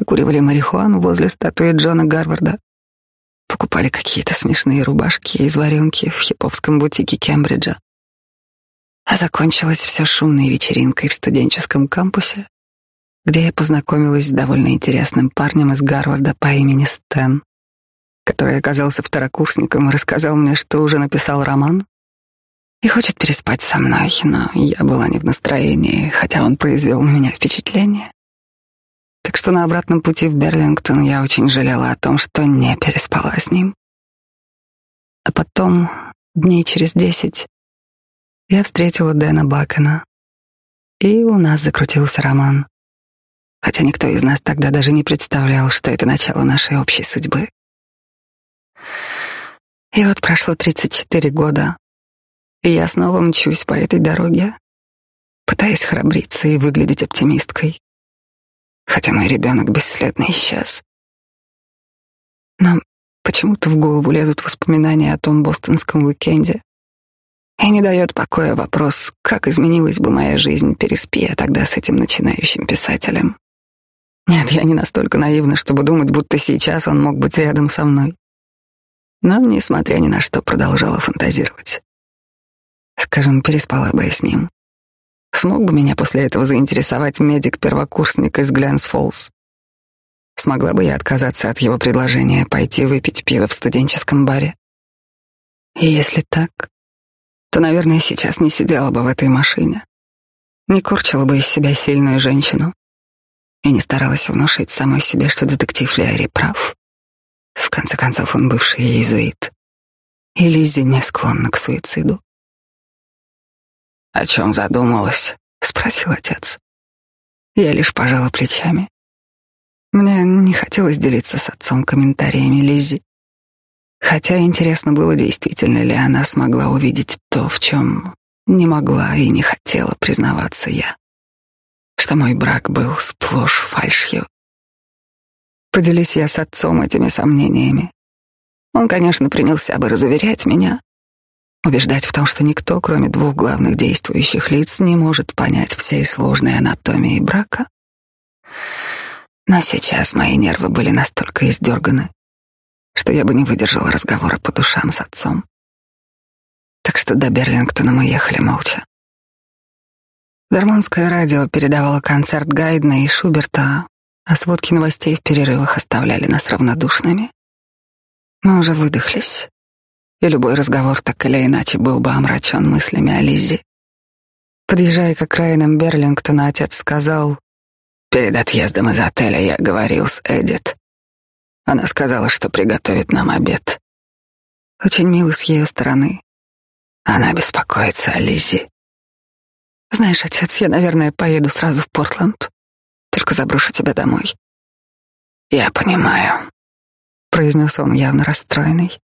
покуривали марихуану возле статуи Джона Гарварда, покупали какие-то смешные рубашки из варенки в хиповском бутике Кембриджа. А закончилось все шумной вечеринкой в студенческом кампусе, где я познакомилась с довольно интересным парнем из Гарварда по имени Стэн, который оказался второкурсником и рассказал мне, что уже написал роман и хочет переспать со мной, но я была не в настроении, хотя он произвел на меня впечатление. Так что на обратном пути в Берлингтон я очень жалела о том, что не переспала с ним. А потом, дней через десять, я встретила Дэна Бакена, и у нас закрутился роман. Хотя никто из нас тогда даже не представлял, что это начало нашей общей судьбы. И вот прошло 34 года, и я снова мчусь по этой дороге, пытаясь храбриться и выглядеть оптимисткой хотя мой ребенок бесследно исчез. Но почему-то в голову лезут воспоминания о том бостонском уикенде. И не дает покоя вопрос, как изменилась бы моя жизнь, переспи тогда с этим начинающим писателем. Нет, я не настолько наивна, чтобы думать, будто сейчас он мог быть рядом со мной. Но, несмотря ни на что, продолжала фантазировать. Скажем, переспала бы я с ним. Смог бы меня после этого заинтересовать медик-первокурсник из Глянс-Фоллс? Смогла бы я отказаться от его предложения пойти выпить пиво в студенческом баре? И если так, то, наверное, сейчас не сидела бы в этой машине, не курчила бы из себя сильную женщину и не старалась внушить самой себе, что детектив Леари прав. В конце концов, он бывший иезуит, и Лиззи не склонна к суициду. «О чем задумалась?» — спросил отец. Я лишь пожала плечами. Мне не хотелось делиться с отцом комментариями Лиззи. Хотя интересно было, действительно ли она смогла увидеть то, в чем не могла и не хотела признаваться я. Что мой брак был сплошь фальшью. Поделись я с отцом этими сомнениями. Он, конечно, принялся бы разуверять меня, убеждать в том, что никто, кроме двух главных действующих лиц, не может понять всей сложной анатомии брака. Но сейчас мои нервы были настолько издерганы, что я бы не выдержала разговора по душам с отцом. Так что до Берлингтона мы ехали молча. Вермонтское радио передавало концерт Гайдна и Шуберта, а сводки новостей в перерывах оставляли нас равнодушными. Мы уже выдохлись, и любой разговор так или иначе был бы омрачен мыслями о Лиззе. Подъезжая к окраинам Берлингтона, отец сказал, «Перед отъездом из отеля я говорил с Эдит. Она сказала, что приготовит нам обед. Очень мило с ее стороны. Она беспокоится о Лиззе. Знаешь, отец, я, наверное, поеду сразу в Портленд. Только заброшу тебя домой. Я понимаю, произнес он явно расстроенный.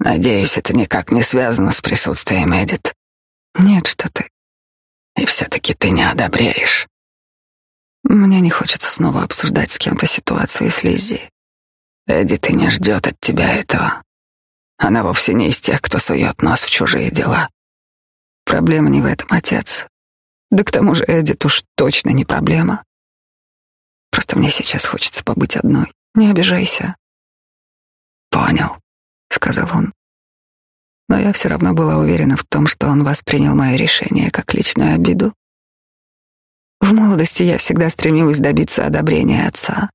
Надеюсь, это никак не связано с присутствием Эдит. Нет, что ты. И все-таки ты не одобряешь. Мне не хочется снова обсуждать с кем-то ситуацию с Лиззи. Эдит и не ждет от тебя этого. Она вовсе не из тех, кто сует нос в чужие дела. Проблема не в этом, отец. Да к тому же Эдит уж точно не проблема. Просто мне сейчас хочется побыть одной. Не обижайся. Понял, сказал он. Но я все равно была уверена в том, что он воспринял мое решение как личную обиду. В молодости я всегда стремилась добиться одобрения отца.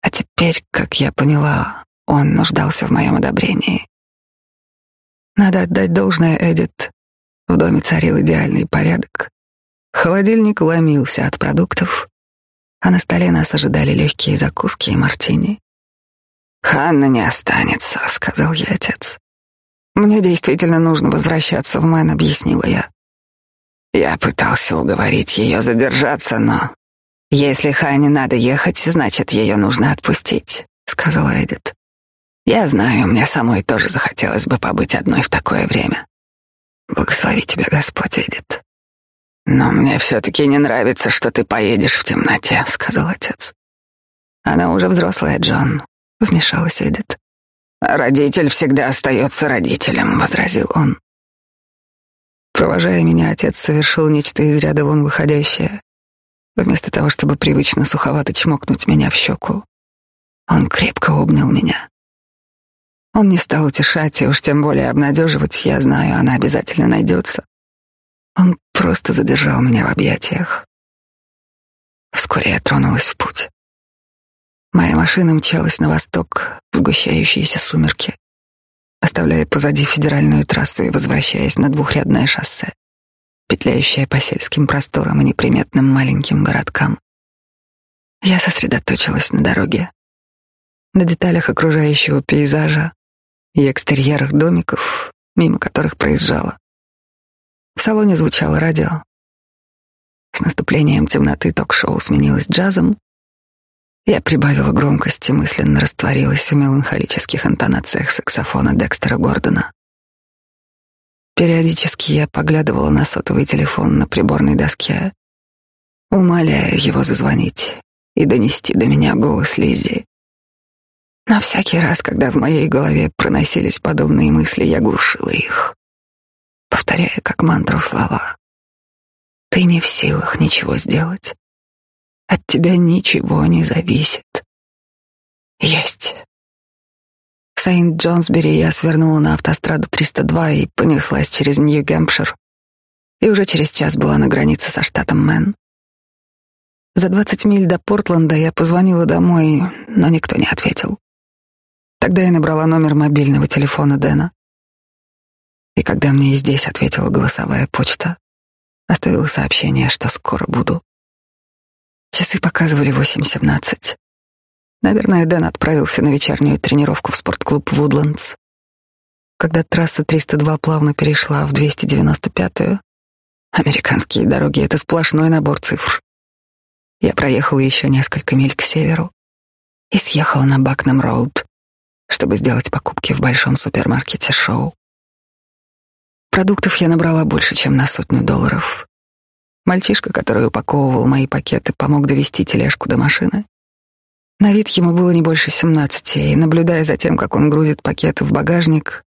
А теперь, как я поняла, он нуждался в моем одобрении. Надо отдать должное Эдит. В доме царил идеальный порядок. Холодильник ломился от продуктов, а на столе нас ожидали легкие закуски и мартини. «Ханна не останется», — сказал ей отец. «Мне действительно нужно возвращаться в Мэн», — объяснила я. Я пытался уговорить ее задержаться, но... «Если Ханне надо ехать, значит, ее нужно отпустить», — сказала Эдит. «Я знаю, мне самой тоже захотелось бы побыть одной в такое время. Благослови тебя, Господь, Эдит. «Но мне все-таки не нравится, что ты поедешь в темноте», — сказал отец. «Она уже взрослая, Джон», — вмешалась Эдит. «Родитель всегда остается родителем», — возразил он. Провожая меня, отец совершил нечто из ряда вон выходящее. Вместо того, чтобы привычно суховато чмокнуть меня в щеку, он крепко обнял меня. Он не стал утешать и уж тем более обнадеживать, я знаю, она обязательно найдется. Он просто задержал меня в объятиях. Вскоре я тронулась в путь. Моя машина мчалась на восток в сгущающиеся сумерки, оставляя позади федеральную трассу и возвращаясь на двухрядное шоссе, петляющее по сельским просторам и неприметным маленьким городкам. Я сосредоточилась на дороге, на деталях окружающего пейзажа и экстерьерах домиков, мимо которых проезжала. В салоне звучало радио. С наступлением темноты ток-шоу сменилось джазом. Я прибавила громкость и мысленно растворилась в меланхолических интонациях саксофона Декстера Гордона. Периодически я поглядывала на сотовый телефон на приборной доске, умоляя его зазвонить и донести до меня голос Лиззи. Но всякий раз, когда в моей голове проносились подобные мысли, я глушила их повторяя как мантру слова. Ты не в силах ничего сделать. От тебя ничего не зависит. Есть. В Сейнт-Джонсбери я свернула на автостраду 302 и понеслась через Нью-Гэмпшир. И уже через час была на границе со штатом Мэн. За 20 миль до Портленда я позвонила домой, но никто не ответил. Тогда я набрала номер мобильного телефона Дэна. И когда мне и здесь ответила голосовая почта, оставила сообщение, что скоро буду. Часы показывали 8.17. Наверное, Дэн отправился на вечернюю тренировку в спортклуб «Вудландс». Когда трасса 302 плавно перешла в 295-ю, американские дороги — это сплошной набор цифр. Я проехала еще несколько миль к северу и съехала на Бакнам-Роуд, чтобы сделать покупки в большом супермаркете «Шоу». Продуктов я набрала больше, чем на сотню долларов. Мальчишка, который упаковывал мои пакеты, помог довести тележку до машины. На вид ему было не больше семнадцати, и, наблюдая за тем, как он грузит пакеты в багажник,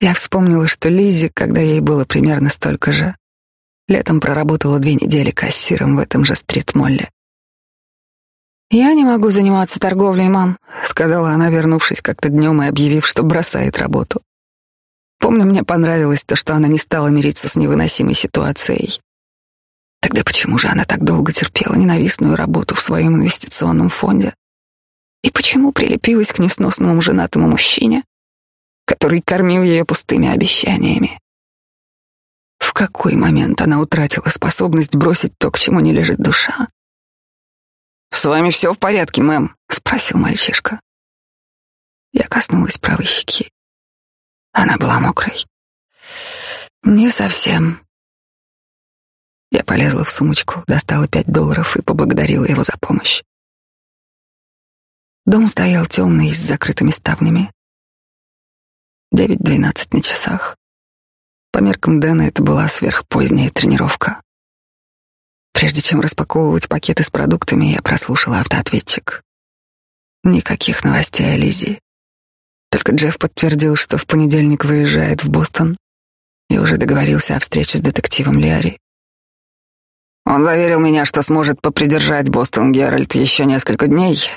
я вспомнила, что Лиззи, когда ей было примерно столько же, летом проработала две недели кассиром в этом же стрит-молле. «Я не могу заниматься торговлей, мам», — сказала она, вернувшись как-то днем и объявив, что бросает работу. Помню, мне понравилось то, что она не стала мириться с невыносимой ситуацией. Тогда почему же она так долго терпела ненавистную работу в своем инвестиционном фонде? И почему прилепилась к несносному женатому мужчине, который кормил ее пустыми обещаниями? В какой момент она утратила способность бросить то, к чему не лежит душа? «С вами все в порядке, мэм?» — спросил мальчишка. Я коснулась правой щеки. Она была мокрой. «Не совсем». Я полезла в сумочку, достала пять долларов и поблагодарила его за помощь. Дом стоял темный, с закрытыми ставнями. Девять-двенадцать на часах. По меркам Дэна это была сверхпоздняя тренировка. Прежде чем распаковывать пакеты с продуктами, я прослушала автоответчик. Никаких новостей о Лизе. Только Джефф подтвердил, что в понедельник выезжает в Бостон и уже договорился о встрече с детективом Лиари. Он заверил меня, что сможет попридержать Бостон Геральт еще несколько дней.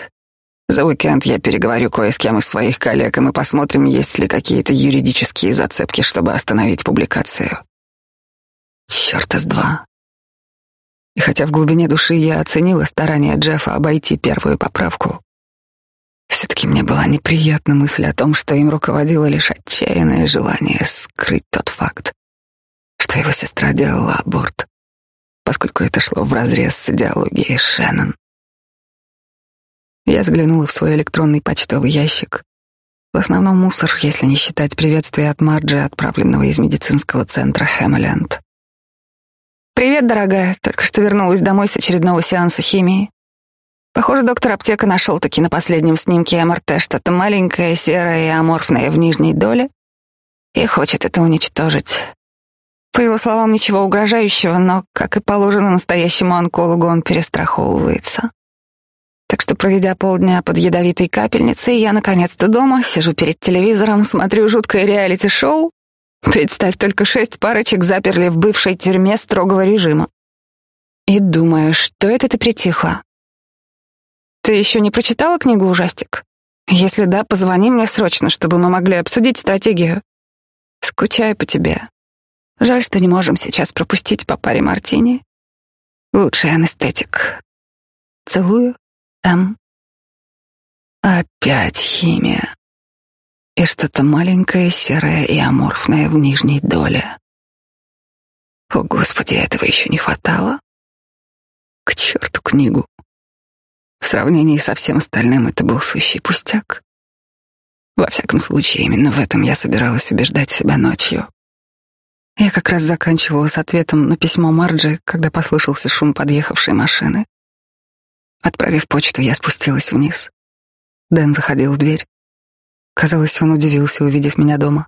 За уикенд я переговорю кое с кем из своих коллег, и мы посмотрим, есть ли какие-то юридические зацепки, чтобы остановить публикацию. Черт из два. И хотя в глубине души я оценила старания Джеффа обойти первую поправку, все-таки мне была неприятна мысль о том, что им руководило лишь отчаянное желание скрыть тот факт, что его сестра делала аборт, поскольку это шло вразрез с идеологией Шеннон. Я взглянула в свой электронный почтовый ящик. В основном мусор, если не считать приветствия от Марджи, отправленного из медицинского центра Хэммоленд. «Привет, дорогая. Только что вернулась домой с очередного сеанса химии. Похоже, доктор аптека нашел таки на последнем снимке МРТ что-то маленькое, серое и аморфное в нижней доле и хочет это уничтожить. По его словам, ничего угрожающего, но, как и положено настоящему онкологу, он перестраховывается. Так что, проведя полдня под ядовитой капельницей, я наконец-то дома, сижу перед телевизором, смотрю жуткое реалити-шоу Представь, только шесть парочек заперли в бывшей тюрьме строгого режима. И думаю, что это ты притихла? Ты еще не прочитала книгу «Ужастик»? Если да, позвони мне срочно, чтобы мы могли обсудить стратегию. Скучаю по тебе. Жаль, что не можем сейчас пропустить по паре мартини. Лучший анестетик. Целую, М. Опять химия и что-то маленькое, серое и аморфное в нижней доле. О, Господи, этого еще не хватало. К черту книгу. В сравнении со всем остальным это был сущий пустяк. Во всяком случае, именно в этом я собиралась убеждать себя ночью. Я как раз заканчивала с ответом на письмо Марджи, когда послышался шум подъехавшей машины. Отправив почту, я спустилась вниз. Дэн заходил в дверь. Казалось, он удивился, увидев меня дома.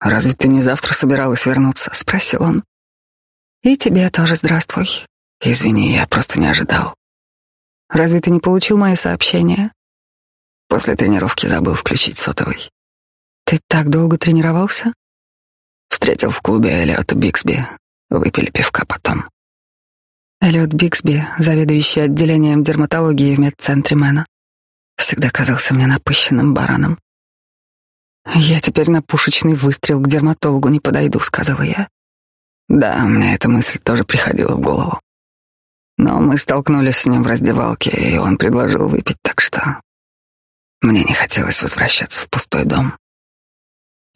«Разве ты не завтра собиралась вернуться?» — спросил он. «И тебе тоже здравствуй. Извини, я просто не ожидал. Разве ты не получил мои сообщения?» После тренировки забыл включить сотовый. «Ты так долго тренировался?» Встретил в клубе Эллиота Биксби. Выпили пивка потом. Эллиот Биксби, заведующий отделением дерматологии в медцентре Мэна всегда казался мне напыщенным бараном. «Я теперь на пушечный выстрел к дерматологу не подойду», — сказала я. Да, мне эта мысль тоже приходила в голову. Но мы столкнулись с ним в раздевалке, и он предложил выпить, так что мне не хотелось возвращаться в пустой дом.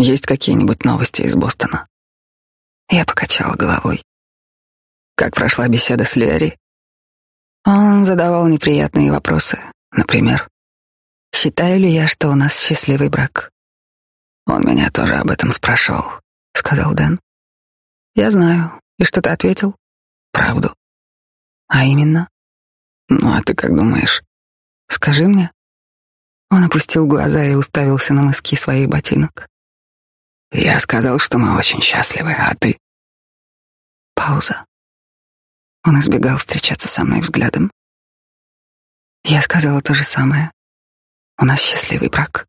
Есть какие-нибудь новости из Бостона? Я покачала головой. Как прошла беседа с Лиари? Он задавал неприятные вопросы. Например, Считаю ли я, что у нас счастливый брак? Он меня тоже об этом спрашивал, сказал Дэн. Я знаю. И что ты ответил? Правду. А именно? Ну, а ты как думаешь? Скажи мне. Он опустил глаза и уставился на мыски своих ботинок. Я сказал, что мы очень счастливы, а ты? Пауза. Он избегал встречаться со мной взглядом. Я сказала то же самое. У нас счастливый брак.